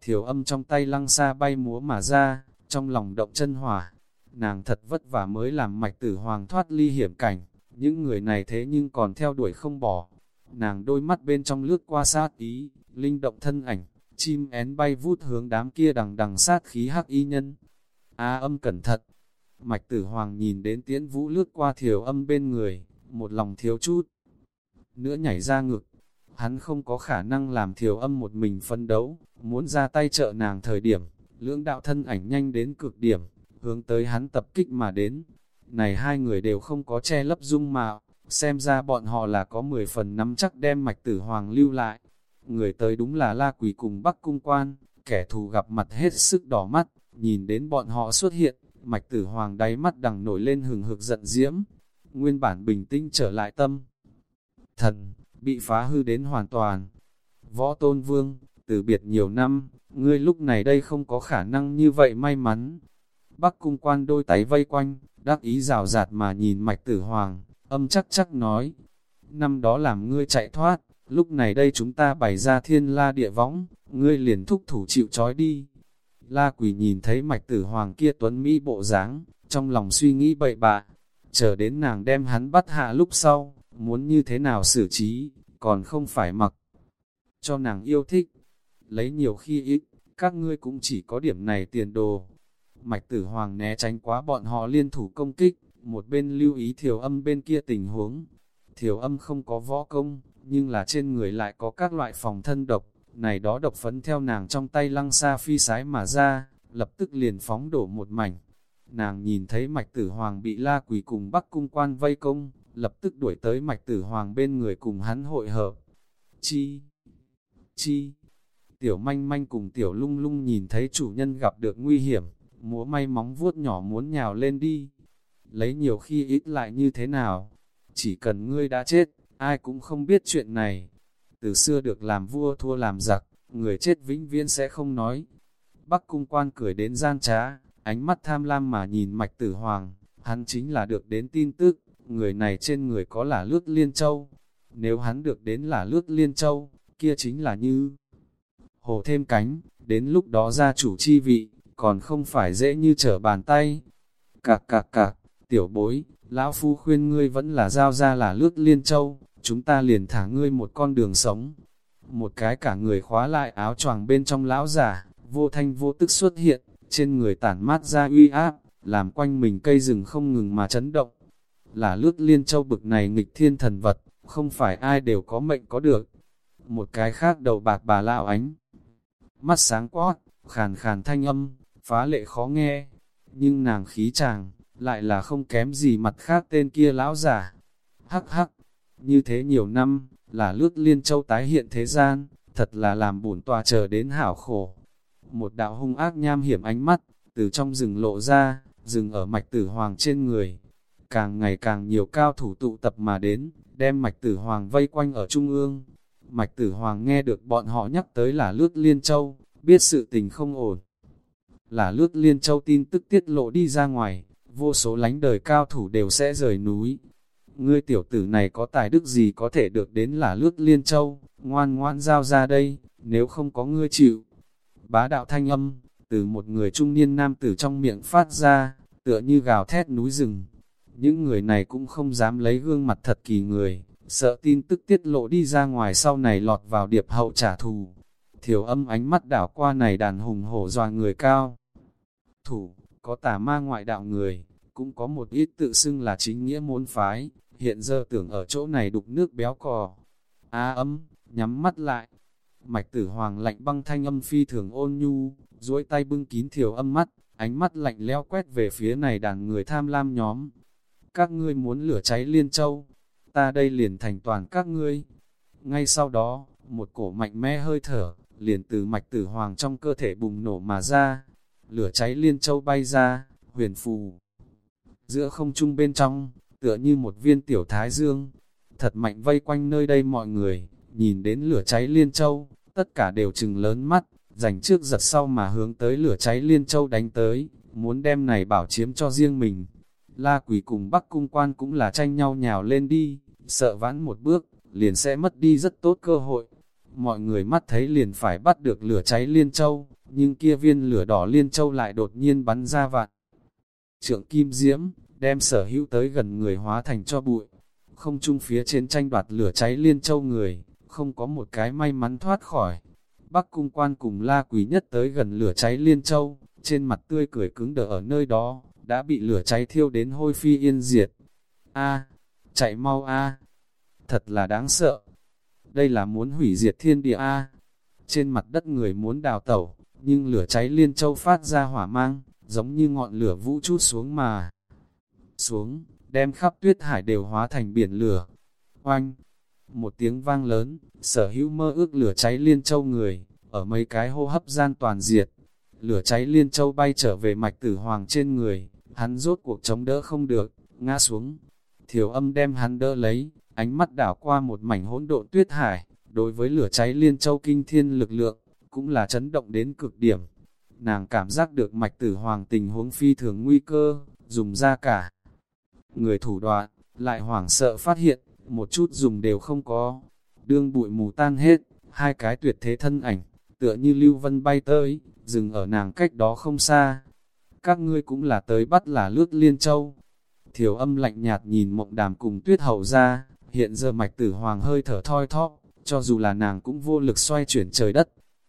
Thiểu âm trong tay lăng xa bay múa mà ra, trong lòng động chân hỏa. Nàng thật vất vả mới làm mạch tử hoàng thoát ly hiểm cảnh, những người này thế nhưng còn theo đuổi không bỏ. Nàng đôi mắt bên trong lướt qua sát ý, linh động thân ảnh, chim én bay vút hướng đám kia đằng đằng sát khí hắc y nhân. A âm cẩn thận, Mạch tử hoàng nhìn đến tiễn vũ lướt qua thiểu âm bên người, một lòng thiếu chút. Nữa nhảy ra ngực, hắn không có khả năng làm thiểu âm một mình phân đấu, muốn ra tay trợ nàng thời điểm, lưỡng đạo thân ảnh nhanh đến cực điểm, hướng tới hắn tập kích mà đến. Này hai người đều không có che lấp dung mạo, xem ra bọn họ là có 10 phần nắm chắc đem mạch tử hoàng lưu lại. Người tới đúng là la quỷ cùng bắc cung quan, kẻ thù gặp mặt hết sức đỏ mắt, nhìn đến bọn họ xuất hiện, Mạch tử hoàng đáy mắt đằng nổi lên hừng hực giận diễm, nguyên bản bình tĩnh trở lại tâm. Thần, bị phá hư đến hoàn toàn. Võ tôn vương, từ biệt nhiều năm, ngươi lúc này đây không có khả năng như vậy may mắn. Bắc cung quan đôi tay vây quanh, đắc ý rào rạt mà nhìn mạch tử hoàng, âm chắc chắc nói. Năm đó làm ngươi chạy thoát, lúc này đây chúng ta bày ra thiên la địa võng, ngươi liền thúc thủ chịu trói đi. La quỷ nhìn thấy mạch tử hoàng kia tuấn Mỹ bộ dáng, trong lòng suy nghĩ bậy bạ, chờ đến nàng đem hắn bắt hạ lúc sau, muốn như thế nào xử trí, còn không phải mặc. Cho nàng yêu thích, lấy nhiều khi ít, các ngươi cũng chỉ có điểm này tiền đồ. Mạch tử hoàng né tránh quá bọn họ liên thủ công kích, một bên lưu ý thiểu âm bên kia tình huống. Thiểu âm không có võ công, nhưng là trên người lại có các loại phòng thân độc, này đó độc phấn theo nàng trong tay lăng xa phi sái mà ra, lập tức liền phóng đổ một mảnh. Nàng nhìn thấy mạch tử hoàng bị la quỷ cùng bắc cung quan vây công, lập tức đuổi tới mạch tử hoàng bên người cùng hắn hội hợp. Chi? Chi? Tiểu manh manh cùng tiểu lung lung nhìn thấy chủ nhân gặp được nguy hiểm, múa may móng vuốt nhỏ muốn nhào lên đi. lấy nhiều khi ít lại như thế nào. Chỉ cần ngươi đã chết, ai cũng không biết chuyện này. Từ xưa được làm vua thua làm giặc, người chết vĩnh viễn sẽ không nói. Bắc cung quan cười đến gian trá, ánh mắt tham lam mà nhìn mạch tử hoàng, hắn chính là được đến tin tức, người này trên người có là lướt liên châu. Nếu hắn được đến là lướt liên châu, kia chính là như hồ thêm cánh, đến lúc đó ra chủ chi vị, còn không phải dễ như trở bàn tay. Cạc cạc cạc, tiểu bối, lão phu khuyên ngươi vẫn là giao ra là lướt liên châu, chúng ta liền thả ngươi một con đường sống. Một cái cả người khóa lại áo choàng bên trong lão giả, vô thanh vô tức xuất hiện, trên người tản mát ra uy áp, làm quanh mình cây rừng không ngừng mà chấn động. Là lướt liên châu bực này nghịch thiên thần vật, không phải ai đều có mệnh có được. Một cái khác đầu bạc bà lão ánh. Mắt sáng quát, khàn khàn thanh âm, phá lệ khó nghe. Nhưng nàng khí chàng, lại là không kém gì mặt khác tên kia lão giả. Hắc hắc, như thế nhiều năm, là lướt liên châu tái hiện thế gian, thật là làm bổn tòa chờ đến hảo khổ. Một đạo hung ác nham hiểm ánh mắt, từ trong rừng lộ ra, rừng ở mạch tử hoàng trên người. Càng ngày càng nhiều cao thủ tụ tập mà đến, đem mạch tử hoàng vây quanh ở trung ương. Mạch tử hoàng nghe được bọn họ nhắc tới là lướt liên châu, biết sự tình không ổn. Là lướt liên châu tin tức tiết lộ đi ra ngoài, vô số lánh đời cao thủ đều sẽ rời núi. Ngươi tiểu tử này có tài đức gì có thể được đến là lướt liên châu, ngoan ngoan giao ra đây, nếu không có ngươi chịu. Bá đạo thanh âm, từ một người trung niên nam tử trong miệng phát ra, tựa như gào thét núi rừng. Những người này cũng không dám lấy gương mặt thật kỳ người, sợ tin tức tiết lộ đi ra ngoài sau này lọt vào điệp hậu trả thù. Thiểu âm ánh mắt đảo qua này đàn hùng hổ doa người cao. Thủ, có tà ma ngoại đạo người, cũng có một ít tự xưng là chính nghĩa môn phái, hiện giờ tưởng ở chỗ này đục nước béo cò. A âm, nhắm mắt lại. Mạch tử hoàng lạnh băng thanh âm phi thường ôn nhu, duỗi tay bưng kín thiểu âm mắt, ánh mắt lạnh leo quét về phía này đàn người tham lam nhóm. Các ngươi muốn lửa cháy liên châu, ta đây liền thành toàn các ngươi. Ngay sau đó, một cổ mạnh mẽ hơi thở, liền từ mạch tử hoàng trong cơ thể bùng nổ mà ra. Lửa cháy liên châu bay ra, huyền phù. Giữa không trung bên trong, tựa như một viên tiểu thái dương, thật mạnh vây quanh nơi đây mọi người, nhìn đến lửa cháy liên châu, tất cả đều chừng lớn mắt, dành trước giật sau mà hướng tới lửa cháy liên châu đánh tới, muốn đem này bảo chiếm cho riêng mình. La quỳ cùng bắc cung quan cũng là tranh nhau nhào lên đi, sợ vãn một bước, liền sẽ mất đi rất tốt cơ hội. Mọi người mắt thấy liền phải bắt được lửa cháy liên châu, nhưng kia viên lửa đỏ liên châu lại đột nhiên bắn ra vạn. Trượng kim diễm, đem sở hữu tới gần người hóa thành cho bụi. Không chung phía trên tranh đoạt lửa cháy liên châu người, không có một cái may mắn thoát khỏi. Bắc cung quan cùng la quỳ nhất tới gần lửa cháy liên châu, trên mặt tươi cười cứng đờ ở nơi đó, đã bị lửa cháy thiêu đến hôi phi yên diệt. A, chạy mau a, thật là đáng sợ. Đây là muốn hủy diệt thiên địa a. Trên mặt đất người muốn đào tẩu, nhưng lửa cháy liên châu phát ra hỏa mang, giống như ngọn lửa vũ chút xuống mà. Xuống, đem khắp tuyết hải đều hóa thành biển lửa. Oanh! Một tiếng vang lớn, sở hữu mơ ước lửa cháy liên châu người, ở mấy cái hô hấp gian toàn diệt. Lửa cháy liên châu bay trở về mạch tử hoàng trên người, hắn rốt cuộc chống đỡ không được, ngã xuống. Thiểu âm đem hắn đỡ lấy, ánh mắt đảo qua một mảnh hỗn độn tuyết hải, đối với lửa cháy liên châu kinh thiên lực lượng, cũng là chấn động đến cực điểm. Nàng cảm giác được mạch tử hoàng tình huống phi thường nguy cơ, dùng ra cả. Người thủ đoạn, lại hoảng sợ phát hiện, một chút dùng đều không có. Đương bụi mù tan hết, hai cái tuyệt thế thân ảnh, tựa như lưu vân bay tới, dừng ở nàng cách đó không xa. Các ngươi cũng là tới bắt là lướt liên châu. Thiểu âm lạnh nhạt nhìn mộng đàm cùng tuyết hậu ra, hiện giờ mạch tử hoàng hơi thở thoi thóp, cho dù là nàng cũng vô lực xoay chuyển trời đất.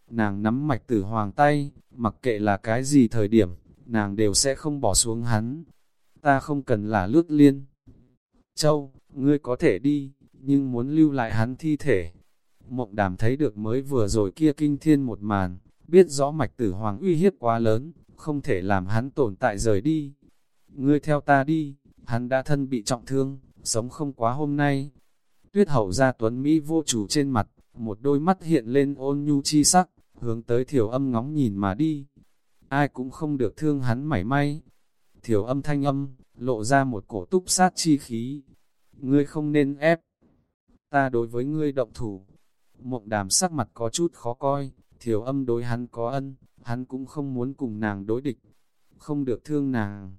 Nàng nắm mạch tử hoàng tay, mặc kệ là cái gì thời điểm, nàng đều sẽ không bỏ xuống hắn. Ta không cần là lướt liên. Châu, ngươi có thể đi, nhưng muốn lưu lại hắn thi thể. Mộng đàm thấy được mới vừa rồi kia kinh thiên một màn, biết rõ mạch tử hoàng uy hiếp quá lớn, không thể làm hắn tồn tại rời đi. Ngươi theo ta đi, hắn đã thân bị trọng thương, sống không quá hôm nay. Tuyết hậu ra tuấn Mỹ vô chủ trên mặt, một đôi mắt hiện lên ôn nhu chi sắc, hướng tới thiểu âm ngóng nhìn mà đi. Ai cũng không được thương hắn mảy may. Thiểu âm thanh âm, lộ ra một cổ túc sát chi khí. Ngươi không nên ép, ta đối với ngươi động thủ. Mộng đàm sắc mặt có chút khó coi, thiểu âm đối hắn có ân, hắn cũng không muốn cùng nàng đối địch, không được thương nàng.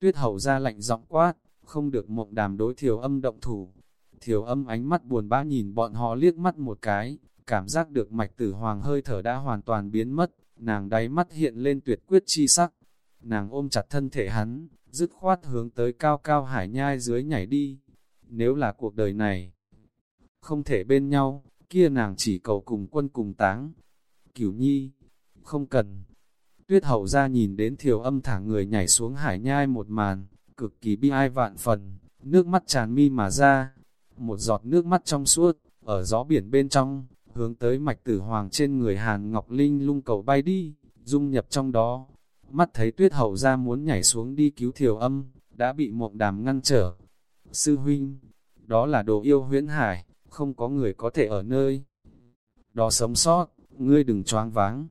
Tuyết hậu ra lạnh giọng quát, không được mộng đàm đối thiểu âm động thủ. Thiểu âm ánh mắt buồn bã nhìn bọn họ liếc mắt một cái, cảm giác được mạch tử hoàng hơi thở đã hoàn toàn biến mất, nàng đáy mắt hiện lên tuyệt quyết chi sắc. Nàng ôm chặt thân thể hắn, dứt khoát hướng tới cao cao hải nhai dưới nhảy đi. Nếu là cuộc đời này, không thể bên nhau, kia nàng chỉ cầu cùng quân cùng táng. Cửu nhi, không cần. Tuyết hậu ra nhìn đến thiểu âm thả người nhảy xuống hải nhai một màn, cực kỳ bi ai vạn phần, nước mắt tràn mi mà ra. Một giọt nước mắt trong suốt, ở gió biển bên trong, hướng tới mạch tử hoàng trên người Hàn Ngọc Linh lung cầu bay đi, dung nhập trong đó. Mắt thấy tuyết hậu ra muốn nhảy xuống đi cứu thiểu âm, đã bị mộng đàm ngăn trở. Sư huynh, đó là đồ yêu huyễn hải, không có người có thể ở nơi. Đó sống sót, ngươi đừng choáng váng.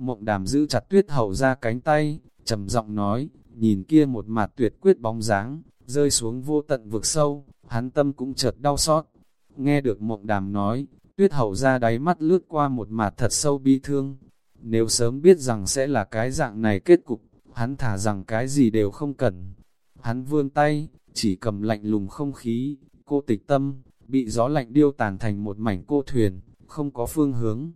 Mộng đàm giữ chặt tuyết hậu ra cánh tay, trầm giọng nói, nhìn kia một mặt tuyệt quyết bóng dáng, rơi xuống vô tận vực sâu, hắn tâm cũng chợt đau xót. Nghe được mộng đàm nói, tuyết hậu ra đáy mắt lướt qua một mặt thật sâu bi thương. Nếu sớm biết rằng sẽ là cái dạng này kết cục, hắn thả rằng cái gì đều không cần. Hắn vươn tay, chỉ cầm lạnh lùng không khí, cô tịch tâm, bị gió lạnh điêu tàn thành một mảnh cô thuyền, không có phương hướng.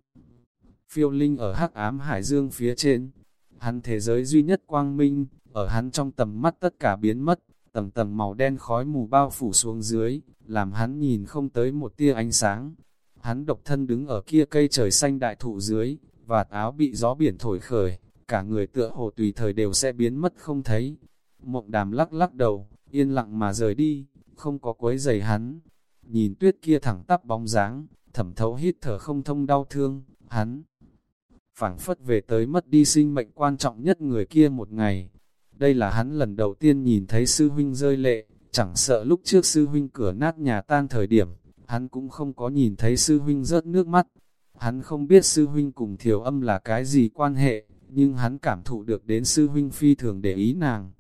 Phiêu linh ở hắc ám hải dương phía trên, hắn thế giới duy nhất quang minh, ở hắn trong tầm mắt tất cả biến mất, tầng tầng màu đen khói mù bao phủ xuống dưới, làm hắn nhìn không tới một tia ánh sáng. Hắn độc thân đứng ở kia cây trời xanh đại thụ dưới, vạt áo bị gió biển thổi khởi, cả người tựa hồ tùy thời đều sẽ biến mất không thấy. Mộng đàm lắc lắc đầu, yên lặng mà rời đi, không có quấy giày hắn. Nhìn tuyết kia thẳng tắp bóng dáng, thẩm thấu hít thở không thông đau thương, hắn phảng phất về tới mất đi sinh mệnh quan trọng nhất người kia một ngày. Đây là hắn lần đầu tiên nhìn thấy sư huynh rơi lệ, chẳng sợ lúc trước sư huynh cửa nát nhà tan thời điểm, hắn cũng không có nhìn thấy sư huynh rớt nước mắt. Hắn không biết sư huynh cùng thiểu âm là cái gì quan hệ, nhưng hắn cảm thụ được đến sư huynh phi thường để ý nàng.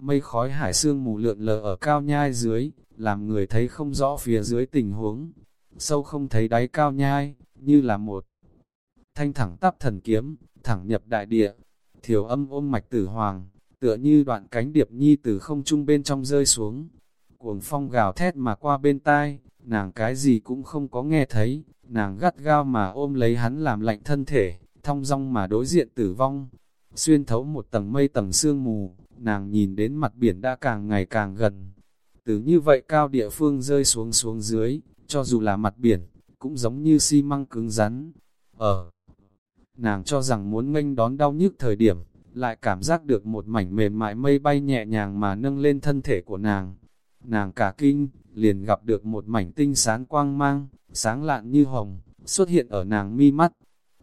Mây khói hải sương mù lượn lờ ở cao nhai dưới, làm người thấy không rõ phía dưới tình huống. Sâu không thấy đáy cao nhai, như là một thanh thẳng tắp thần kiếm, thẳng nhập đại địa. Thiểu âm ôm mạch tử hoàng, tựa như đoạn cánh điệp nhi từ không trung bên trong rơi xuống. Cuồng phong gào thét mà qua bên tai, nàng cái gì cũng không có nghe thấy, nàng gắt gao mà ôm lấy hắn làm lạnh thân thể, thong dong mà đối diện tử vong. Xuyên thấu một tầng mây tầng sương mù, nàng nhìn đến mặt biển đã càng ngày càng gần. Từ như vậy cao địa phương rơi xuống xuống dưới, cho dù là mặt biển, cũng giống như xi măng cứng rắn. Ở nàng cho rằng muốn nghênh đón đau nhức thời điểm, lại cảm giác được một mảnh mềm mại mây bay nhẹ nhàng mà nâng lên thân thể của nàng. Nàng cả kinh, liền gặp được một mảnh tinh sáng quang mang, sáng lạn như hồng, xuất hiện ở nàng mi mắt.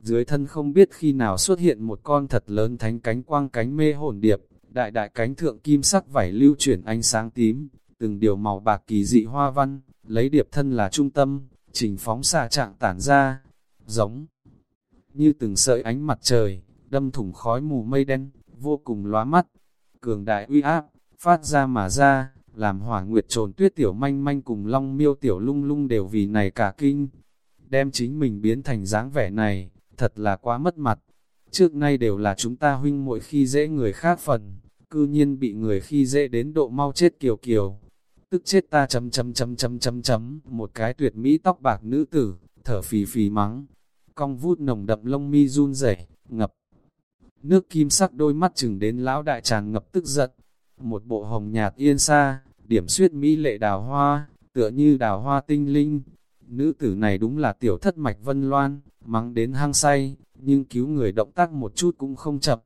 Dưới thân không biết khi nào xuất hiện một con thật lớn thánh cánh quang cánh mê hồn điệp, đại đại cánh thượng kim sắc vảy lưu chuyển ánh sáng tím, từng điều màu bạc kỳ dị hoa văn, lấy điệp thân là trung tâm, trình phóng xa trạng tản ra, giống như từng sợi ánh mặt trời, đâm thủng khói mù mây đen, vô cùng lóa mắt, cường đại uy áp, phát ra mà ra, làm hỏa nguyệt trồn tuyết tiểu manh manh cùng long miêu tiểu lung lung đều vì này cả kinh, đem chính mình biến thành dáng vẻ này, thật là quá mất mặt, trước nay đều là chúng ta huynh muội khi dễ người khác phần, cư nhiên bị người khi dễ đến độ mau chết kiều kiều, tức chết ta chấm chấm chấm chấm chấm chấm, một cái tuyệt mỹ tóc bạc nữ tử, thở phì phì mắng, cong vút nồng đậm lông mi run rẩy ngập. Nước kim sắc đôi mắt chừng đến lão đại tràn ngập tức giận, một bộ hồng nhạt yên xa, điểm suyết mỹ lệ đào hoa, tựa như đào hoa tinh linh. Nữ tử này đúng là tiểu thất mạch vân loan, mắng đến hang say, nhưng cứu người động tác một chút cũng không chậm.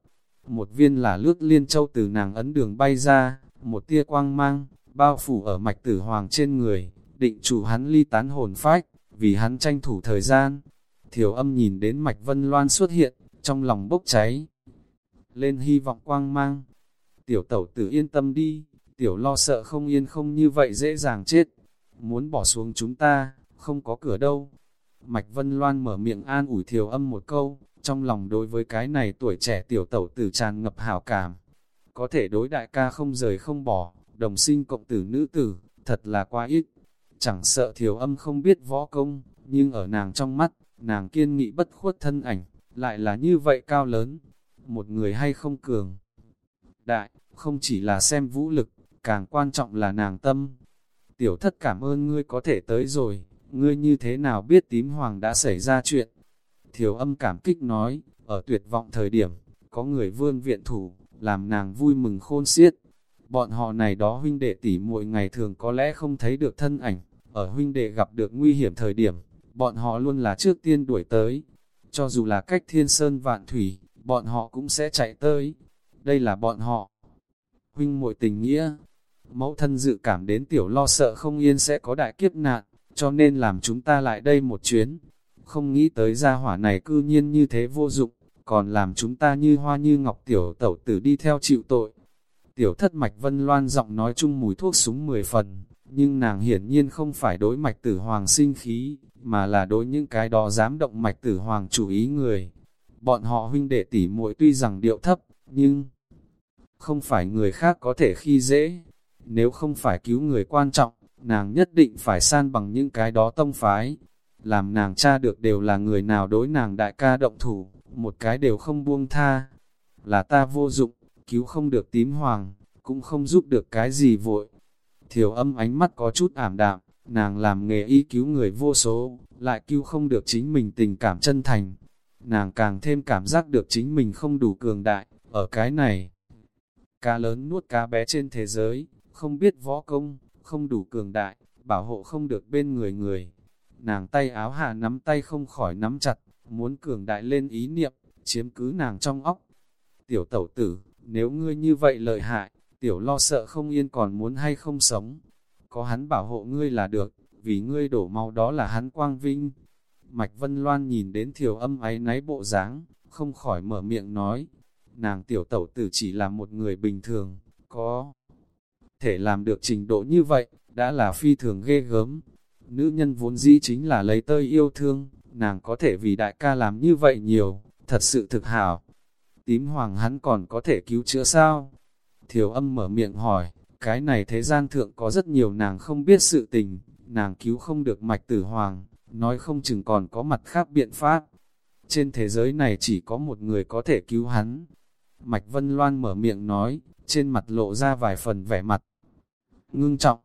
Một viên là lướt liên châu từ nàng ấn đường bay ra, một tia quang mang, bao phủ ở mạch tử hoàng trên người, định chủ hắn ly tán hồn phách, vì hắn tranh thủ thời gian. Thiểu âm nhìn đến mạch vân loan xuất hiện, trong lòng bốc cháy. Lên hy vọng quang mang. Tiểu tẩu tử yên tâm đi, tiểu lo sợ không yên không như vậy dễ dàng chết. Muốn bỏ xuống chúng ta, không có cửa đâu. Mạch Vân Loan mở miệng an ủi thiểu âm một câu, trong lòng đối với cái này tuổi trẻ tiểu tẩu tử tràn ngập hảo cảm. Có thể đối đại ca không rời không bỏ, đồng sinh cộng tử nữ tử, thật là quá ít. Chẳng sợ thiểu âm không biết võ công, nhưng ở nàng trong mắt, nàng kiên nghị bất khuất thân ảnh, lại là như vậy cao lớn. Một người hay không cường. Đại, không chỉ là xem vũ lực, càng quan trọng là nàng tâm. Tiểu thất cảm ơn ngươi có thể tới rồi, ngươi như thế nào biết tím hoàng đã xảy ra chuyện. Thiểu âm cảm kích nói, ở tuyệt vọng thời điểm, có người vươn viện thủ, làm nàng vui mừng khôn xiết. Bọn họ này đó huynh đệ tỷ muội ngày thường có lẽ không thấy được thân ảnh, ở huynh đệ gặp được nguy hiểm thời điểm, bọn họ luôn là trước tiên đuổi tới. Cho dù là cách thiên sơn vạn thủy, bọn họ cũng sẽ chạy tới. Đây là bọn họ. Huynh muội tình nghĩa. Mẫu thân dự cảm đến tiểu lo sợ không yên sẽ có đại kiếp nạn, cho nên làm chúng ta lại đây một chuyến. Không nghĩ tới gia hỏa này cư nhiên như thế vô dụng, còn làm chúng ta như hoa như ngọc tiểu tẩu tử đi theo chịu tội. Tiểu thất mạch vân loan giọng nói chung mùi thuốc súng mười phần, nhưng nàng hiển nhiên không phải đối mạch tử hoàng sinh khí, mà là đối những cái đó dám động mạch tử hoàng chủ ý người. Bọn họ huynh đệ tỷ muội tuy rằng điệu thấp, nhưng không phải người khác có thể khi dễ. Nếu không phải cứu người quan trọng, nàng nhất định phải san bằng những cái đó tông phái. Làm nàng cha được đều là người nào đối nàng đại ca động thủ, một cái đều không buông tha. Là ta vô dụng, cứu không được tím hoàng, cũng không giúp được cái gì vội. Thiểu âm ánh mắt có chút ảm đạm, nàng làm nghề y cứu người vô số, lại cứu không được chính mình tình cảm chân thành. Nàng càng thêm cảm giác được chính mình không đủ cường đại, ở cái này. Cá lớn nuốt cá bé trên thế giới, không biết võ công, không đủ cường đại, bảo hộ không được bên người người. Nàng tay áo hạ nắm tay không khỏi nắm chặt, muốn cường đại lên ý niệm, chiếm cứ nàng trong óc. Tiểu tẩu tử, nếu ngươi như vậy lợi hại, tiểu lo sợ không yên còn muốn hay không sống. Có hắn bảo hộ ngươi là được, vì ngươi đổ máu đó là hắn quang vinh. Mạch Vân Loan nhìn đến thiểu âm ấy náy bộ dáng, không khỏi mở miệng nói. Nàng tiểu tẩu tử chỉ là một người bình thường, có thể làm được trình độ như vậy, đã là phi thường ghê gớm. Nữ nhân vốn dĩ chính là lấy tơi yêu thương, nàng có thể vì đại ca làm như vậy nhiều, thật sự thực hảo. Tím hoàng hắn còn có thể cứu chữa sao? Thiểu âm mở miệng hỏi, cái này thế gian thượng có rất nhiều nàng không biết sự tình, nàng cứu không được mạch tử hoàng, nói không chừng còn có mặt khác biện pháp. Trên thế giới này chỉ có một người có thể cứu hắn. Mạch Vân Loan mở miệng nói, trên mặt lộ ra vài phần vẻ mặt. Ngưng trọng,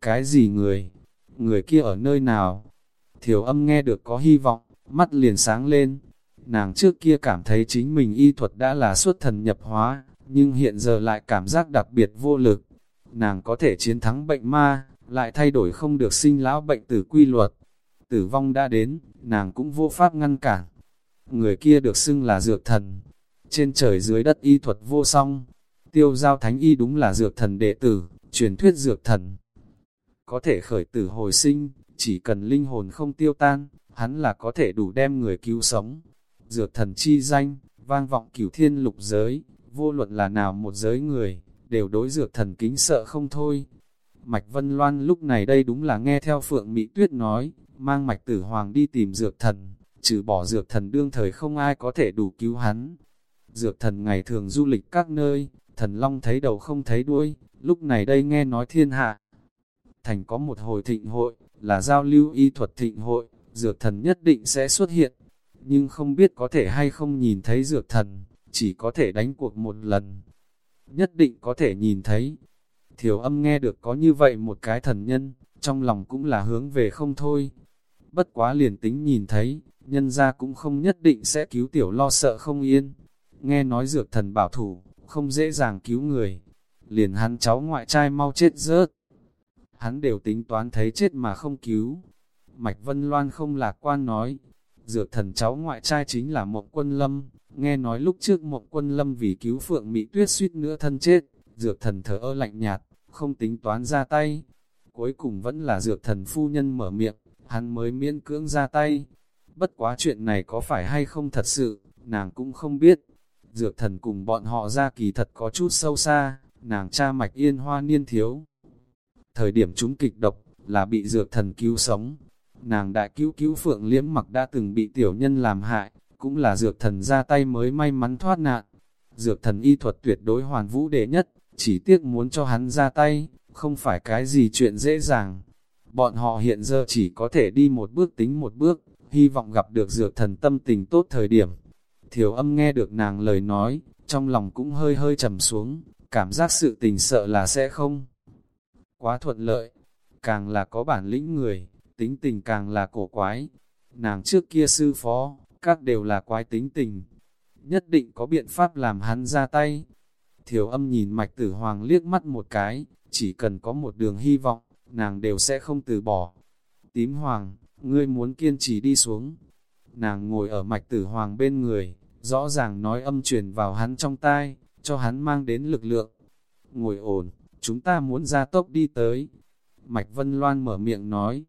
cái gì người? Người kia ở nơi nào? Thiểu âm nghe được có hy vọng, mắt liền sáng lên. Nàng trước kia cảm thấy chính mình y thuật đã là xuất thần nhập hóa, nhưng hiện giờ lại cảm giác đặc biệt vô lực. Nàng có thể chiến thắng bệnh ma, lại thay đổi không được sinh lão bệnh tử quy luật. Tử vong đã đến, nàng cũng vô pháp ngăn cản. Người kia được xưng là dược thần. Trên trời dưới đất y thuật vô song. Tiêu giao thánh y đúng là dược thần đệ tử, truyền thuyết dược thần. Có thể khởi tử hồi sinh, chỉ cần linh hồn không tiêu tan, hắn là có thể đủ đem người cứu sống. Dược thần chi danh, vang vọng cửu thiên lục giới, vô luận là nào một giới người, đều đối dược thần kính sợ không thôi. Mạch Vân Loan lúc này đây đúng là nghe theo Phượng Mỹ Tuyết nói, mang Mạch Tử Hoàng đi tìm dược thần, trừ bỏ dược thần đương thời không ai có thể đủ cứu hắn. Dược thần ngày thường du lịch các nơi, thần long thấy đầu không thấy đuôi, lúc này đây nghe nói thiên hạ. Thành có một hồi thịnh hội, là giao lưu y thuật thịnh hội, dược thần nhất định sẽ xuất hiện, nhưng không biết có thể hay không nhìn thấy dược thần, chỉ có thể đánh cuộc một lần. Nhất định có thể nhìn thấy. Thiểu âm nghe được có như vậy một cái thần nhân, trong lòng cũng là hướng về không thôi. Bất quá liền tính nhìn thấy, nhân ra cũng không nhất định sẽ cứu tiểu lo sợ không yên. Nghe nói dược thần bảo thủ, không dễ dàng cứu người. Liền hắn cháu ngoại trai mau chết rớt. Hắn đều tính toán thấy chết mà không cứu. Mạch Vân Loan không lạc quan nói, dược thần cháu ngoại trai chính là Mộng Quân Lâm, nghe nói lúc trước Mộng Quân Lâm vì cứu Phượng Mỹ Tuyết suýt nữa thân chết, dược thần thở ơ lạnh nhạt, không tính toán ra tay. Cuối cùng vẫn là dược thần phu nhân mở miệng, hắn mới miễn cưỡng ra tay. Bất quá chuyện này có phải hay không thật sự, nàng cũng không biết. Dược thần cùng bọn họ ra kỳ thật có chút sâu xa, nàng cha mạch yên hoa niên thiếu. Thời điểm chúng kịch độc, là bị dược thần cứu sống, Nàng đại cứu cứu phượng liễm mặc đã từng bị tiểu nhân làm hại, cũng là dược thần ra tay mới may mắn thoát nạn. Dược thần y thuật tuyệt đối hoàn vũ đệ nhất, chỉ tiếc muốn cho hắn ra tay, không phải cái gì chuyện dễ dàng. Bọn họ hiện giờ chỉ có thể đi một bước tính một bước, hy vọng gặp được dược thần tâm tình tốt thời điểm. Thiểu âm nghe được nàng lời nói, trong lòng cũng hơi hơi trầm xuống, cảm giác sự tình sợ là sẽ không. Quá thuận lợi, càng là có bản lĩnh người, tính tình càng là cổ quái. Nàng trước kia sư phó, các đều là quái tính tình. Nhất định có biện pháp làm hắn ra tay. Thiểu âm nhìn mạch tử hoàng liếc mắt một cái, chỉ cần có một đường hy vọng, nàng đều sẽ không từ bỏ. Tím hoàng, ngươi muốn kiên trì đi xuống. Nàng ngồi ở mạch tử hoàng bên người, rõ ràng nói âm truyền vào hắn trong tai, cho hắn mang đến lực lượng. Ngồi ổn, chúng ta muốn ra tốc đi tới. Mạch Vân Loan mở miệng nói.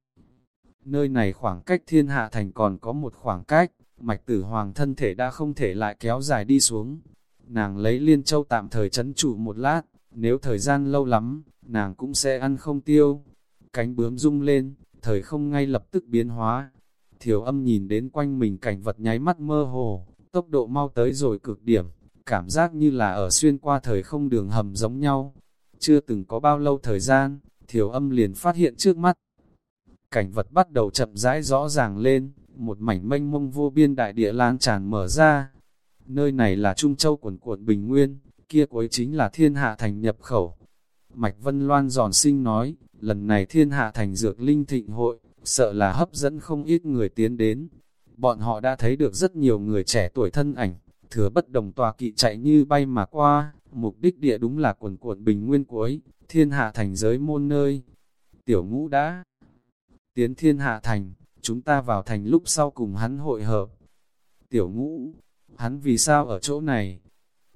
Nơi này khoảng cách thiên hạ thành còn có một khoảng cách, mạch tử hoàng thân thể đã không thể lại kéo dài đi xuống. Nàng lấy liên châu tạm thời chấn trụ một lát, nếu thời gian lâu lắm, nàng cũng sẽ ăn không tiêu. Cánh bướm rung lên, thời không ngay lập tức biến hóa. Thiểu âm nhìn đến quanh mình cảnh vật nháy mắt mơ hồ, tốc độ mau tới rồi cực điểm, cảm giác như là ở xuyên qua thời không đường hầm giống nhau. Chưa từng có bao lâu thời gian, thiểu âm liền phát hiện trước mắt. Cảnh vật bắt đầu chậm rãi rõ ràng lên, một mảnh mênh mông vô biên đại địa lan tràn mở ra. Nơi này là Trung Châu quần cuộn Bình Nguyên, kia cuối chính là thiên hạ thành nhập khẩu. Mạch Vân Loan giòn sinh nói, lần này thiên hạ thành dược linh thịnh hội, sợ là hấp dẫn không ít người tiến đến. Bọn họ đã thấy được rất nhiều người trẻ tuổi thân ảnh, thừa bất đồng tòa kỵ chạy như bay mà qua, mục đích địa đúng là quần cuộn bình nguyên cuối, thiên hạ thành giới môn nơi. Tiểu ngũ đã tiến thiên hạ thành, chúng ta vào thành lúc sau cùng hắn hội hợp. Tiểu ngũ, hắn vì sao ở chỗ này?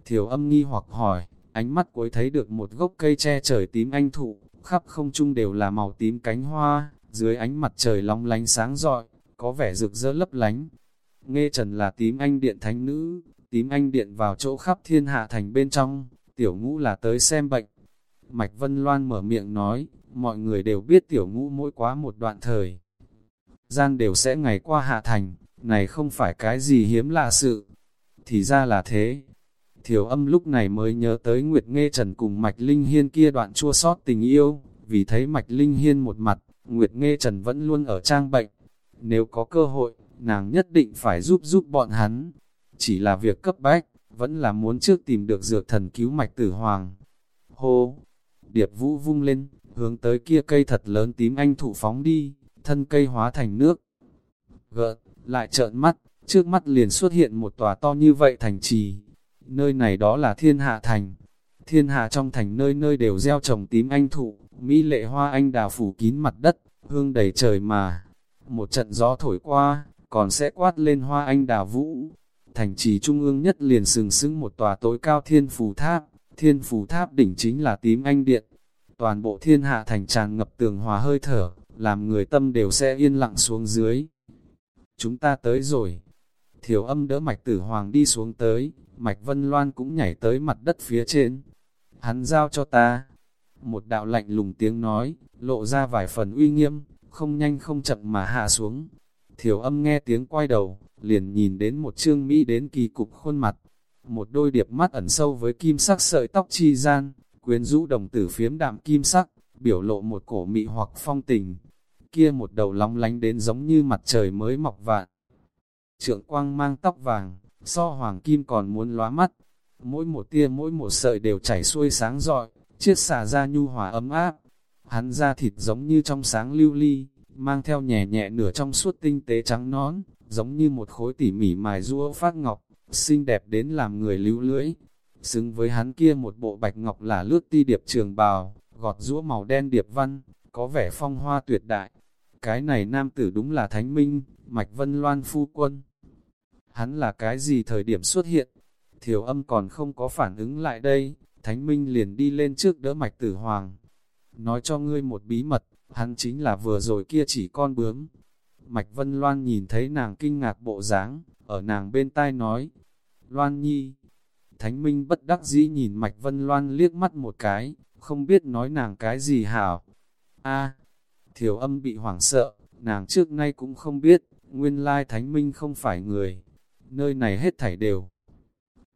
Thiểu âm nghi hoặc hỏi, ánh mắt cuối thấy được một gốc cây che trời tím anh thụ, khắp không trung đều là màu tím cánh hoa, dưới ánh mặt trời long lánh sáng rọi, có vẻ rực rỡ lấp lánh. Nghe trần là tím anh điện thánh nữ, tím anh điện vào chỗ khắp thiên hạ thành bên trong, tiểu ngũ là tới xem bệnh. Mạch Vân Loan mở miệng nói, mọi người đều biết tiểu ngũ mỗi quá một đoạn thời. Gian đều sẽ ngày qua hạ thành, này không phải cái gì hiếm lạ sự. Thì ra là thế. Thiểu âm lúc này mới nhớ tới Nguyệt Nghê Trần cùng Mạch Linh Hiên kia đoạn chua sót tình yêu, vì thấy Mạch Linh Hiên một mặt, Nguyệt Nghê Trần vẫn luôn ở trang bệnh. Nếu có cơ hội, nàng nhất định phải giúp giúp bọn hắn. Chỉ là việc cấp bách, vẫn là muốn trước tìm được dược thần cứu Mạch Tử Hoàng. Hô! Điệp vũ vung lên, hướng tới kia cây thật lớn tím anh thụ phóng đi, thân cây hóa thành nước. Gợn, lại trợn mắt, trước mắt liền xuất hiện một tòa to như vậy thành trì. Nơi này đó là thiên hạ thành. Thiên hạ trong thành nơi nơi đều gieo trồng tím anh thụ, mỹ lệ hoa anh đào phủ kín mặt đất, hương đầy trời mà. Một trận gió thổi qua, còn sẽ quát lên hoa anh đào vũ. Thành trì trung ương nhất liền sừng sững một tòa tối cao thiên phù tháp, thiên phù tháp đỉnh chính là tím anh điện. Toàn bộ thiên hạ thành tràn ngập tường hòa hơi thở, làm người tâm đều sẽ yên lặng xuống dưới. Chúng ta tới rồi. Thiểu âm đỡ mạch tử hoàng đi xuống tới, mạch vân loan cũng nhảy tới mặt đất phía trên. Hắn giao cho ta. Một đạo lạnh lùng tiếng nói, lộ ra vài phần uy nghiêm, không nhanh không chậm mà hạ xuống. Thiểu âm nghe tiếng quay đầu, liền nhìn đến một trương Mỹ đến kỳ cục khuôn mặt. Một đôi điệp mắt ẩn sâu với kim sắc sợi tóc chi gian, quyến rũ đồng tử phiếm đạm kim sắc, biểu lộ một cổ mị hoặc phong tình. Kia một đầu lóng lánh đến giống như mặt trời mới mọc vạn. Trượng quang mang tóc vàng, so hoàng kim còn muốn lóa mắt. Mỗi một tia mỗi một sợi đều chảy xuôi sáng rọi, chiếc xả ra nhu hòa ấm áp. Hắn da thịt giống như trong sáng lưu ly, mang theo nhẹ nhẹ nửa trong suốt tinh tế trắng nón, giống như một khối tỉ mỉ mài rua phát ngọc, xinh đẹp đến làm người lưu lưỡi. Xứng với hắn kia một bộ bạch ngọc là lướt ti điệp trường bào, gọt rũa màu đen điệp văn, có vẻ phong hoa tuyệt đại. Cái này nam tử đúng là thánh minh, mạch vân loan phu quân. Hắn là cái gì thời điểm xuất hiện? Thiểu âm còn không có phản ứng lại đây, thánh minh liền đi lên trước đỡ mạch tử hoàng. Nói cho ngươi một bí mật, hắn chính là vừa rồi kia chỉ con bướm. Mạch Vân Loan nhìn thấy nàng kinh ngạc bộ dáng, ở nàng bên tai nói, Loan Nhi. Thánh Minh bất đắc dĩ nhìn Mạch Vân Loan liếc mắt một cái, không biết nói nàng cái gì hảo. A, thiểu âm bị hoảng sợ, nàng trước nay cũng không biết, nguyên lai Thánh Minh không phải người. Nơi này hết thảy đều.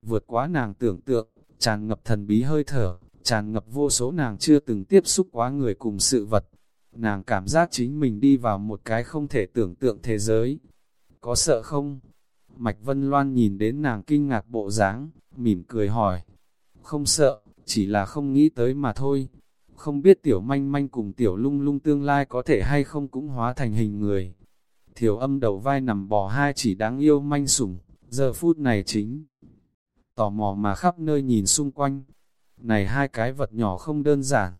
Vượt quá nàng tưởng tượng, tràn ngập thần bí hơi thở, tràn ngập vô số nàng chưa từng tiếp xúc quá người cùng sự vật. Nàng cảm giác chính mình đi vào một cái không thể tưởng tượng thế giới. Có sợ không? Mạch Vân Loan nhìn đến nàng kinh ngạc bộ dáng, mỉm cười hỏi. Không sợ, chỉ là không nghĩ tới mà thôi. Không biết tiểu manh manh cùng tiểu lung lung tương lai có thể hay không cũng hóa thành hình người. Thiểu âm đầu vai nằm bò hai chỉ đáng yêu manh sủng, giờ phút này chính. Tò mò mà khắp nơi nhìn xung quanh. Này hai cái vật nhỏ không đơn giản.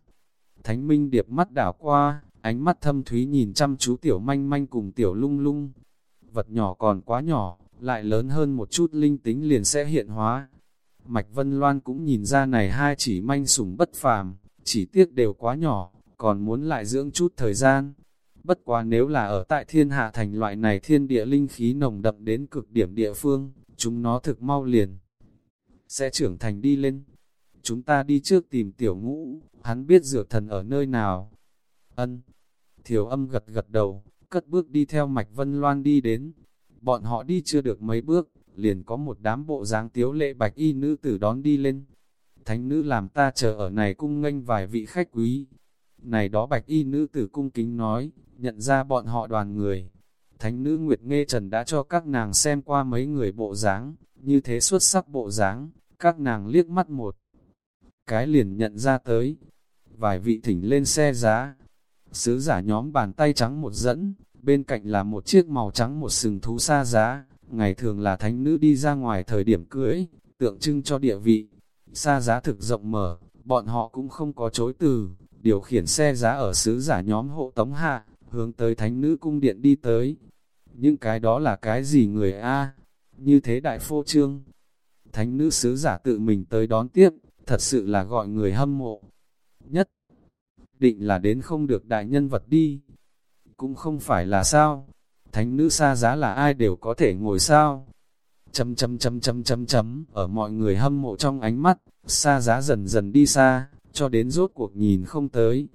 Thánh Minh điệp mắt đảo qua, ánh mắt thâm thúy nhìn chăm chú tiểu manh manh cùng tiểu lung lung. Vật nhỏ còn quá nhỏ, lại lớn hơn một chút linh tính liền sẽ hiện hóa. Mạch Vân Loan cũng nhìn ra này hai chỉ manh sủng bất phàm, chỉ tiếc đều quá nhỏ, còn muốn lại dưỡng chút thời gian. Bất quá nếu là ở tại thiên hạ thành loại này thiên địa linh khí nồng đậm đến cực điểm địa phương, chúng nó thực mau liền. Sẽ trưởng thành đi lên. Chúng ta đi trước tìm tiểu ngũ, hắn biết dược thần ở nơi nào. Ân. Thiểu âm gật gật đầu, cất bước đi theo mạch vân loan đi đến. Bọn họ đi chưa được mấy bước, liền có một đám bộ dáng tiếu lệ bạch y nữ tử đón đi lên. Thánh nữ làm ta chờ ở này cung nghênh vài vị khách quý. Này đó bạch y nữ tử cung kính nói, nhận ra bọn họ đoàn người. Thánh nữ Nguyệt Nghê Trần đã cho các nàng xem qua mấy người bộ dáng, như thế xuất sắc bộ dáng, các nàng liếc mắt một. Cái liền nhận ra tới, vài vị thỉnh lên xe giá. Sứ giả nhóm bàn tay trắng một dẫn, bên cạnh là một chiếc màu trắng một sừng thú xa giá, ngày thường là thánh nữ đi ra ngoài thời điểm cưỡi, tượng trưng cho địa vị. Xa giá thực rộng mở, bọn họ cũng không có chối từ, điều khiển xe giá ở sứ giả nhóm hộ tống hạ, hướng tới thánh nữ cung điện đi tới. Những cái đó là cái gì người A? Như thế đại phô trương. Thánh nữ sứ giả tự mình tới đón tiếp, thật sự là gọi người hâm mộ. Nhất định là đến không được đại nhân vật đi. Cũng không phải là sao. Thánh nữ xa giá là ai đều có thể ngồi sao. Chấm chấm chấm chấm chấm chấm, ở mọi người hâm mộ trong ánh mắt, xa giá dần dần đi xa, cho đến rốt cuộc nhìn không tới.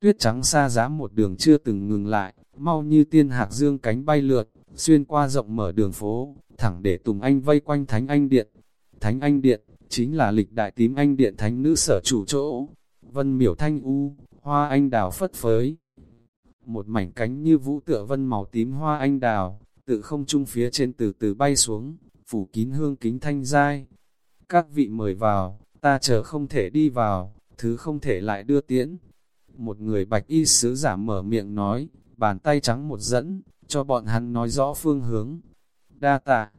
Tuyết trắng xa giá một đường chưa từng ngừng lại, mau như tiên hạc dương cánh bay lượt, xuyên qua rộng mở đường phố, thẳng để Tùng Anh vây quanh Thánh Anh Điện. Thánh Anh Điện, chính là lịch đại tím Anh Điện Thánh Nữ sở chủ chỗ. Vân miểu thanh u, hoa anh đào phất phới. Một mảnh cánh như vũ tựa vân màu tím hoa anh đào, tự không trung phía trên từ từ bay xuống, phủ kín hương kính thanh giai. Các vị mời vào, ta chờ không thể đi vào, thứ không thể lại đưa tiễn. Một người bạch y sứ giả mở miệng nói, bàn tay trắng một dẫn, cho bọn hắn nói rõ phương hướng. Đa tạ,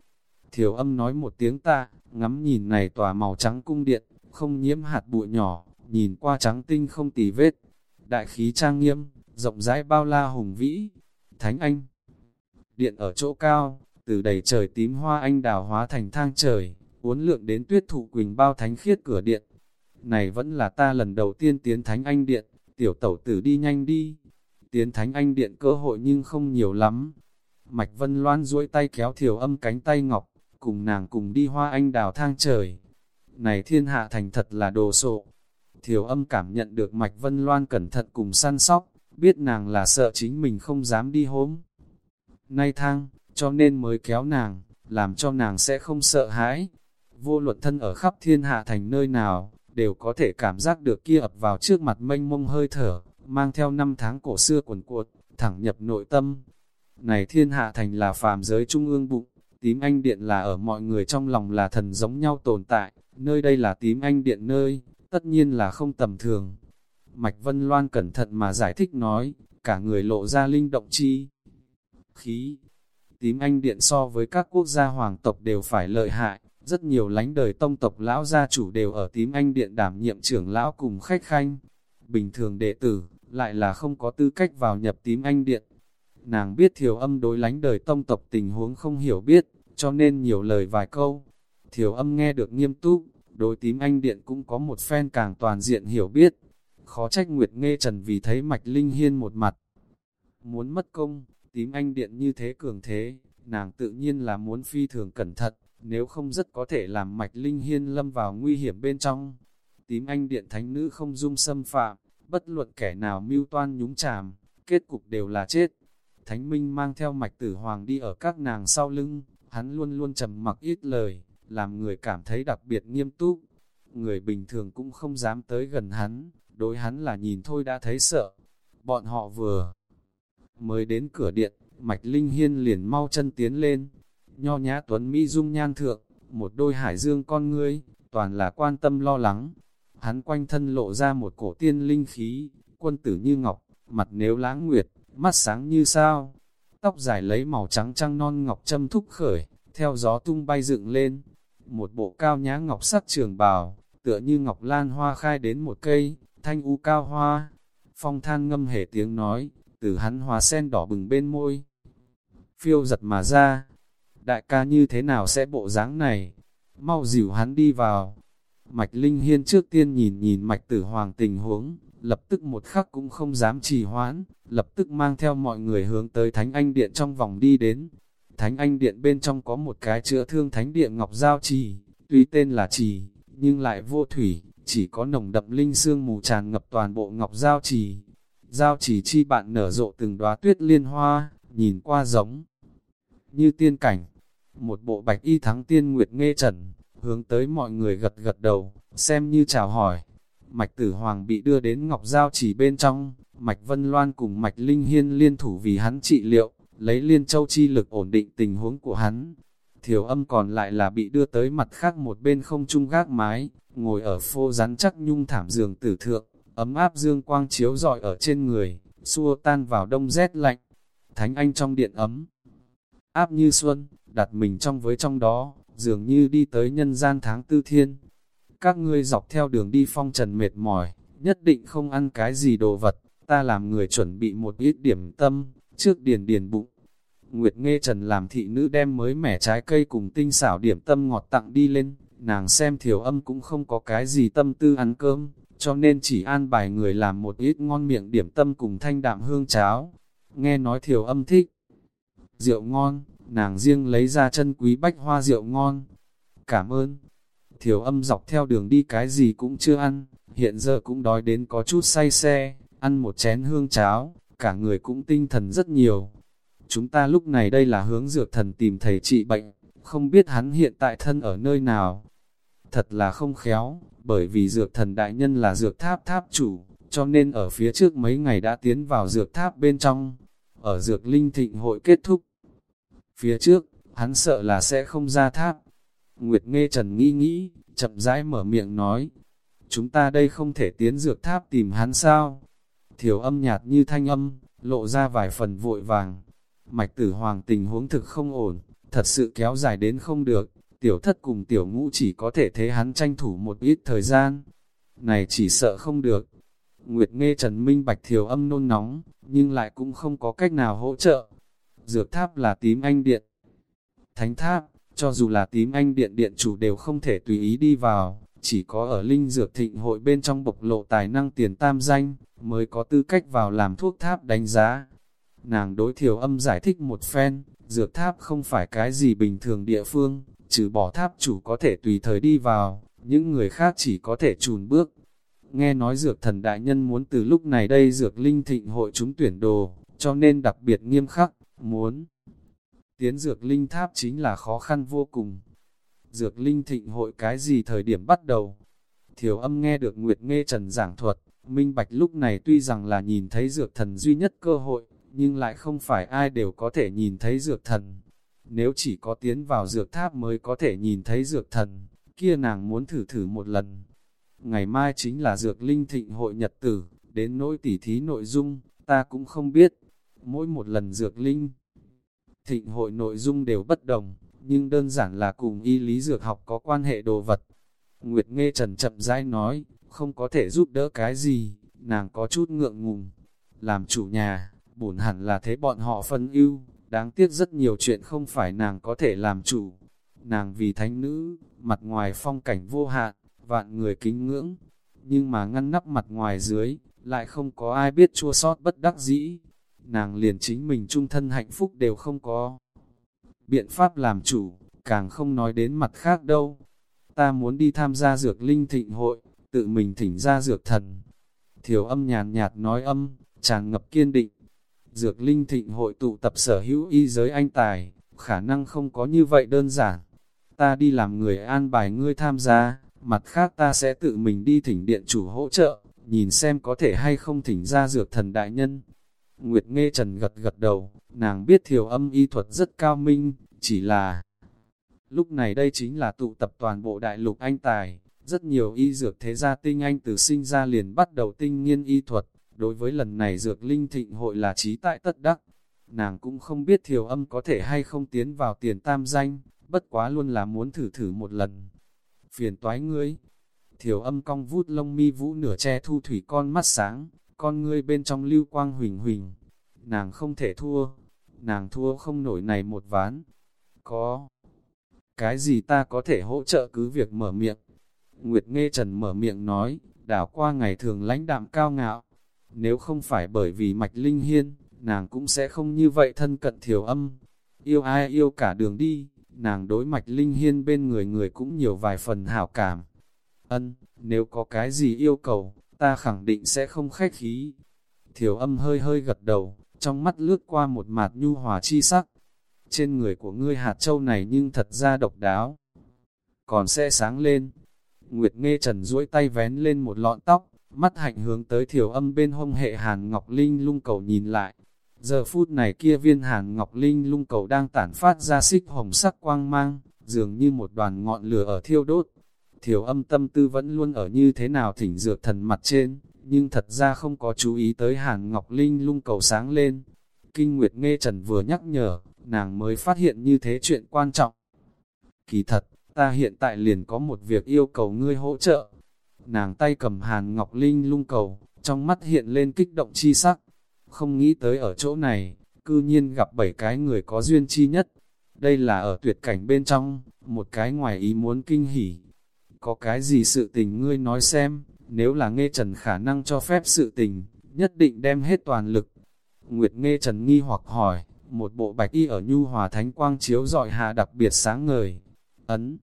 thiểu âm nói một tiếng tạ, ngắm nhìn này tòa màu trắng cung điện, không nhiễm hạt bụi nhỏ, nhìn qua trắng tinh không tì vết. Đại khí trang nghiêm, rộng rãi bao la hùng vĩ, thánh anh. Điện ở chỗ cao, từ đầy trời tím hoa anh đào hóa thành thang trời, uốn lượn đến tuyết thụ quỳnh bao thánh khiết cửa điện. Này vẫn là ta lần đầu tiên tiến thánh anh điện, tiểu tẩu tử đi nhanh đi. Tiến thánh anh điện cơ hội nhưng không nhiều lắm. Mạch Vân Loan duỗi tay kéo thiểu âm cánh tay ngọc, cùng nàng cùng đi hoa anh đào thang trời. Này thiên hạ thành thật là đồ sộ. Thiểu âm cảm nhận được Mạch Vân Loan cẩn thận cùng săn sóc, biết nàng là sợ chính mình không dám đi hốm. Nay thang, cho nên mới kéo nàng, làm cho nàng sẽ không sợ hãi. Vô luật thân ở khắp thiên hạ thành nơi nào, đều có thể cảm giác được kia ập vào trước mặt mênh mông hơi thở, mang theo năm tháng cổ xưa quần cuột, thẳng nhập nội tâm. Này thiên hạ thành là phàm giới trung ương bụng, tím anh điện là ở mọi người trong lòng là thần giống nhau tồn tại, nơi đây là tím anh điện nơi, tất nhiên là không tầm thường. Mạch Vân Loan cẩn thận mà giải thích nói, cả người lộ ra linh động chi. Khí, tím anh điện so với các quốc gia hoàng tộc đều phải lợi hại, rất nhiều lánh đời tông tộc lão gia chủ đều ở tím anh điện đảm nhiệm trưởng lão cùng khách khanh. Bình thường đệ tử, lại là không có tư cách vào nhập tím anh điện. Nàng biết thiểu âm đối lánh đời tông tộc tình huống không hiểu biết, cho nên nhiều lời vài câu. Thiểu âm nghe được nghiêm túc, đối tím anh điện cũng có một phen càng toàn diện hiểu biết. Khó trách Nguyệt Nghê Trần vì thấy Mạch Linh Hiên một mặt. Muốn mất công, tím anh điện như thế cường thế, nàng tự nhiên là muốn phi thường cẩn thận, nếu không rất có thể làm Mạch Linh Hiên lâm vào nguy hiểm bên trong. Tím anh điện thánh nữ không dung xâm phạm, bất luận kẻ nào mưu toan nhúng chàm, kết cục đều là chết. Thánh Minh mang theo mạch tử hoàng đi ở các nàng sau lưng, hắn luôn luôn trầm mặc ít lời, làm người cảm thấy đặc biệt nghiêm túc. người bình thường cũng không dám tới gần hắn, đối hắn là nhìn thôi đã thấy sợ. Bọn họ vừa mới đến cửa điện, Mạch Linh Hiên liền mau chân tiến lên, nho nhã tuấn Mỹ dung nhan thượng, một đôi hải dương con ngươi, toàn là quan tâm lo lắng. Hắn quanh thân lộ ra một cổ tiên linh khí, quân tử như ngọc, mặt nếu lãng nguyệt, mắt sáng như sao. Tóc dài lấy màu trắng trăng non ngọc châm thúc khởi, theo gió tung bay dựng lên. Một bộ cao nhã ngọc sắc trường bào, tựa như ngọc lan hoa khai đến một cây, thanh u cao hoa. Phong than ngâm hề tiếng nói, từ hắn hòa sen đỏ bừng bên môi. Phiêu giật mà ra, đại ca như thế nào sẽ bộ dáng này? Mau dìu hắn đi vào. Mạch Linh Hiên trước tiên nhìn nhìn mạch tử hoàng tình huống, lập tức một khắc cũng không dám trì hoãn, lập tức mang theo mọi người hướng tới Thánh Anh Điện trong vòng đi đến. Thánh Anh Điện bên trong có một cái chữa thương Thánh Điện Ngọc Giao Trì, tuy tên là Trì, nhưng lại vô thủy, chỉ có nồng đậm linh xương mù tràn ngập toàn bộ Ngọc Giao Trì. Giao Trì chi bạn nở rộ từng đóa tuyết liên hoa, nhìn qua giống như tiên cảnh. Một bộ bạch y thắng tiên nguyệt nghe trần, hướng tới mọi người gật gật đầu, xem như chào hỏi. Mạch Tử Hoàng bị đưa đến Ngọc Giao trì bên trong, Mạch Vân Loan cùng Mạch Linh Hiên liên thủ vì hắn trị liệu, lấy liên châu chi lực ổn định tình huống của hắn. Thiểu âm còn lại là bị đưa tới mặt khác một bên không trung gác mái, ngồi ở phô rắn chắc nhung thảm giường tử thượng, ấm áp dương quang chiếu rọi ở trên người, xua tan vào đông rét lạnh. Thánh Anh trong điện ấm, áp như xuân, đặt mình trong với trong đó, dường như đi tới nhân gian tháng tư thiên. Các ngươi dọc theo đường đi phong trần mệt mỏi, nhất định không ăn cái gì đồ vật, ta làm người chuẩn bị một ít điểm tâm, trước điền điền bụng. Nguyệt Nghe Trần làm thị nữ đem mới mẻ trái cây cùng tinh xảo điểm tâm ngọt tặng đi lên, nàng xem thiểu âm cũng không có cái gì tâm tư ăn cơm, cho nên chỉ an bài người làm một ít ngon miệng điểm tâm cùng thanh đạm hương cháo. Nghe nói thiểu âm thích, rượu ngon, nàng riêng lấy ra chân quý bách hoa rượu ngon. Cảm ơn. Thiểu âm dọc theo đường đi cái gì cũng chưa ăn, hiện giờ cũng đói đến có chút say xe, ăn một chén hương cháo, cả người cũng tinh thần rất nhiều. Chúng ta lúc này đây là hướng dược thần tìm thầy trị bệnh, không biết hắn hiện tại thân ở nơi nào. Thật là không khéo, bởi vì dược thần đại nhân là dược tháp tháp chủ, cho nên ở phía trước mấy ngày đã tiến vào dược tháp bên trong. Ở dược linh thịnh hội kết thúc, Phía trước, hắn sợ là sẽ không ra tháp. Nguyệt Nghe Trần nghĩ nghĩ, chậm rãi mở miệng nói, chúng ta đây không thể tiến dược tháp tìm hắn sao? Thiểu âm nhạt như thanh âm, lộ ra vài phần vội vàng. Mạch tử hoàng tình huống thực không ổn, thật sự kéo dài đến không được, tiểu thất cùng tiểu ngũ chỉ có thể thế hắn tranh thủ một ít thời gian. Này chỉ sợ không được. Nguyệt nghe Trần Minh Bạch thiểu âm nôn nóng, nhưng lại cũng không có cách nào hỗ trợ, Dược tháp là tím anh điện. Thánh tháp, cho dù là tím anh điện điện chủ đều không thể tùy ý đi vào, chỉ có ở linh dược thịnh hội bên trong bộc lộ tài năng tiền tam danh, mới có tư cách vào làm thuốc tháp đánh giá. Nàng đối thiểu âm giải thích một phen, dược tháp không phải cái gì bình thường địa phương, trừ bỏ tháp chủ có thể tùy thời đi vào, những người khác chỉ có thể chùn bước. Nghe nói dược thần đại nhân muốn từ lúc này đây dược linh thịnh hội chúng tuyển đồ, cho nên đặc biệt nghiêm khắc. Muốn tiến dược linh tháp chính là khó khăn vô cùng. Dược linh thịnh hội cái gì thời điểm bắt đầu? Thiểu âm nghe được Nguyệt Nghe Trần giảng thuật, minh bạch lúc này tuy rằng là nhìn thấy dược thần duy nhất cơ hội, nhưng lại không phải ai đều có thể nhìn thấy dược thần. Nếu chỉ có tiến vào dược tháp mới có thể nhìn thấy dược thần, kia nàng muốn thử thử một lần. Ngày mai chính là dược linh thịnh hội nhật tử, đến nỗi tỉ thí nội dung, ta cũng không biết mỗi một lần dược linh. Thịnh hội nội dung đều bất đồng, nhưng đơn giản là cùng y lý dược học có quan hệ đồ vật. Nguyệt Nghe Trần chậm rãi nói, không có thể giúp đỡ cái gì, nàng có chút ngượng ngùng. Làm chủ nhà, bổn hẳn là thế bọn họ phân ưu, đáng tiếc rất nhiều chuyện không phải nàng có thể làm chủ. Nàng vì thánh nữ, mặt ngoài phong cảnh vô hạn, vạn người kính ngưỡng, nhưng mà ngăn nắp mặt ngoài dưới, lại không có ai biết chua sót bất đắc dĩ nàng liền chính mình trung thân hạnh phúc đều không có. Biện pháp làm chủ, càng không nói đến mặt khác đâu. Ta muốn đi tham gia dược linh thịnh hội, tự mình thỉnh ra dược thần. Thiểu âm nhàn nhạt nói âm, tràn ngập kiên định. Dược linh thịnh hội tụ tập sở hữu y giới anh tài, khả năng không có như vậy đơn giản. Ta đi làm người an bài ngươi tham gia, mặt khác ta sẽ tự mình đi thỉnh điện chủ hỗ trợ, nhìn xem có thể hay không thỉnh ra dược thần đại nhân. Nguyệt Nghe Trần gật gật đầu, nàng biết thiểu âm y thuật rất cao minh, chỉ là... Lúc này đây chính là tụ tập toàn bộ đại lục anh tài, rất nhiều y dược thế gia tinh anh từ sinh ra liền bắt đầu tinh nghiên y thuật, đối với lần này dược linh thịnh hội là trí tại tất đắc. Nàng cũng không biết thiểu âm có thể hay không tiến vào tiền tam danh, bất quá luôn là muốn thử thử một lần. Phiền toái ngươi, thiểu âm cong vút lông mi vũ nửa che thu thủy con mắt sáng, con ngươi bên trong lưu quang huỳnh huỳnh. Nàng không thể thua, nàng thua không nổi này một ván. Có cái gì ta có thể hỗ trợ cứ việc mở miệng. Nguyệt Nghe Trần mở miệng nói, đảo qua ngày thường lãnh đạm cao ngạo. Nếu không phải bởi vì mạch linh hiên, nàng cũng sẽ không như vậy thân cận thiểu âm. Yêu ai yêu cả đường đi, nàng đối mạch linh hiên bên người người cũng nhiều vài phần hảo cảm. Ân, nếu có cái gì yêu cầu, ta khẳng định sẽ không khách khí. Thiểu âm hơi hơi gật đầu, trong mắt lướt qua một mạt nhu hòa chi sắc. Trên người của ngươi hạt châu này nhưng thật ra độc đáo. Còn sẽ sáng lên. Nguyệt nghe trần duỗi tay vén lên một lọn tóc, mắt hạnh hướng tới thiểu âm bên hông hệ hàn ngọc linh lung cầu nhìn lại. Giờ phút này kia viên hàn ngọc linh lung cầu đang tản phát ra xích hồng sắc quang mang, dường như một đoàn ngọn lửa ở thiêu đốt. Thiểu âm tâm tư vẫn luôn ở như thế nào thỉnh dược thần mặt trên, nhưng thật ra không có chú ý tới hàn ngọc linh lung cầu sáng lên. Kinh Nguyệt nghe Trần vừa nhắc nhở, nàng mới phát hiện như thế chuyện quan trọng. Kỳ thật, ta hiện tại liền có một việc yêu cầu ngươi hỗ trợ. Nàng tay cầm hàn ngọc linh lung cầu, trong mắt hiện lên kích động chi sắc. Không nghĩ tới ở chỗ này, cư nhiên gặp bảy cái người có duyên chi nhất. Đây là ở tuyệt cảnh bên trong, một cái ngoài ý muốn kinh hỉ. Có cái gì sự tình ngươi nói xem, nếu là nghe trần khả năng cho phép sự tình, nhất định đem hết toàn lực. Nguyệt nghe trần nghi hoặc hỏi, một bộ bạch y ở nhu hòa thánh quang chiếu dọi hạ đặc biệt sáng ngời. Ấn,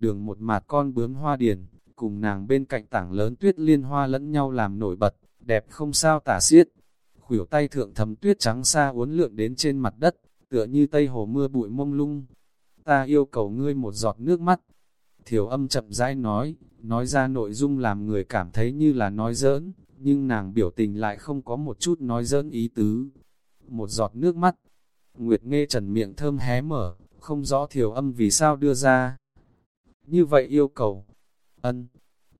đường một mặt con bướm hoa điền, cùng nàng bên cạnh tảng lớn tuyết liên hoa lẫn nhau làm nổi bật, đẹp không sao tả xiết. Khuỷu tay thượng thấm tuyết trắng xa uốn lượn đến trên mặt đất, tựa như tây hồ mưa bụi mông lung. Ta yêu cầu ngươi một giọt nước mắt. Thiểu âm chậm rãi nói, nói ra nội dung làm người cảm thấy như là nói giỡn, nhưng nàng biểu tình lại không có một chút nói giỡn ý tứ, một giọt nước mắt. Nguyệt nghe trần miệng thơm hé mở, không rõ thiểu âm vì sao đưa ra. Như vậy yêu cầu, ân,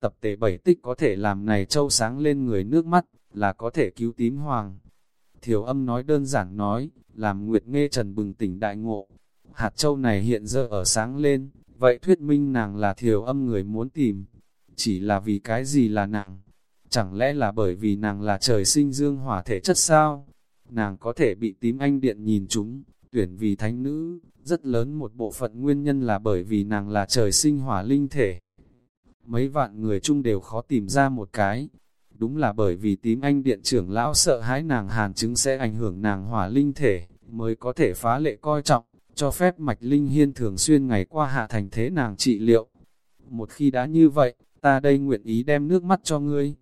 tập tề bảy tích có thể làm này châu sáng lên người nước mắt, là có thể cứu tím hoàng. Thiểu âm nói đơn giản nói, làm Nguyệt nghe trần bừng tỉnh đại ngộ. Hạt châu này hiện giờ ở sáng lên, vậy thuyết minh nàng là thiểu âm người muốn tìm. Chỉ là vì cái gì là nàng? Chẳng lẽ là bởi vì nàng là trời sinh dương hỏa thể chất sao? nàng có thể bị tím anh điện nhìn chúng, tuyển vì thánh nữ, rất lớn một bộ phận nguyên nhân là bởi vì nàng là trời sinh hỏa linh thể. Mấy vạn người chung đều khó tìm ra một cái, đúng là bởi vì tím anh điện trưởng lão sợ hãi nàng hàn chứng sẽ ảnh hưởng nàng hỏa linh thể, mới có thể phá lệ coi trọng, cho phép mạch linh hiên thường xuyên ngày qua hạ thành thế nàng trị liệu. Một khi đã như vậy, ta đây nguyện ý đem nước mắt cho ngươi.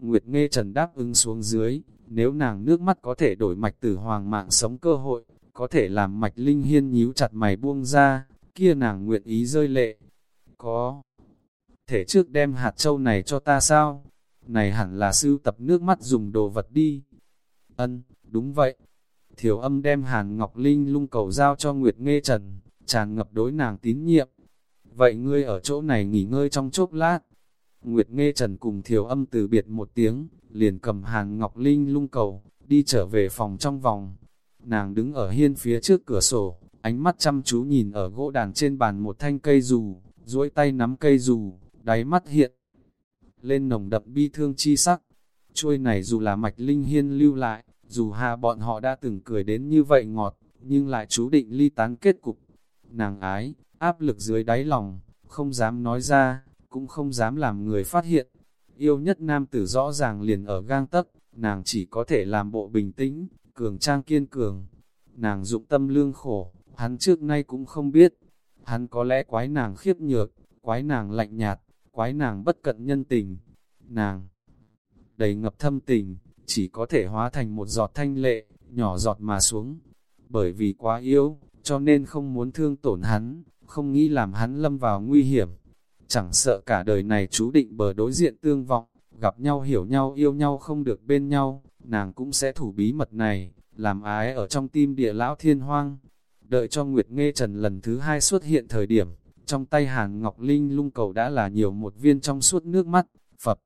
Nguyệt nghe trần đáp ứng xuống dưới, nếu nàng nước mắt có thể đổi mạch tử hoàng mạng sống cơ hội, có thể làm mạch linh hiên nhíu chặt mày buông ra, kia nàng nguyện ý rơi lệ. Có thể trước đem hạt châu này cho ta sao? Này hẳn là sưu tập nước mắt dùng đồ vật đi. Ân, đúng vậy. Thiểu âm đem hàn ngọc linh lung cầu giao cho Nguyệt Nghê Trần, tràn ngập đối nàng tín nhiệm. Vậy ngươi ở chỗ này nghỉ ngơi trong chốc lát. Nguyệt Nghê Trần cùng Thiểu âm từ biệt một tiếng, liền cầm hàn ngọc linh lung cầu, đi trở về phòng trong vòng. Nàng đứng ở hiên phía trước cửa sổ, ánh mắt chăm chú nhìn ở gỗ đàn trên bàn một thanh cây dù, duỗi tay nắm cây dù, đáy mắt hiện lên nồng đậm bi thương chi sắc. Chuôi này dù là mạch linh hiên lưu lại, dù hà bọn họ đã từng cười đến như vậy ngọt, nhưng lại chú định ly tán kết cục. Nàng ái, áp lực dưới đáy lòng, không dám nói ra, cũng không dám làm người phát hiện, yêu nhất nam tử rõ ràng liền ở gang tấc, nàng chỉ có thể làm bộ bình tĩnh, cường trang kiên cường. Nàng dụng tâm lương khổ, hắn trước nay cũng không biết. Hắn có lẽ quái nàng khiếp nhược, quái nàng lạnh nhạt, quái nàng bất cận nhân tình. Nàng đầy ngập thâm tình, chỉ có thể hóa thành một giọt thanh lệ, nhỏ giọt mà xuống. Bởi vì quá yếu, cho nên không muốn thương tổn hắn, không nghĩ làm hắn lâm vào nguy hiểm. chẳng sợ cả đời này chú định bờ đối diện tương vọng, gặp nhau hiểu nhau yêu nhau không được bên nhau, nàng cũng sẽ thủ bí mật này, làm ái ở trong tim địa lão thiên hoang. Đợi cho Nguyệt Nghê Trần lần thứ hai xuất hiện thời điểm, trong tay Hàn Ngọc Linh lung cầu đã là nhiều một viên trong suốt nước mắt, phập.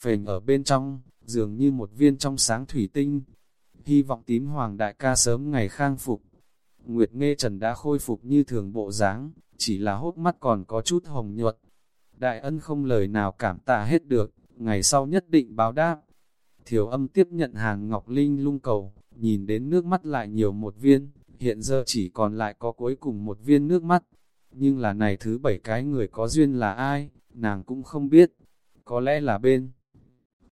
Phềnh ở bên trong, dường như một viên trong sáng thủy tinh. Hy vọng tím hoàng đại ca sớm ngày khang phục. Nguyệt Nghê Trần đã khôi phục như thường bộ dáng, chỉ là hốt mắt còn có chút hồng nhuận. Đại ân không lời nào cảm tạ hết được, ngày sau nhất định báo đáp. Thiểu âm tiếp nhận hàng Ngọc Linh lung cầu, nhìn đến nước mắt lại nhiều một viên, hiện giờ chỉ còn lại có cuối cùng một viên nước mắt. Nhưng là này thứ bảy cái người có duyên là ai, nàng cũng không biết. Có lẽ là bên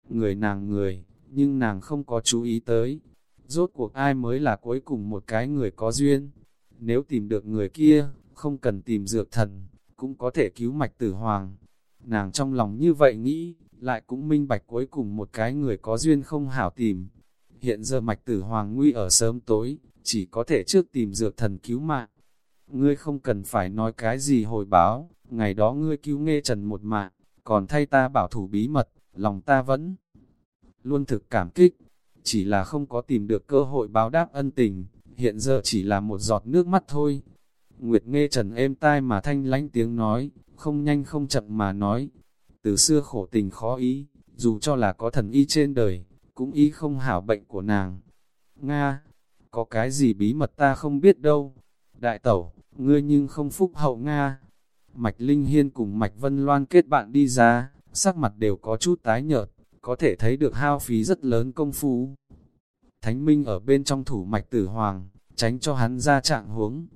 người nàng người, nhưng nàng không có chú ý tới. Rốt cuộc ai mới là cuối cùng một cái người có duyên. Nếu tìm được người kia, không cần tìm dược thần, cũng có thể cứu mạch tử hoàng. Nàng trong lòng như vậy nghĩ, lại cũng minh bạch cuối cùng một cái người có duyên không hảo tìm. Hiện giờ mạch tử hoàng nguy ở sớm tối, chỉ có thể trước tìm dược thần cứu mạng. Ngươi không cần phải nói cái gì hồi báo, ngày đó ngươi cứu nghe trần một mạng, còn thay ta bảo thủ bí mật, lòng ta vẫn luôn thực cảm kích, chỉ là không có tìm được cơ hội báo đáp ân tình, hiện giờ chỉ là một giọt nước mắt thôi. Nguyệt nghe trần êm tai mà thanh lánh tiếng nói, không nhanh không chậm mà nói, từ xưa khổ tình khó ý, dù cho là có thần y trên đời, cũng y không hảo bệnh của nàng. Nga, có cái gì bí mật ta không biết đâu. Đại tẩu, ngươi nhưng không phúc hậu Nga. Mạch Linh Hiên cùng Mạch Vân Loan kết bạn đi ra, sắc mặt đều có chút tái nhợt, có thể thấy được hao phí rất lớn công phu. Thánh Minh ở bên trong thủ Mạch Tử Hoàng, tránh cho hắn ra trạng huống.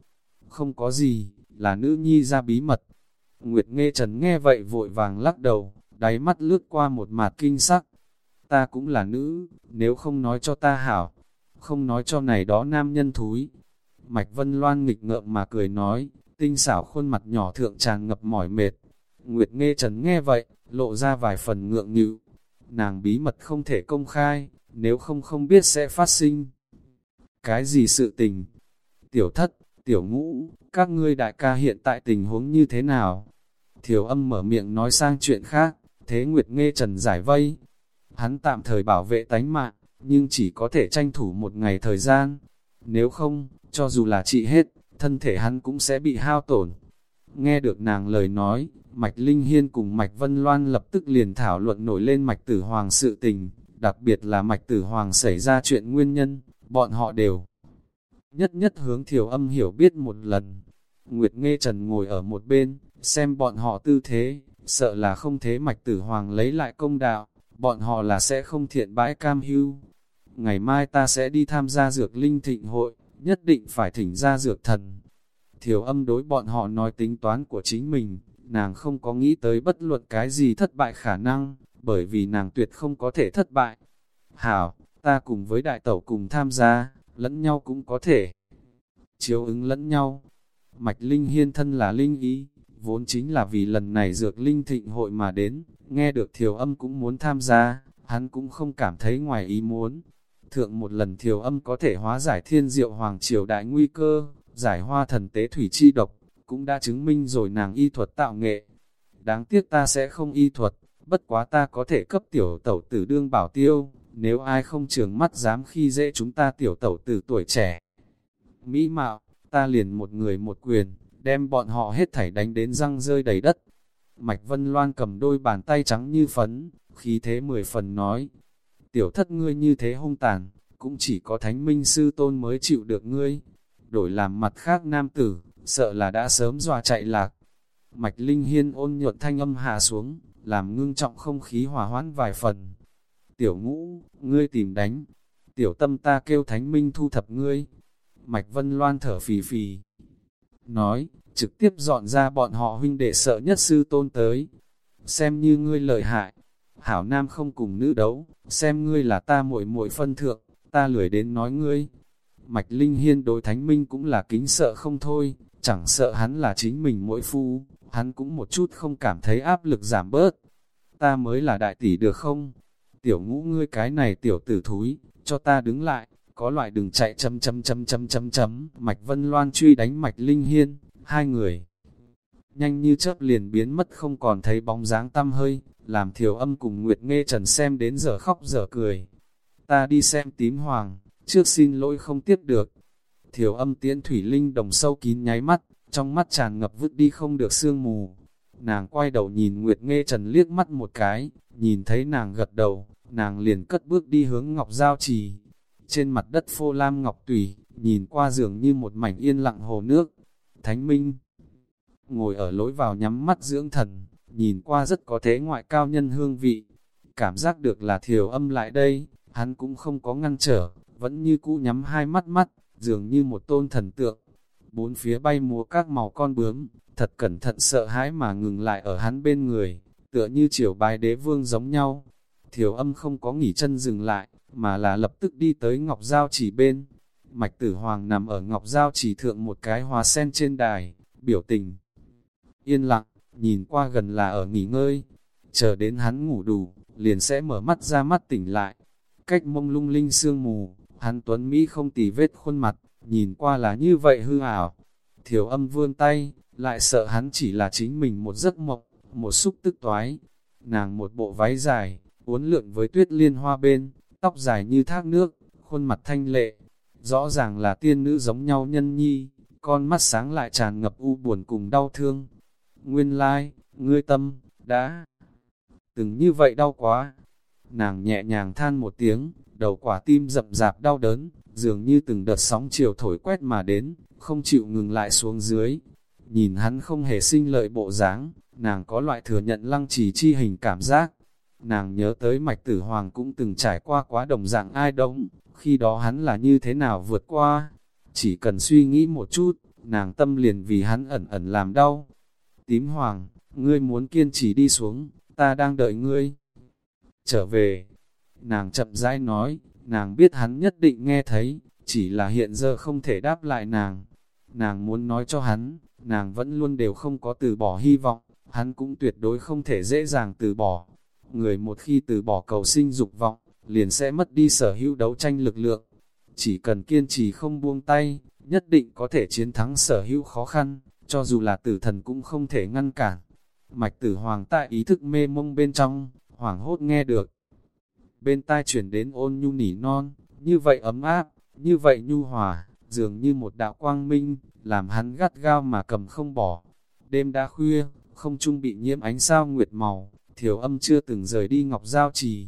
Không có gì, là nữ nhi ra bí mật. Nguyệt Nghe Trần nghe vậy vội vàng lắc đầu, đáy mắt lướt qua một mạt kinh sắc. Ta cũng là nữ, nếu không nói cho ta hảo, không nói cho này đó nam nhân thúi. Mạch Vân Loan nghịch ngợm mà cười nói, tinh xảo khuôn mặt nhỏ thượng tràn ngập mỏi mệt. Nguyệt Nghe Trần nghe vậy, lộ ra vài phần ngượng nghịu. Nàng bí mật không thể công khai, nếu không không biết sẽ phát sinh. Cái gì sự tình? Tiểu thất, tiểu ngũ, các ngươi đại ca hiện tại tình huống như thế nào? Thiểu âm mở miệng nói sang chuyện khác, thế Nguyệt Nghe Trần giải vây. Hắn tạm thời bảo vệ tánh mạng, nhưng chỉ có thể tranh thủ một ngày thời gian. Nếu không, cho dù là trị hết, thân thể hắn cũng sẽ bị hao tổn. Nghe được nàng lời nói, Mạch Linh Hiên cùng Mạch Vân Loan lập tức liền thảo luận nổi lên Mạch Tử Hoàng sự tình, đặc biệt là Mạch Tử Hoàng xảy ra chuyện nguyên nhân, bọn họ đều nhất nhất hướng thiểu âm hiểu biết một lần. Nguyệt Nghê Trần ngồi ở một bên, xem bọn họ tư thế, sợ là không thế Mạch Tử Hoàng lấy lại công đạo, bọn họ là sẽ không thiện bãi cam hưu. Ngày mai ta sẽ đi tham gia dược linh thịnh hội, nhất định phải thỉnh ra dược thần. Thiểu âm đối bọn họ nói tính toán của chính mình, nàng không có nghĩ tới bất luận cái gì thất bại khả năng, bởi vì nàng tuyệt không có thể thất bại. Hảo, ta cùng với đại tẩu cùng tham gia, lẫn nhau cũng có thể. Chiếu ứng lẫn nhau. Mạch Linh Hiên thân là Linh Ý, vốn chính là vì lần này dược Linh thịnh hội mà đến, nghe được thiểu âm cũng muốn tham gia, hắn cũng không cảm thấy ngoài ý muốn. Thượng một lần thiều âm có thể hóa giải thiên diệu hoàng triều đại nguy cơ, giải hoa thần tế thủy chi độc, cũng đã chứng minh rồi nàng y thuật tạo nghệ. Đáng tiếc ta sẽ không y thuật, bất quá ta có thể cấp tiểu tẩu tử đương bảo tiêu, nếu ai không trường mắt dám khi dễ chúng ta tiểu tẩu tử tuổi trẻ. Mỹ mạo, ta liền một người một quyền, đem bọn họ hết thảy đánh đến răng rơi đầy đất. Mạch Vân Loan cầm đôi bàn tay trắng như phấn, khí thế mười phần nói, tiểu thất ngươi như thế hung tàn, cũng chỉ có thánh minh sư tôn mới chịu được ngươi. Đổi làm mặt khác nam tử, sợ là đã sớm dọa chạy lạc. Mạch Linh Hiên ôn nhuận thanh âm hạ xuống, làm ngưng trọng không khí hòa hoãn vài phần. Tiểu ngũ, ngươi tìm đánh. Tiểu tâm ta kêu thánh minh thu thập ngươi. Mạch Vân Loan thở phì phì. Nói, trực tiếp dọn ra bọn họ huynh đệ sợ nhất sư tôn tới. Xem như ngươi lợi hại. Hảo Nam không cùng nữ đấu, xem ngươi là ta muội muội phân thượng, ta lười đến nói ngươi. Mạch Linh Hiên đối Thánh Minh cũng là kính sợ không thôi, chẳng sợ hắn là chính mình mỗi phu, hắn cũng một chút không cảm thấy áp lực giảm bớt. Ta mới là đại tỷ được không? Tiểu ngũ ngươi cái này tiểu tử thúi, cho ta đứng lại, có loại đừng chạy chấm chấm chấm chấm chấm chấm. Mạch Vân Loan truy đánh Mạch Linh Hiên, hai người nhanh như chớp liền biến mất không còn thấy bóng dáng tăm hơi, làm thiểu âm cùng Nguyệt Nghe Trần xem đến giờ khóc giờ cười. Ta đi xem tím hoàng, trước xin lỗi không tiếp được. Thiểu âm tiễn thủy linh đồng sâu kín nháy mắt, trong mắt tràn ngập vứt đi không được sương mù. Nàng quay đầu nhìn Nguyệt Nghe Trần liếc mắt một cái, nhìn thấy nàng gật đầu, nàng liền cất bước đi hướng Ngọc Giao Trì. Trên mặt đất phô lam Ngọc Tùy, nhìn qua giường như một mảnh yên lặng hồ nước. Thánh Minh ngồi ở lối vào nhắm mắt dưỡng thần, nhìn qua rất có thế ngoại cao nhân hương vị. Cảm giác được là thiểu âm lại đây, hắn cũng không có ngăn trở, vẫn như cũ nhắm hai mắt mắt, dường như một tôn thần tượng. Bốn phía bay múa các màu con bướm, thật cẩn thận sợ hãi mà ngừng lại ở hắn bên người, tựa như triều bài đế vương giống nhau. Thiểu âm không có nghỉ chân dừng lại, mà là lập tức đi tới Ngọc Giao chỉ bên. Mạch tử hoàng nằm ở Ngọc Giao chỉ thượng một cái hoa sen trên đài, biểu tình. Yên lặng, nhìn qua gần là ở nghỉ ngơi, chờ đến hắn ngủ đủ, liền sẽ mở mắt ra mắt tỉnh lại. Cách mông lung linh sương mù, hắn tuấn Mỹ không tì vết khuôn mặt, nhìn qua là như vậy hư ảo. Thiểu âm vươn tay, lại sợ hắn chỉ là chính mình một giấc mộng, một xúc tức toái. Nàng một bộ váy dài, uốn lượn với tuyết liên hoa bên, tóc dài như thác nước, khuôn mặt thanh lệ. Rõ ràng là tiên nữ giống nhau nhân nhi, con mắt sáng lại tràn ngập u buồn cùng đau thương. Nguyên lai, like, ngươi tâm, đã từng như vậy đau quá. Nàng nhẹ nhàng than một tiếng, đầu quả tim rậm rạp đau đớn, dường như từng đợt sóng chiều thổi quét mà đến, không chịu ngừng lại xuống dưới. Nhìn hắn không hề sinh lợi bộ dáng, nàng có loại thừa nhận lăng trì chi hình cảm giác. Nàng nhớ tới mạch tử hoàng cũng từng trải qua quá đồng dạng ai đông, khi đó hắn là như thế nào vượt qua. Chỉ cần suy nghĩ một chút, nàng tâm liền vì hắn ẩn ẩn làm đau. Tím hoàng, ngươi muốn kiên trì đi xuống, ta đang đợi ngươi. Trở về, nàng chậm rãi nói, nàng biết hắn nhất định nghe thấy, chỉ là hiện giờ không thể đáp lại nàng. Nàng muốn nói cho hắn, nàng vẫn luôn đều không có từ bỏ hy vọng, hắn cũng tuyệt đối không thể dễ dàng từ bỏ. Người một khi từ bỏ cầu sinh dục vọng, liền sẽ mất đi sở hữu đấu tranh lực lượng. Chỉ cần kiên trì không buông tay, nhất định có thể chiến thắng sở hữu khó khăn, cho dù là tử thần cũng không thể ngăn cản. Mạch tử hoàng tại ý thức mê mông bên trong, hoảng hốt nghe được. Bên tai chuyển đến ôn nhu nỉ non, như vậy ấm áp, như vậy nhu hòa, dường như một đạo quang minh, làm hắn gắt gao mà cầm không bỏ. Đêm đã khuya, không trung bị nhiễm ánh sao nguyệt màu, thiểu âm chưa từng rời đi ngọc giao trì.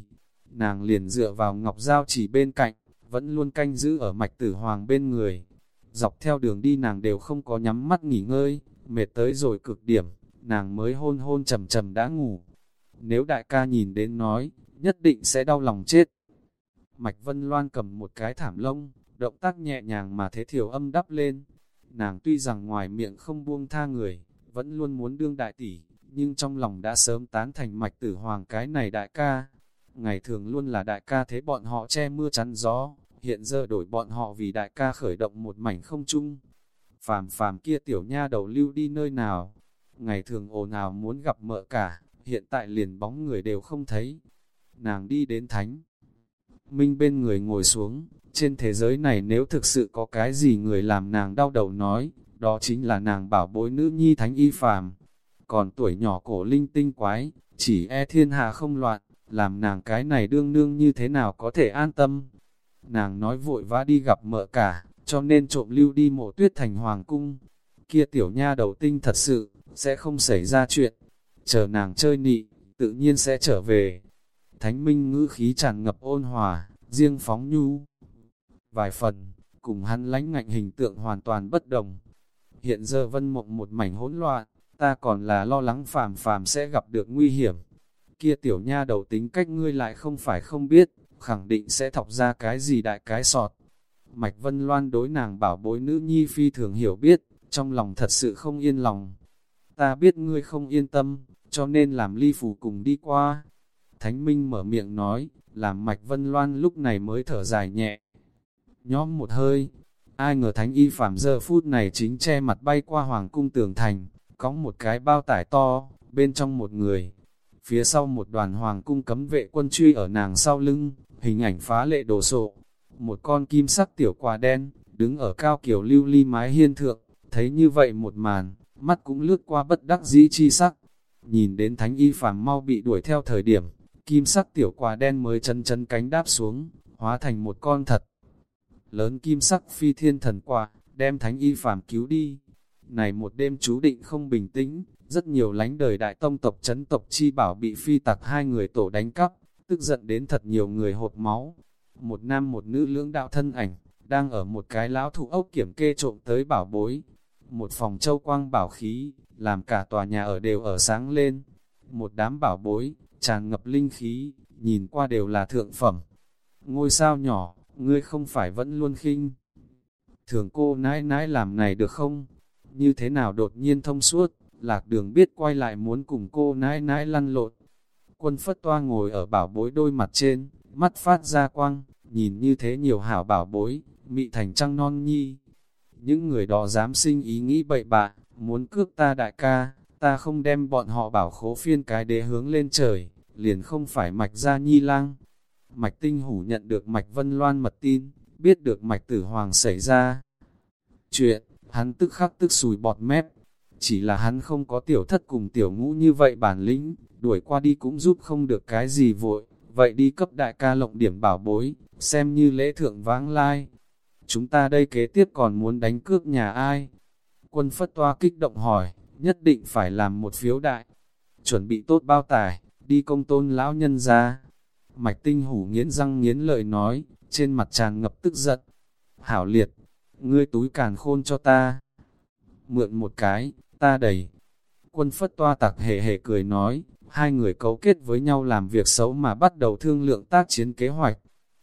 Nàng liền dựa vào ngọc giao trì bên cạnh, vẫn luôn canh giữ ở mạch tử hoàng bên người. Dọc theo đường đi nàng đều không có nhắm mắt nghỉ ngơi, mệt tới rồi cực điểm, nàng mới hôn hôn trầm trầm đã ngủ. Nếu đại ca nhìn đến nói, nhất định sẽ đau lòng chết. Mạch Vân Loan cầm một cái thảm lông, động tác nhẹ nhàng mà thế thiểu âm đắp lên. Nàng tuy rằng ngoài miệng không buông tha người, vẫn luôn muốn đương đại tỷ, nhưng trong lòng đã sớm tán thành mạch tử hoàng cái này đại ca. Ngày thường luôn là đại ca thế bọn họ che mưa chắn gió, hiện giờ đổi bọn họ vì đại ca khởi động một mảnh không chung. Phàm phàm kia tiểu nha đầu lưu đi nơi nào, ngày thường ồn ào muốn gặp mợ cả, hiện tại liền bóng người đều không thấy. Nàng đi đến thánh. Minh bên người ngồi xuống, trên thế giới này nếu thực sự có cái gì người làm nàng đau đầu nói, đó chính là nàng bảo bối nữ nhi thánh y phàm. Còn tuổi nhỏ cổ linh tinh quái, chỉ e thiên hạ không loạn, làm nàng cái này đương nương như thế nào có thể an tâm. Nàng nói vội vã đi gặp mợ cả, cho nên trộm lưu đi mộ tuyết thành hoàng cung. Kia tiểu nha đầu tinh thật sự, sẽ không xảy ra chuyện. Chờ nàng chơi nị, tự nhiên sẽ trở về. Thánh minh ngữ khí tràn ngập ôn hòa, riêng phóng nhu. Vài phần, cùng hắn lánh ngạnh hình tượng hoàn toàn bất đồng. Hiện giờ vân mộng một mảnh hỗn loạn, ta còn là lo lắng phàm phàm sẽ gặp được nguy hiểm. Kia tiểu nha đầu tính cách ngươi lại không phải không biết, khẳng định sẽ thọc ra cái gì đại cái sọt. Mạch Vân Loan đối nàng bảo bối nữ nhi phi thường hiểu biết, trong lòng thật sự không yên lòng. Ta biết ngươi không yên tâm, cho nên làm ly phủ cùng đi qua. Thánh Minh mở miệng nói, làm Mạch Vân Loan lúc này mới thở dài nhẹ. Nhóm một hơi, ai ngờ Thánh Y Phạm giờ phút này chính che mặt bay qua Hoàng cung tường thành, có một cái bao tải to, bên trong một người. Phía sau một đoàn Hoàng cung cấm vệ quân truy ở nàng sau lưng, hình ảnh phá lệ đồ sộ. Một con kim sắc tiểu quà đen, đứng ở cao kiểu lưu ly mái hiên thượng, thấy như vậy một màn, mắt cũng lướt qua bất đắc dĩ chi sắc. Nhìn đến thánh y phàm mau bị đuổi theo thời điểm, kim sắc tiểu quả đen mới chân chân cánh đáp xuống, hóa thành một con thật. Lớn kim sắc phi thiên thần quả, đem thánh y phàm cứu đi. Này một đêm chú định không bình tĩnh, rất nhiều lánh đời đại tông tộc chấn tộc chi bảo bị phi tặc hai người tổ đánh cắp, tức giận đến thật nhiều người hộp máu. Một nam một nữ lưỡng đạo thân ảnh, đang ở một cái lão thụ ốc kiểm kê trộm tới bảo bối. Một phòng châu quang bảo khí, làm cả tòa nhà ở đều ở sáng lên. Một đám bảo bối, tràn ngập linh khí, nhìn qua đều là thượng phẩm. Ngôi sao nhỏ, ngươi không phải vẫn luôn khinh. Thường cô nãi nãi làm này được không? Như thế nào đột nhiên thông suốt, lạc đường biết quay lại muốn cùng cô nãi nãi lăn lộn. Quân phất toa ngồi ở bảo bối đôi mặt trên, mắt phát ra quang, nhìn như thế nhiều hảo bảo bối, mị thành trăng non nhi. Những người đó dám sinh ý nghĩ bậy bạ, muốn cướp ta đại ca, ta không đem bọn họ bảo khố phiên cái đế hướng lên trời, liền không phải mạch ra nhi lang. Mạch tinh hủ nhận được mạch vân loan mật tin, biết được mạch tử hoàng xảy ra. Chuyện, hắn tức khắc tức sùi bọt mép, chỉ là hắn không có tiểu thất cùng tiểu ngũ như vậy bản lĩnh, đuổi qua đi cũng giúp không được cái gì vội, vậy đi cấp đại ca lộng điểm bảo bối, xem như lễ thượng vãng lai. Chúng ta đây kế tiếp còn muốn đánh cước nhà ai? Quân phất toa kích động hỏi, nhất định phải làm một phiếu đại. Chuẩn bị tốt bao tải, đi công tôn lão nhân ra. Mạch tinh hủ nghiến răng nghiến lợi nói, trên mặt tràn ngập tức giận. Hảo liệt, ngươi túi càn khôn cho ta. Mượn một cái, ta đầy. Quân phất toa tặc hề hề cười nói, hai người cấu kết với nhau làm việc xấu mà bắt đầu thương lượng tác chiến kế hoạch.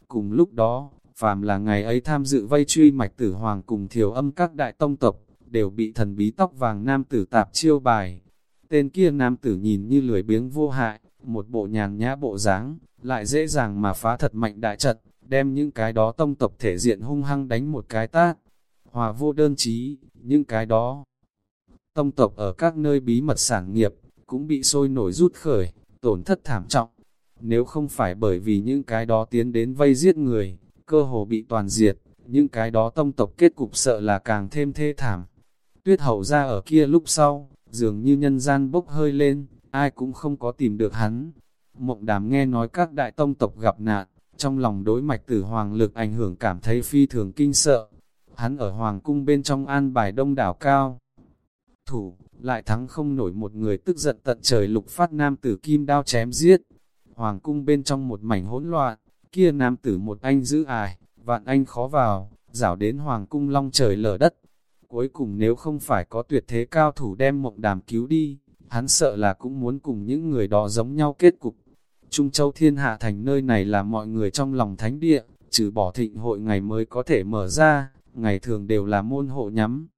Cùng lúc đó, phàm là ngày ấy tham dự vây truy mạch tử hoàng cùng thiểu âm các đại tông tộc, đều bị thần bí tóc vàng nam tử tạp chiêu bài. Tên kia nam tử nhìn như lười biếng vô hại, một bộ nhàn nhã bộ dáng, lại dễ dàng mà phá thật mạnh đại trận, đem những cái đó tông tộc thể diện hung hăng đánh một cái tát. Hòa vô đơn chí, những cái đó. Tông tộc ở các nơi bí mật sản nghiệp, cũng bị sôi nổi rút khởi, tổn thất thảm trọng. Nếu không phải bởi vì những cái đó tiến đến vây giết người, cơ hồ bị toàn diệt, những cái đó tông tộc kết cục sợ là càng thêm thê thảm. Tuyết hậu ra ở kia lúc sau, dường như nhân gian bốc hơi lên, ai cũng không có tìm được hắn. Mộng đàm nghe nói các đại tông tộc gặp nạn, trong lòng đối mạch tử hoàng lực ảnh hưởng cảm thấy phi thường kinh sợ. Hắn ở hoàng cung bên trong an bài đông đảo cao. Thủ, lại thắng không nổi một người tức giận tận trời lục phát nam tử kim đao chém giết. Hoàng cung bên trong một mảnh hỗn loạn, kia nam tử một anh giữ ải, vạn anh khó vào, rảo đến hoàng cung long trời lở đất. Cuối cùng nếu không phải có tuyệt thế cao thủ đem mộng đàm cứu đi, hắn sợ là cũng muốn cùng những người đó giống nhau kết cục. Trung Châu Thiên Hạ Thành nơi này là mọi người trong lòng thánh địa, trừ bỏ thịnh hội ngày mới có thể mở ra, ngày thường đều là môn hộ nhắm.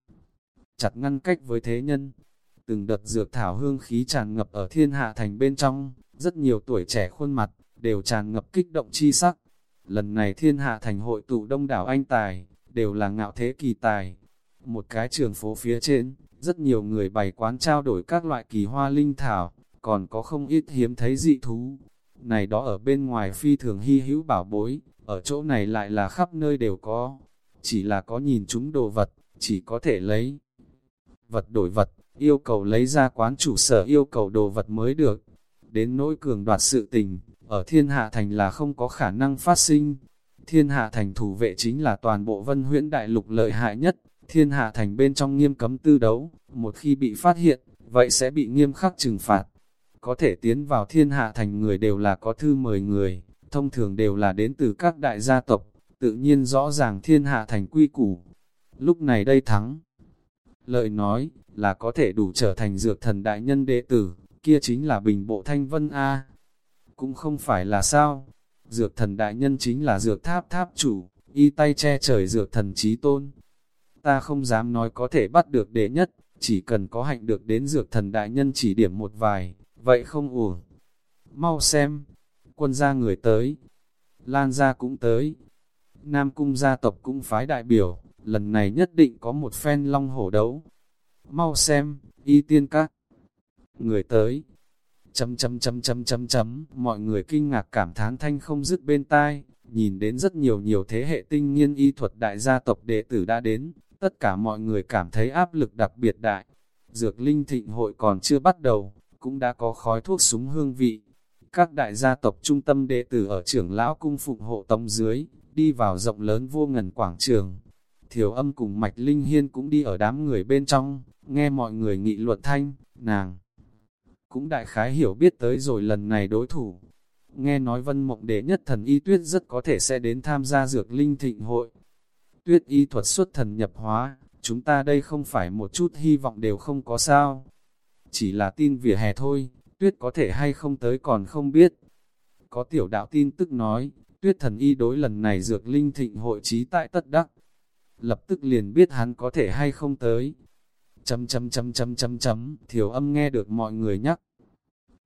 Chặt ngăn cách với thế nhân, từng đợt dược thảo hương khí tràn ngập ở Thiên Hạ Thành bên trong, rất nhiều tuổi trẻ khuôn mặt, đều tràn ngập kích động chi sắc. Lần này Thiên Hạ Thành hội tụ đông đảo anh tài, đều là ngạo thế kỳ tài. Một cái trường phố phía trên, rất nhiều người bày quán trao đổi các loại kỳ hoa linh thảo, còn có không ít hiếm thấy dị thú. Này đó ở bên ngoài phi thường hy hữu bảo bối, ở chỗ này lại là khắp nơi đều có. Chỉ là có nhìn chúng đồ vật, chỉ có thể lấy vật đổi vật, yêu cầu lấy ra quán chủ sở yêu cầu đồ vật mới được. Đến nỗi cường đoạt sự tình, ở thiên hạ thành là không có khả năng phát sinh. Thiên hạ thành thủ vệ chính là toàn bộ vân huyễn đại lục lợi hại nhất, thiên hạ thành bên trong nghiêm cấm tư đấu, một khi bị phát hiện, vậy sẽ bị nghiêm khắc trừng phạt. Có thể tiến vào thiên hạ thành người đều là có thư mời người, thông thường đều là đến từ các đại gia tộc, tự nhiên rõ ràng thiên hạ thành quy củ. Lúc này đây thắng. Lợi nói, là có thể đủ trở thành dược thần đại nhân đệ tử, kia chính là bình bộ thanh vân A. Cũng không phải là sao, dược thần đại nhân chính là dược tháp tháp chủ, y tay che trời dược thần trí tôn. Ta không dám nói có thể bắt được đệ nhất, chỉ cần có hạnh được đến dược thần đại nhân chỉ điểm một vài, vậy không uổng. Mau xem, quân gia người tới, Lan gia cũng tới, Nam cung gia tộc cũng phái đại biểu, lần này nhất định có một phen long hổ đấu. Mau xem, y tiên các. Người tới. Chấm chấm chấm chấm chấm chấm, mọi người kinh ngạc cảm thán thanh không dứt bên tai, nhìn đến rất nhiều nhiều thế hệ tinh nghiên y thuật đại gia tộc đệ tử đã đến, tất cả mọi người cảm thấy áp lực đặc biệt đại. Dược linh thịnh hội còn chưa bắt đầu, cũng đã có khói thuốc súng hương vị. Các đại gia tộc trung tâm đệ tử ở trưởng lão cung phụng hộ tông dưới, đi vào rộng lớn vô ngần quảng trường. Thiểu âm cùng Mạch Linh Hiên cũng đi ở đám người bên trong, nghe mọi người nghị luận thanh, nàng. Cũng đại khái hiểu biết tới rồi lần này đối thủ. Nghe nói vân mộng đệ nhất thần y tuyết rất có thể sẽ đến tham gia dược linh thịnh hội. Tuyết y thuật xuất thần nhập hóa, chúng ta đây không phải một chút hy vọng đều không có sao. Chỉ là tin vỉa hè thôi, tuyết có thể hay không tới còn không biết. Có tiểu đạo tin tức nói, tuyết thần y đối lần này dược linh thịnh hội trí tại tất đắc. Lập tức liền biết hắn có thể hay không tới. Chấm chấm chấm chấm chấm chấm, thiểu âm nghe được mọi người nhắc.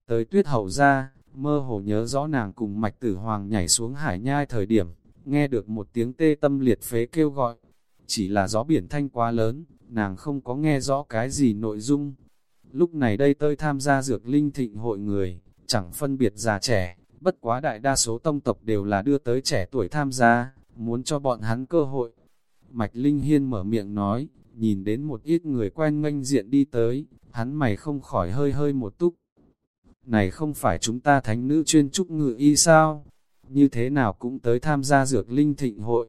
Tới tuyết hậu ra, mơ hồ nhớ rõ nàng cùng mạch tử hoàng nhảy xuống hải nhai thời điểm, nghe được một tiếng tê tâm liệt phế kêu gọi. Chỉ là gió biển thanh quá lớn, nàng không có nghe rõ cái gì nội dung. Lúc này đây tôi tham gia dược linh thịnh hội người, chẳng phân biệt già trẻ, bất quá đại đa số tông tộc đều là đưa tới trẻ tuổi tham gia, muốn cho bọn hắn cơ hội. Mạch Linh Hiên mở miệng nói, nhìn đến một ít người quen nganh diện đi tới, hắn mày không khỏi hơi hơi một túc. Này không phải chúng ta thánh nữ chuyên trúc ngự y sao? Như thế nào cũng tới tham gia dược linh thịnh hội.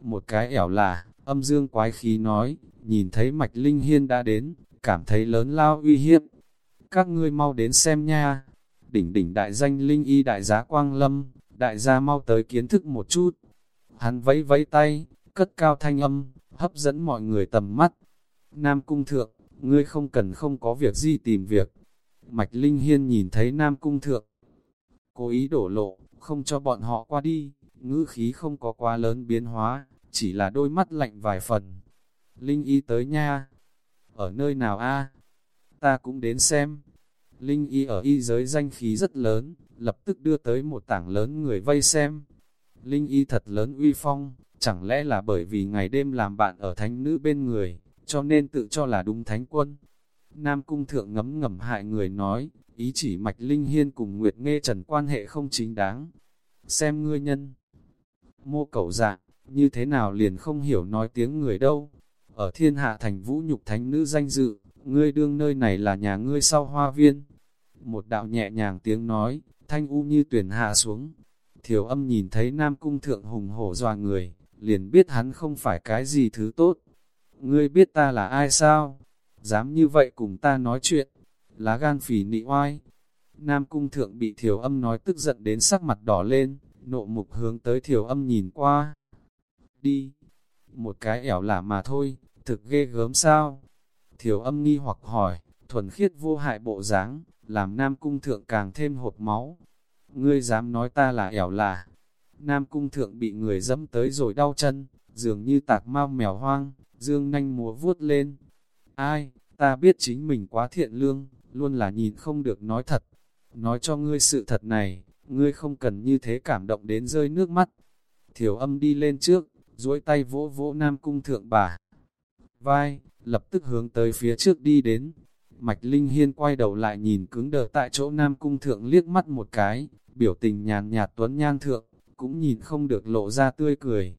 Một cái ẻo là, âm dương quái khí nói, nhìn thấy mạch linh hiên đã đến, cảm thấy lớn lao uy hiếp. Các ngươi mau đến xem nha. Đỉnh đỉnh đại danh linh y đại giá quang lâm, đại gia mau tới kiến thức một chút. Hắn vẫy vẫy tay, cất cao thanh âm, hấp dẫn mọi người tầm mắt. Nam cung thượng, ngươi không cần không có việc gì tìm việc. Mạch Linh Hiên nhìn thấy Nam cung thượng, cố ý đổ lộ, không cho bọn họ qua đi, ngữ khí không có quá lớn biến hóa, chỉ là đôi mắt lạnh vài phần. Linh y tới nha, ở nơi nào a? Ta cũng đến xem. Linh y ở y giới danh khí rất lớn, lập tức đưa tới một tảng lớn người vây xem. Linh y thật lớn uy phong, chẳng lẽ là bởi vì ngày đêm làm bạn ở thánh nữ bên người, cho nên tự cho là đúng thánh quân. Nam cung thượng ngấm ngầm hại người nói, ý chỉ mạch linh hiên cùng Nguyệt Nghe Trần quan hệ không chính đáng. Xem ngươi nhân, mô cẩu dạng, như thế nào liền không hiểu nói tiếng người đâu. Ở thiên hạ thành vũ nhục thánh nữ danh dự, ngươi đương nơi này là nhà ngươi sau hoa viên. Một đạo nhẹ nhàng tiếng nói, thanh u như tuyển hạ xuống. Thiểu âm nhìn thấy Nam Cung Thượng hùng hổ doa người, liền biết hắn không phải cái gì thứ tốt. Ngươi biết ta là ai sao? Dám như vậy cùng ta nói chuyện, lá gan phỉ nị oai. Nam Cung Thượng bị thiểu âm nói tức giận đến sắc mặt đỏ lên, nộ mục hướng tới thiểu âm nhìn qua. Đi! Một cái ẻo lả mà thôi, thực ghê gớm sao? Thiểu âm nghi hoặc hỏi, thuần khiết vô hại bộ dáng, làm Nam Cung Thượng càng thêm hột máu. Ngươi dám nói ta là ẻo lả? Nam Cung Thượng bị người dẫm tới rồi đau chân, dường như tạc mau mèo hoang, dương nanh múa vuốt lên. Ai, ta biết chính mình quá thiện lương, luôn là nhìn không được nói thật. Nói cho ngươi sự thật này, ngươi không cần như thế cảm động đến rơi nước mắt. Thiểu âm đi lên trước, duỗi tay vỗ vỗ Nam Cung Thượng bà. Vai, lập tức hướng tới phía trước đi đến. Mạch Linh Hiên quay đầu lại nhìn cứng đờ tại chỗ Nam Cung Thượng liếc mắt một cái, biểu tình nhàn nhạt tuấn nhan thượng, cũng nhìn không được lộ ra tươi cười.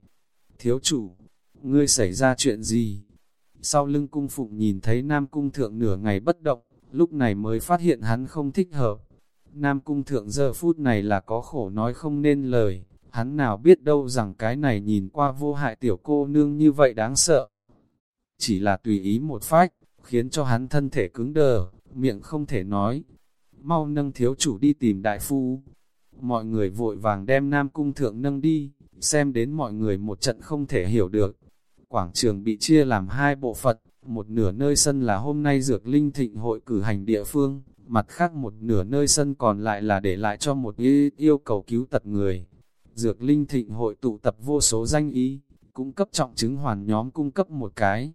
Thiếu chủ, ngươi xảy ra chuyện gì? Sau lưng cung phụng nhìn thấy Nam Cung Thượng nửa ngày bất động, lúc này mới phát hiện hắn không thích hợp. Nam Cung Thượng giờ phút này là có khổ nói không nên lời, hắn nào biết đâu rằng cái này nhìn qua vô hại tiểu cô nương như vậy đáng sợ. Chỉ là tùy ý một phách, khiến cho hắn thân thể cứng đờ, miệng không thể nói. Mau nâng thiếu chủ đi tìm đại phu. Mọi người vội vàng đem Nam Cung Thượng nâng đi, xem đến mọi người một trận không thể hiểu được. Quảng trường bị chia làm hai bộ phận, một nửa nơi sân là hôm nay dược linh thịnh hội cử hành địa phương, mặt khác một nửa nơi sân còn lại là để lại cho một ý yêu cầu cứu tật người. Dược linh thịnh hội tụ tập vô số danh ý, cung cấp trọng chứng hoàn nhóm cung cấp một cái.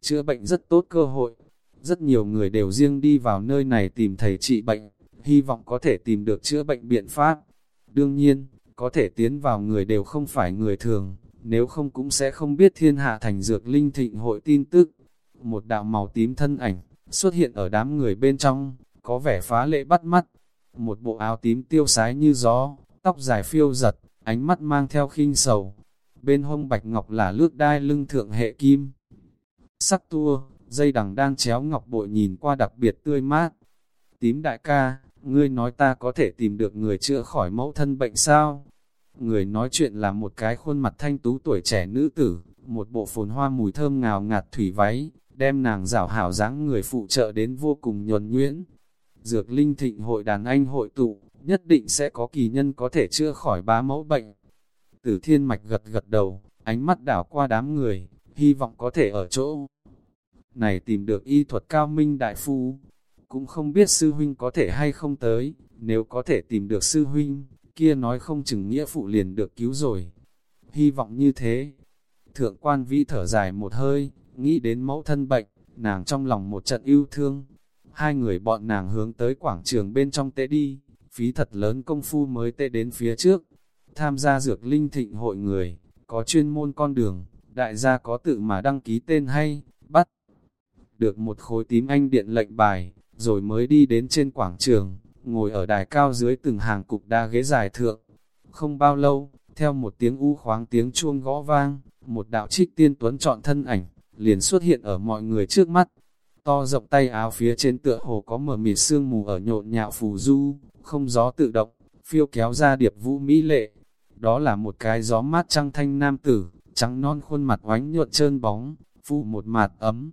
Chữa bệnh rất tốt cơ hội, rất nhiều người đều riêng đi vào nơi này tìm thầy trị bệnh, hy vọng có thể tìm được chữa bệnh biện pháp. Đương nhiên, có thể tiến vào người đều không phải người thường, nếu không cũng sẽ không biết thiên hạ thành dược linh thịnh hội tin tức. Một đạo màu tím thân ảnh, xuất hiện ở đám người bên trong, có vẻ phá lệ bắt mắt. Một bộ áo tím tiêu sái như gió, tóc dài phiêu giật, ánh mắt mang theo khinh sầu. Bên hông bạch ngọc là lướt đai lưng thượng hệ kim. Sắc tua, dây đằng đang chéo ngọc bội nhìn qua đặc biệt tươi mát. Tím đại ca, ngươi nói ta có thể tìm được người chữa khỏi mẫu thân bệnh sao? Người nói chuyện là một cái khuôn mặt thanh tú tuổi trẻ nữ tử, một bộ phồn hoa mùi thơm ngào ngạt thủy váy, đem nàng rảo hảo dáng người phụ trợ đến vô cùng nhuần nhuyễn. Dược linh thịnh hội đàn anh hội tụ, nhất định sẽ có kỳ nhân có thể chữa khỏi bá mẫu bệnh. Tử thiên mạch gật gật đầu, ánh mắt đảo qua đám người, hy vọng có thể ở chỗ này tìm được y thuật cao minh đại phu. Cũng không biết sư huynh có thể hay không tới, nếu có thể tìm được sư huynh, kia nói không chừng nghĩa phụ liền được cứu rồi. Hy vọng như thế. Thượng quan vĩ thở dài một hơi, nghĩ đến mẫu thân bệnh, nàng trong lòng một trận yêu thương. Hai người bọn nàng hướng tới quảng trường bên trong tệ đi, phí thật lớn công phu mới tệ đến phía trước. Tham gia dược linh thịnh hội người, có chuyên môn con đường, đại gia có tự mà đăng ký tên hay, bắt được một khối tím anh điện lệnh bài, rồi mới đi đến trên quảng trường, ngồi ở đài cao dưới từng hàng cục đa ghế dài thượng. Không bao lâu, theo một tiếng u khoáng tiếng chuông gõ vang, một đạo trích tiên tuấn chọn thân ảnh, liền xuất hiện ở mọi người trước mắt. To rộng tay áo phía trên tựa hồ có mờ mịt sương mù ở nhộn nhạo phù du, không gió tự động, phiêu kéo ra điệp vũ mỹ lệ. Đó là một cái gió mát trăng thanh nam tử, trắng non khuôn mặt oánh nhuận trơn bóng, phụ một mạt ấm.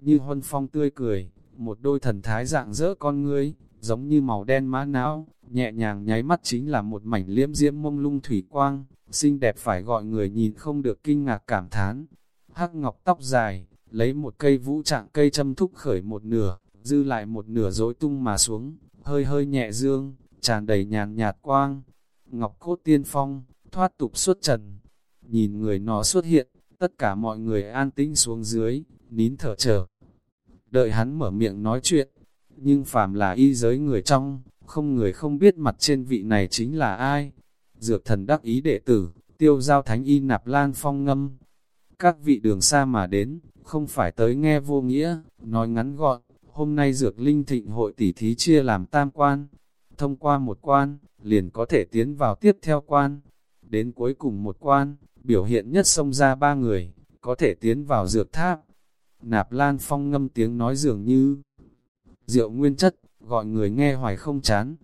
Như huân phong tươi cười, một đôi thần thái dạng dỡ con ngươi, giống như màu đen mã não, nhẹ nhàng nháy mắt chính là một mảnh liễm diễm mông lung thủy quang, xinh đẹp phải gọi người nhìn không được kinh ngạc cảm thán. Hắc ngọc tóc dài, lấy một cây vũ trạng cây châm thúc khởi một nửa, dư lại một nửa rối tung mà xuống, hơi hơi nhẹ dương, tràn đầy nhàn nhạt quang. Ngọc cốt tiên phong, thoát tục xuất trần. Nhìn người nó xuất hiện, tất cả mọi người an tĩnh xuống dưới, nín thở chờ. Đợi hắn mở miệng nói chuyện, nhưng phàm là y giới người trong, không người không biết mặt trên vị này chính là ai. Dược thần đắc ý đệ tử, tiêu giao thánh y nạp lan phong ngâm. Các vị đường xa mà đến, không phải tới nghe vô nghĩa, nói ngắn gọn, hôm nay dược linh thịnh hội tỷ thí chia làm tam quan. Thông qua một quan, liền có thể tiến vào tiếp theo quan. Đến cuối cùng một quan, biểu hiện nhất xông ra ba người, có thể tiến vào dược tháp. Nạp Lan Phong ngâm tiếng nói dường như rượu nguyên chất, gọi người nghe hoài không chán.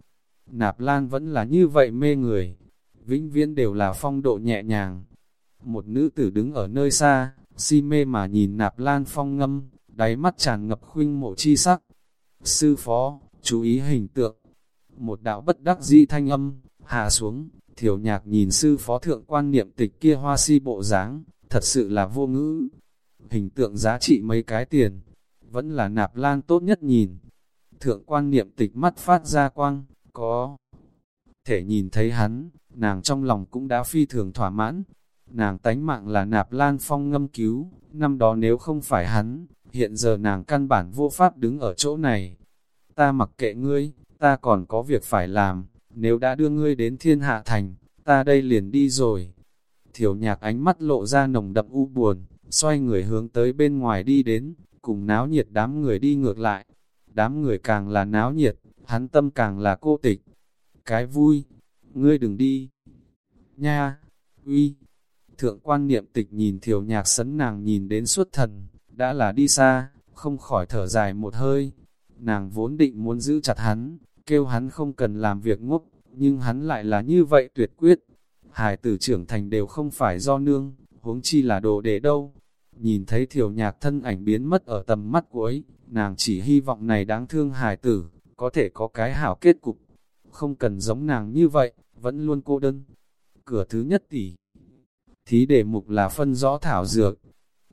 Nạp Lan vẫn là như vậy mê người, vĩnh viễn đều là phong độ nhẹ nhàng. Một nữ tử đứng ở nơi xa, si mê mà nhìn Nạp Lan Phong ngâm, đáy mắt tràn ngập khuynh mộ chi sắc. Sư phó, chú ý hình tượng. Một đạo bất đắc dĩ thanh âm, hạ xuống, thiểu nhạc nhìn sư phó thượng quan niệm tịch kia hoa si bộ dáng, thật sự là vô ngữ. Hình tượng giá trị mấy cái tiền, vẫn là nạp lan tốt nhất nhìn. Thượng quan niệm tịch mắt phát ra quang, có thể nhìn thấy hắn, nàng trong lòng cũng đã phi thường thỏa mãn. Nàng tánh mạng là nạp lan phong ngâm cứu, năm đó nếu không phải hắn, hiện giờ nàng căn bản vô pháp đứng ở chỗ này. Ta mặc kệ ngươi, ta còn có việc phải làm, nếu đã đưa ngươi đến thiên hạ thành, ta đây liền đi rồi. Thiểu nhạc ánh mắt lộ ra nồng đậm u buồn, xoay người hướng tới bên ngoài đi đến, cùng náo nhiệt đám người đi ngược lại. Đám người càng là náo nhiệt, hắn tâm càng là cô tịch. Cái vui, ngươi đừng đi. Nha, uy. Thượng quan niệm tịch nhìn thiểu nhạc sấn nàng nhìn đến suốt thần, đã là đi xa, không khỏi thở dài một hơi. Nàng vốn định muốn giữ chặt hắn, kêu hắn không cần làm việc ngốc, nhưng hắn lại là như vậy tuyệt quyết. Hải tử trưởng thành đều không phải do nương, huống chi là đồ để đâu. Nhìn thấy thiểu nhạc thân ảnh biến mất ở tầm mắt cuối, nàng chỉ hy vọng này đáng thương hải tử, có thể có cái hảo kết cục. Không cần giống nàng như vậy, vẫn luôn cô đơn. Cửa thứ nhất tỷ. Thí đề mục là phân rõ thảo dược.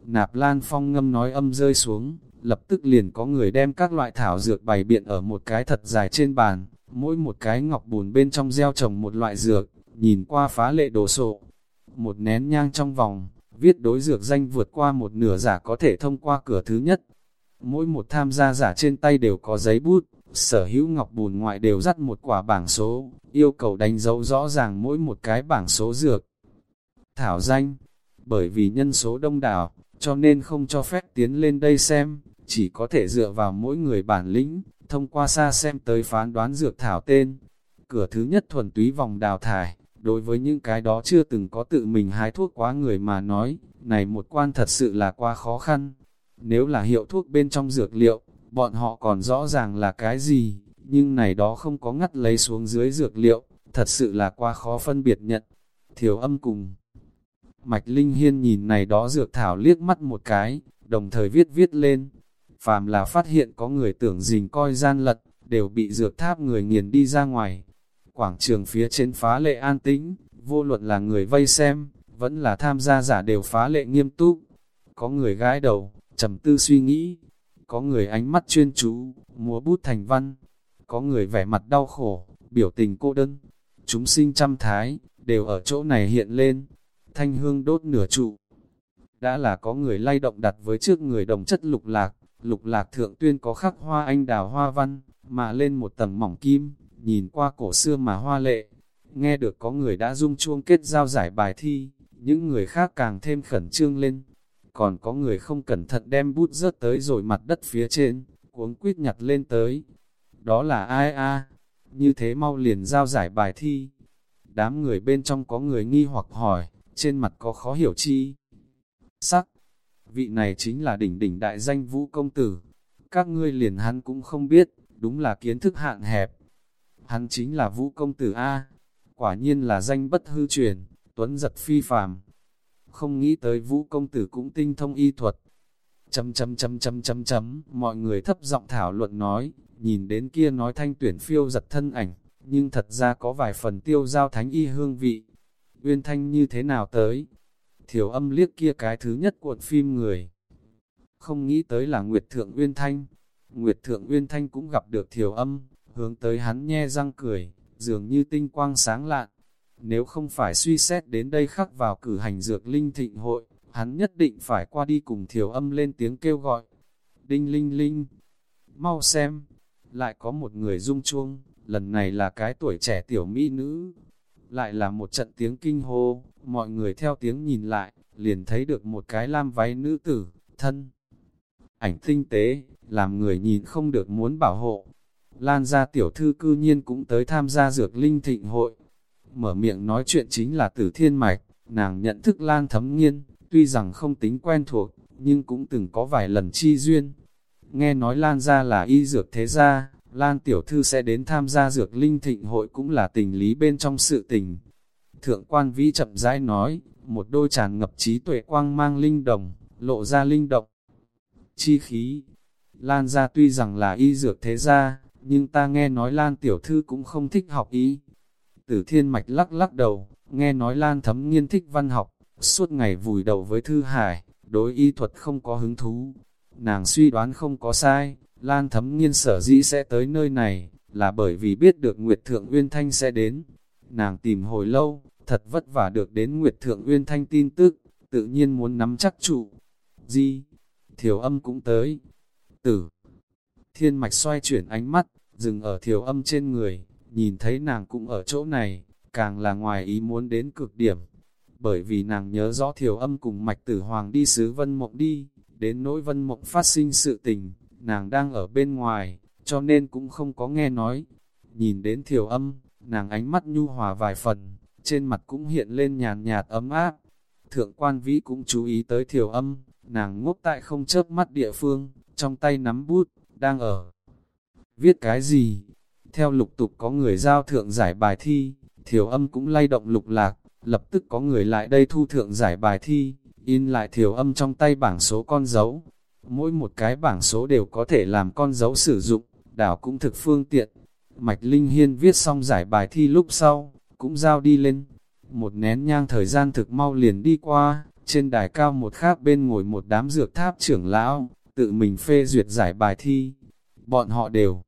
Nạp Lan Phong ngâm nói âm rơi xuống, lập tức liền có người đem các loại thảo dược bày biện ở một cái thật dài trên bàn, mỗi một cái ngọc bùn bên trong gieo trồng một loại dược, nhìn qua phá lệ đồ sộ. Một nén nhang trong vòng, viết đối dược danh vượt qua một nửa giả có thể thông qua cửa thứ nhất. Mỗi một tham gia giả trên tay đều có giấy bút, sở hữu ngọc bùn ngoại đều dắt một quả bảng số, yêu cầu đánh dấu rõ ràng mỗi một cái bảng số dược. Thảo danh, bởi vì nhân số đông đảo, cho nên không cho phép tiến lên đây xem, chỉ có thể dựa vào mỗi người bản lĩnh, thông qua xa xem tới phán đoán dược thảo tên. Cửa thứ nhất thuần túy vòng đào thải, đối với những cái đó chưa từng có tự mình hái thuốc quá người mà nói, này một quan thật sự là quá khó khăn. Nếu là hiệu thuốc bên trong dược liệu, bọn họ còn rõ ràng là cái gì, nhưng này đó không có ngắt lấy xuống dưới dược liệu, thật sự là quá khó phân biệt nhận. Thiểu âm cùng. Mạch Linh Hiên nhìn này đó dược thảo liếc mắt một cái, đồng thời viết viết lên. Phàm là phát hiện có người tưởng dình coi gian lật, đều bị dược tháp người nghiền đi ra ngoài. Quảng trường phía trên phá lệ an tĩnh, vô luận là người vây xem, vẫn là tham gia giả đều phá lệ nghiêm túc. Có người gái đầu, trầm tư suy nghĩ, có người ánh mắt chuyên chú, múa bút thành văn, có người vẻ mặt đau khổ, biểu tình cô đơn. Chúng sinh trăm thái, đều ở chỗ này hiện lên, thanh hương đốt nửa trụ. Đã là có người lay động đặt với trước người đồng chất lục lạc, lục lạc thượng tuyên có khắc hoa anh đào hoa văn, mà lên một tầng mỏng kim, nhìn qua cổ xưa mà hoa lệ. Nghe được có người đã dung chuông kết giao giải bài thi, những người khác càng thêm khẩn trương lên. Còn có người không cẩn thận đem bút rớt tới rồi mặt đất phía trên, cuống quýt nhặt lên tới. Đó là ai a? Như thế mau liền giao giải bài thi. Đám người bên trong có người nghi hoặc hỏi, trên mặt có khó hiểu chi. Sắc, vị này chính là đỉnh đỉnh đại danh vũ công tử. Các ngươi liền hắn cũng không biết, đúng là kiến thức hạn hẹp. Hắn chính là vũ công tử A, quả nhiên là danh bất hư truyền, tuấn giật phi phàm. Không nghĩ tới vũ công tử cũng tinh thông y thuật. Chấm chấm chấm chấm chấm chấm, mọi người thấp giọng thảo luận nói, nhìn đến kia nói thanh tuyển phiêu giật thân ảnh, nhưng thật ra có vài phần tiêu giao thánh y hương vị. Uyên thanh như thế nào tới? Thiểu âm liếc kia cái thứ nhất cuộn phim người. Không nghĩ tới là Nguyệt Thượng Uyên Thanh. Nguyệt Thượng Uyên Thanh cũng gặp được thiểu âm, hướng tới hắn nhe răng cười, dường như tinh quang sáng lạn. Nếu không phải suy xét đến đây khắc vào cử hành dược linh thịnh hội, hắn nhất định phải qua đi cùng thiểu âm lên tiếng kêu gọi. Đinh linh linh, mau xem, lại có một người rung chuông, lần này là cái tuổi trẻ tiểu mỹ nữ. Lại là một trận tiếng kinh hô, mọi người theo tiếng nhìn lại, liền thấy được một cái lam váy nữ tử, thân. Ảnh tinh tế, làm người nhìn không được muốn bảo hộ. Lan gia tiểu thư cư nhiên cũng tới tham gia dược linh thịnh hội. Mở miệng nói chuyện chính là tử thiên mạch, nàng nhận thức Lan thấm nghiên, tuy rằng không tính quen thuộc, nhưng cũng từng có vài lần chi duyên. Nghe nói Lan gia là y dược thế gia, Lan tiểu thư sẽ đến tham gia dược linh thịnh hội cũng là tình lý bên trong sự tình. Thượng quan vĩ chậm rãi nói, một đôi tràn ngập trí tuệ quang mang linh đồng, lộ ra linh động. Chi khí, Lan gia tuy rằng là y dược thế gia, nhưng ta nghe nói Lan tiểu thư cũng không thích học y. Tử thiên mạch lắc lắc đầu, nghe nói Lan thấm nghiên thích văn học, suốt ngày vùi đầu với thư hải, đối y thuật không có hứng thú. Nàng suy đoán không có sai, Lan thấm nghiên sở dĩ sẽ tới nơi này, là bởi vì biết được Nguyệt Thượng Uyên Thanh sẽ đến. Nàng tìm hồi lâu, thật vất vả được đến Nguyệt Thượng Uyên Thanh tin tức, tự nhiên muốn nắm chắc trụ. Di, thiểu âm cũng tới. Tử, thiên mạch xoay chuyển ánh mắt, dừng ở thiểu âm trên người, nhìn thấy nàng cũng ở chỗ này, càng là ngoài ý muốn đến cực điểm. Bởi vì nàng nhớ rõ thiểu âm cùng mạch tử hoàng đi sứ vân mộng đi, đến nỗi vân mộng phát sinh sự tình, nàng đang ở bên ngoài, cho nên cũng không có nghe nói. Nhìn đến thiểu âm, nàng ánh mắt nhu hòa vài phần, trên mặt cũng hiện lên nhàn nhạt ấm áp. Thượng quan vĩ cũng chú ý tới thiểu âm, nàng ngốc tại không chớp mắt địa phương, trong tay nắm bút, đang ở. Viết cái gì? Theo lục tục có người giao thượng giải bài thi, thiểu âm cũng lay động lục lạc, lập tức có người lại đây thu thượng giải bài thi, in lại thiểu âm trong tay bảng số con dấu, Mỗi một cái bảng số đều có thể làm con dấu sử dụng, đảo cũng thực phương tiện. Mạch Linh Hiên viết xong giải bài thi lúc sau, cũng giao đi lên. Một nén nhang thời gian thực mau liền đi qua, trên đài cao một khác bên ngồi một đám dược tháp trưởng lão, tự mình phê duyệt giải bài thi. Bọn họ đều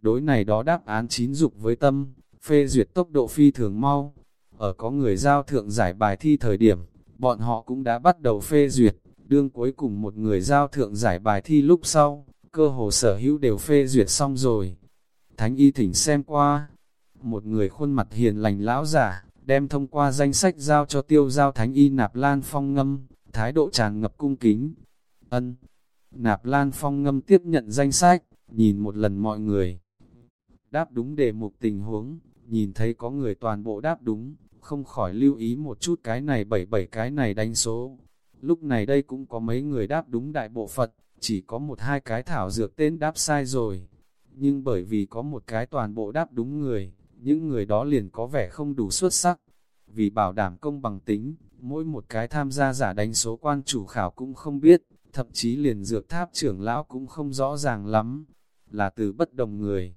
đối này đó đáp án chín dục với tâm, phê duyệt tốc độ phi thường mau. Ở có người giao thượng giải bài thi thời điểm, bọn họ cũng đã bắt đầu phê duyệt đương cuối cùng một người giao thượng giải bài thi lúc sau, cơ hồ sở hữu đều phê duyệt xong rồi. Thánh y thỉnh xem qua, một người khuôn mặt hiền lành lão giả, đem thông qua danh sách giao cho tiêu giao thánh y nạp lan phong ngâm, thái độ tràn ngập cung kính. Ân, nạp lan phong ngâm tiếp nhận danh sách, nhìn một lần mọi người. Đáp đúng đề mục tình huống, nhìn thấy có người toàn bộ đáp đúng, không khỏi lưu ý một chút cái này bảy bảy cái này đánh số, Lúc này đây cũng có mấy người đáp đúng đại bộ phận, chỉ có một hai cái thảo dược tên đáp sai rồi. Nhưng bởi vì có một cái toàn bộ đáp đúng người, những người đó liền có vẻ không đủ xuất sắc. Vì bảo đảm công bằng tính, mỗi một cái tham gia giả đánh số quan chủ khảo cũng không biết, thậm chí liền dược tháp trưởng lão cũng không rõ ràng lắm, là từ bất đồng người.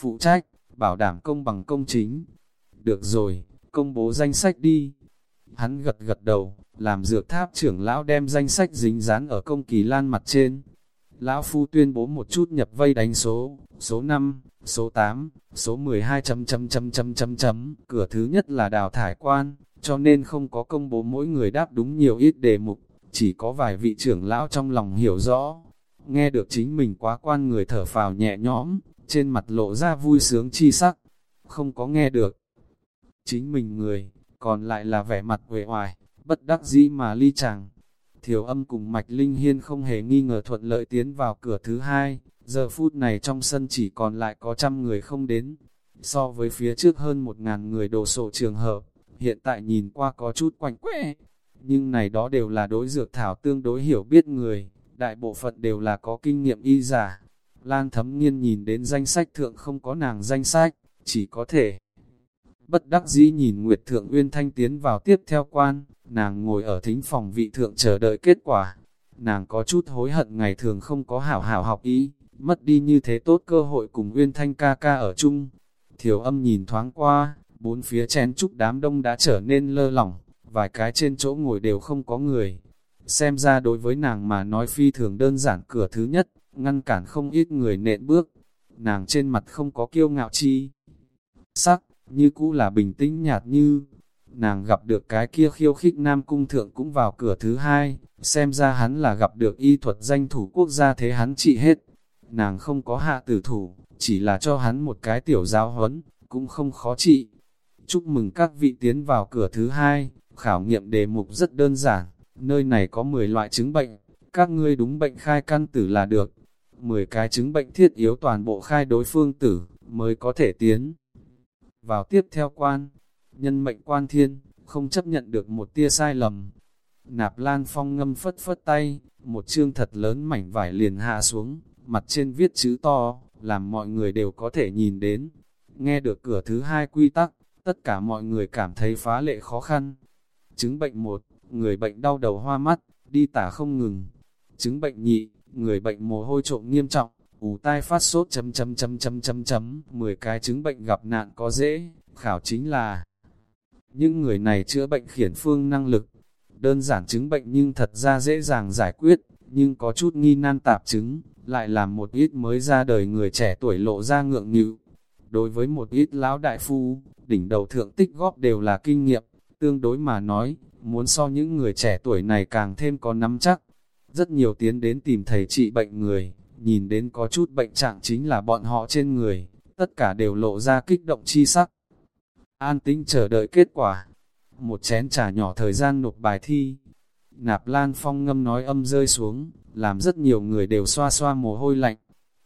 Phụ trách, bảo đảm công bằng công chính. Được rồi, công bố danh sách đi. Hắn gật gật đầu, làm dược tháp trưởng lão đem danh sách dính dán ở công kỳ lan mặt trên. Lão Phu tuyên bố một chút nhập vây đánh số, số 5, số 8, số 12 chấm chấm chấm chấm chấm chấm, cửa thứ nhất là đào thải quan, cho nên không có công bố mỗi người đáp đúng nhiều ít đề mục, chỉ có vài vị trưởng lão trong lòng hiểu rõ. Nghe được chính mình quá quan người thở phào nhẹ nhõm, trên mặt lộ ra vui sướng chi sắc, không có nghe được. Chính mình người, còn lại là vẻ mặt uể oải, bất đắc dĩ mà ly chàng. Thiểu âm cùng Mạch Linh Hiên không hề nghi ngờ thuận lợi tiến vào cửa thứ hai, giờ phút này trong sân chỉ còn lại có trăm người không đến. So với phía trước hơn một ngàn người đồ sổ trường hợp, hiện tại nhìn qua có chút quanh quẽ. Nhưng này đó đều là đối dược thảo tương đối hiểu biết người, đại bộ phận đều là có kinh nghiệm y giả. Lan thấm nghiên nhìn đến danh sách thượng không có nàng danh sách, chỉ có thể. Bất đắc dĩ nhìn Nguyệt Thượng Uyên Thanh tiến vào tiếp theo quan, nàng ngồi ở thính phòng vị thượng chờ đợi kết quả. Nàng có chút hối hận ngày thường không có hảo hảo học ý, mất đi như thế tốt cơ hội cùng Uyên Thanh ca ca ở chung. Thiểu âm nhìn thoáng qua, bốn phía chén trúc đám đông đã trở nên lơ lỏng, vài cái trên chỗ ngồi đều không có người. Xem ra đối với nàng mà nói phi thường đơn giản cửa thứ nhất, ngăn cản không ít người nện bước. Nàng trên mặt không có kiêu ngạo chi. Sắc, như cũ là bình tĩnh nhạt như. Nàng gặp được cái kia khiêu khích Nam Cung Thượng cũng vào cửa thứ hai, xem ra hắn là gặp được y thuật danh thủ quốc gia thế hắn trị hết. Nàng không có hạ tử thủ, chỉ là cho hắn một cái tiểu giáo huấn, cũng không khó trị. Chúc mừng các vị tiến vào cửa thứ hai, khảo nghiệm đề mục rất đơn giản, nơi này có 10 loại chứng bệnh, các ngươi đúng bệnh khai căn tử là được. 10 cái chứng bệnh thiết yếu toàn bộ khai đối phương tử, mới có thể tiến. Vào tiếp theo quan, nhân mệnh quan thiên, không chấp nhận được một tia sai lầm. Nạp Lan Phong ngâm phất phất tay, một chương thật lớn mảnh vải liền hạ xuống, mặt trên viết chữ to, làm mọi người đều có thể nhìn đến. Nghe được cửa thứ hai quy tắc, tất cả mọi người cảm thấy phá lệ khó khăn. Chứng bệnh một, người bệnh đau đầu hoa mắt, đi tả không ngừng. Chứng bệnh nhị, người bệnh mồ hôi trộm nghiêm trọng, ủ tai phát sốt chấm chấm chấm chấm chấm chấm, 10 cái chứng bệnh gặp nạn có dễ, khảo chính là những người này chữa bệnh khiển phương năng lực. Đơn giản chứng bệnh nhưng thật ra dễ dàng giải quyết, nhưng có chút nghi nan tạp chứng, lại làm một ít mới ra đời người trẻ tuổi lộ ra ngượng nghịu. Đối với một ít lão đại phu, đỉnh đầu thượng tích góp đều là kinh nghiệm, tương đối mà nói, muốn so những người trẻ tuổi này càng thêm có nắm chắc. Rất nhiều tiến đến tìm thầy trị bệnh người, nhìn đến có chút bệnh trạng chính là bọn họ trên người, tất cả đều lộ ra kích động chi sắc. An tĩnh chờ đợi kết quả. Một chén trà nhỏ thời gian nộp bài thi. Nạp Lan Phong ngâm nói âm rơi xuống, làm rất nhiều người đều xoa xoa mồ hôi lạnh.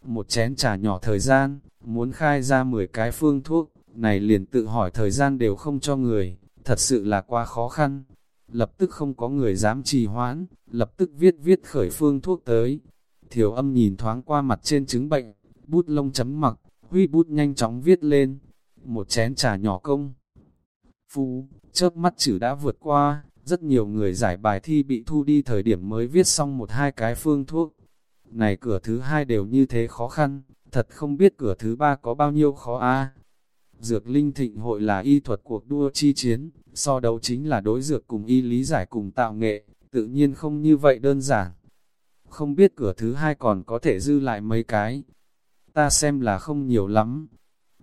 Một chén trà nhỏ thời gian, muốn khai ra 10 cái phương thuốc, này liền tự hỏi thời gian đều không cho người, thật sự là quá khó khăn. Lập tức không có người dám trì hoãn, lập tức viết viết khởi phương thuốc tới. Thiểu âm nhìn thoáng qua mặt trên chứng bệnh, bút lông chấm mặc, huy bút nhanh chóng viết lên. Một chén trà nhỏ công. phú, chớp mắt chữ đã vượt qua, rất nhiều người giải bài thi bị thu đi thời điểm mới viết xong một hai cái phương thuốc. Này cửa thứ hai đều như thế khó khăn, thật không biết cửa thứ ba có bao nhiêu khó a. Dược Linh Thịnh hội là y thuật cuộc đua chi chiến, so đấu chính là đối dược cùng y lý giải cùng tạo nghệ, tự nhiên không như vậy đơn giản. Không biết cửa thứ hai còn có thể dư lại mấy cái. Ta xem là không nhiều lắm.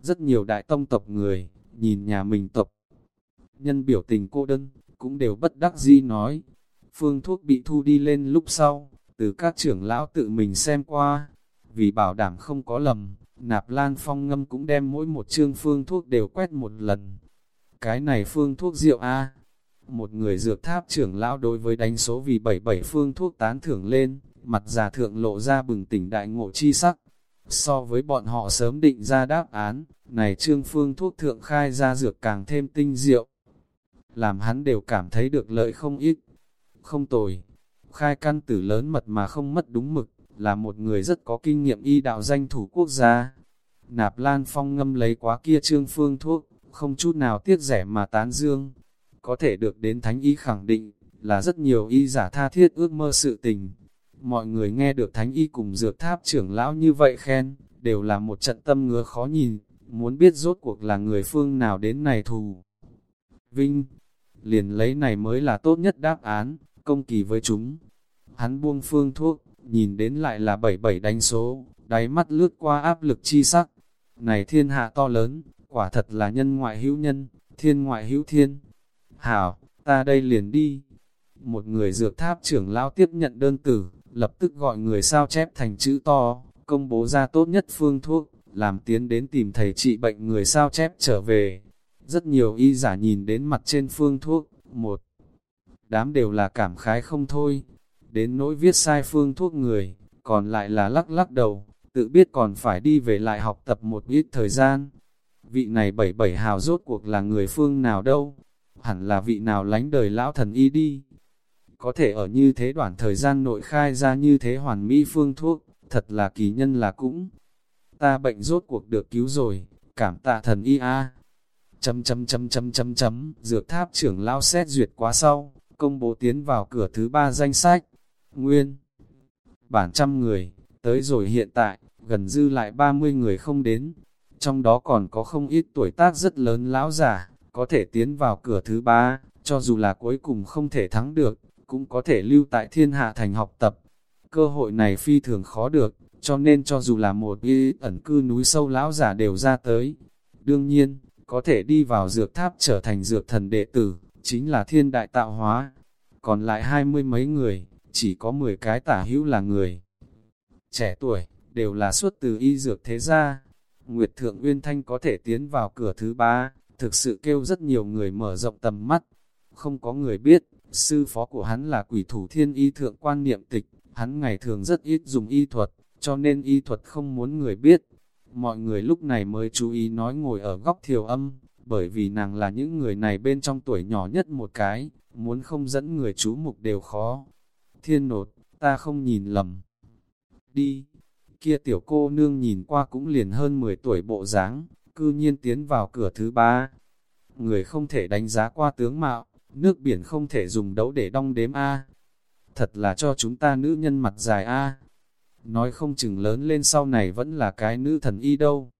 Rất nhiều đại tông tộc người, nhìn nhà mình tộc. Nhân biểu tình cô đơn, cũng đều bất đắc dĩ nói. Phương thuốc bị thu đi lên lúc sau, từ các trưởng lão tự mình xem qua. Vì bảo đảm không có lầm, Nạp Lan Phong ngâm cũng đem mỗi một chương phương thuốc đều quét một lần. Cái này phương thuốc rượu A. Một người dược tháp trưởng lão đối với đánh số vì 77 phương thuốc tán thưởng lên, mặt già thượng lộ ra bừng tỉnh đại ngộ chi sắc. So với bọn họ sớm định ra đáp án, này trương phương thuốc thượng khai ra dược càng thêm tinh diệu. Làm hắn đều cảm thấy được lợi không ít. không tồi. Khai căn tử lớn mật mà không mất đúng mực, là một người rất có kinh nghiệm y đạo danh thủ quốc gia. Nạp Lan Phong ngâm lấy quá kia trương phương thuốc, không chút nào tiếc rẻ mà tán dương. Có thể được đến thánh y khẳng định, là rất nhiều y giả tha thiết ước mơ sự tình. Mọi người nghe được thánh y cùng dược tháp trưởng lão như vậy khen, đều là một trận tâm ngứa khó nhìn, muốn biết rốt cuộc là người phương nào đến này thù. Vinh, liền lấy này mới là tốt nhất đáp án, công kỳ với chúng. Hắn buông phương thuốc, nhìn đến lại là bảy bảy đánh số, đáy mắt lướt qua áp lực chi sắc. Này thiên hạ to lớn, quả thật là nhân ngoại hữu nhân, thiên ngoại hữu thiên. Hảo, ta đây liền đi. Một người dược tháp trưởng lão tiếp nhận đơn tử, lập tức gọi người sao chép thành chữ to, công bố ra tốt nhất phương thuốc, làm tiến đến tìm thầy trị bệnh người sao chép trở về. Rất nhiều y giả nhìn đến mặt trên phương thuốc, một đám đều là cảm khái không thôi. Đến nỗi viết sai phương thuốc người, còn lại là lắc lắc đầu, tự biết còn phải đi về lại học tập một ít thời gian. Vị này bảy bảy hào rốt cuộc là người phương nào đâu, hẳn là vị nào lánh đời lão thần y đi. Có thể ở như thế đoạn thời gian nội khai ra như thế hoàn mỹ phương thuốc, thật là kỳ nhân là cũng. Ta bệnh rốt cuộc được cứu rồi, cảm tạ thần y a. Chấm chấm chấm chấm chấm chấm, dược tháp trưởng lao xét duyệt quá sau, công bố tiến vào cửa thứ ba danh sách. Nguyên, bản trăm người, tới rồi hiện tại, gần dư lại 30 người không đến. Trong đó còn có không ít tuổi tác rất lớn lão giả, có thể tiến vào cửa thứ ba, cho dù là cuối cùng không thể thắng được, cũng có thể lưu tại thiên hạ thành học tập. Cơ hội này phi thường khó được, cho nên cho dù là một y ẩn cư núi sâu lão giả đều ra tới. Đương nhiên, có thể đi vào dược tháp trở thành dược thần đệ tử, chính là thiên đại tạo hóa. Còn lại hai mươi mấy người, chỉ có 10 cái tả hữu là người. Trẻ tuổi, đều là xuất từ y dược thế gia. Nguyệt Thượng Uyên Thanh có thể tiến vào cửa thứ ba, thực sự kêu rất nhiều người mở rộng tầm mắt. Không có người biết, sư phó của hắn là quỷ thủ thiên y thượng quan niệm tịch, hắn ngày thường rất ít dùng y thuật, cho nên y thuật không muốn người biết. Mọi người lúc này mới chú ý nói ngồi ở góc thiều âm, bởi vì nàng là những người này bên trong tuổi nhỏ nhất một cái, muốn không dẫn người chú mục đều khó. Thiên nột, ta không nhìn lầm. Đi, kia tiểu cô nương nhìn qua cũng liền hơn 10 tuổi bộ dáng, cư nhiên tiến vào cửa thứ ba. Người không thể đánh giá qua tướng mạo, nước biển không thể dùng đấu để đong đếm A. Thật là cho chúng ta nữ nhân mặt dài A. Nói không chừng lớn lên sau này vẫn là cái nữ thần y đâu.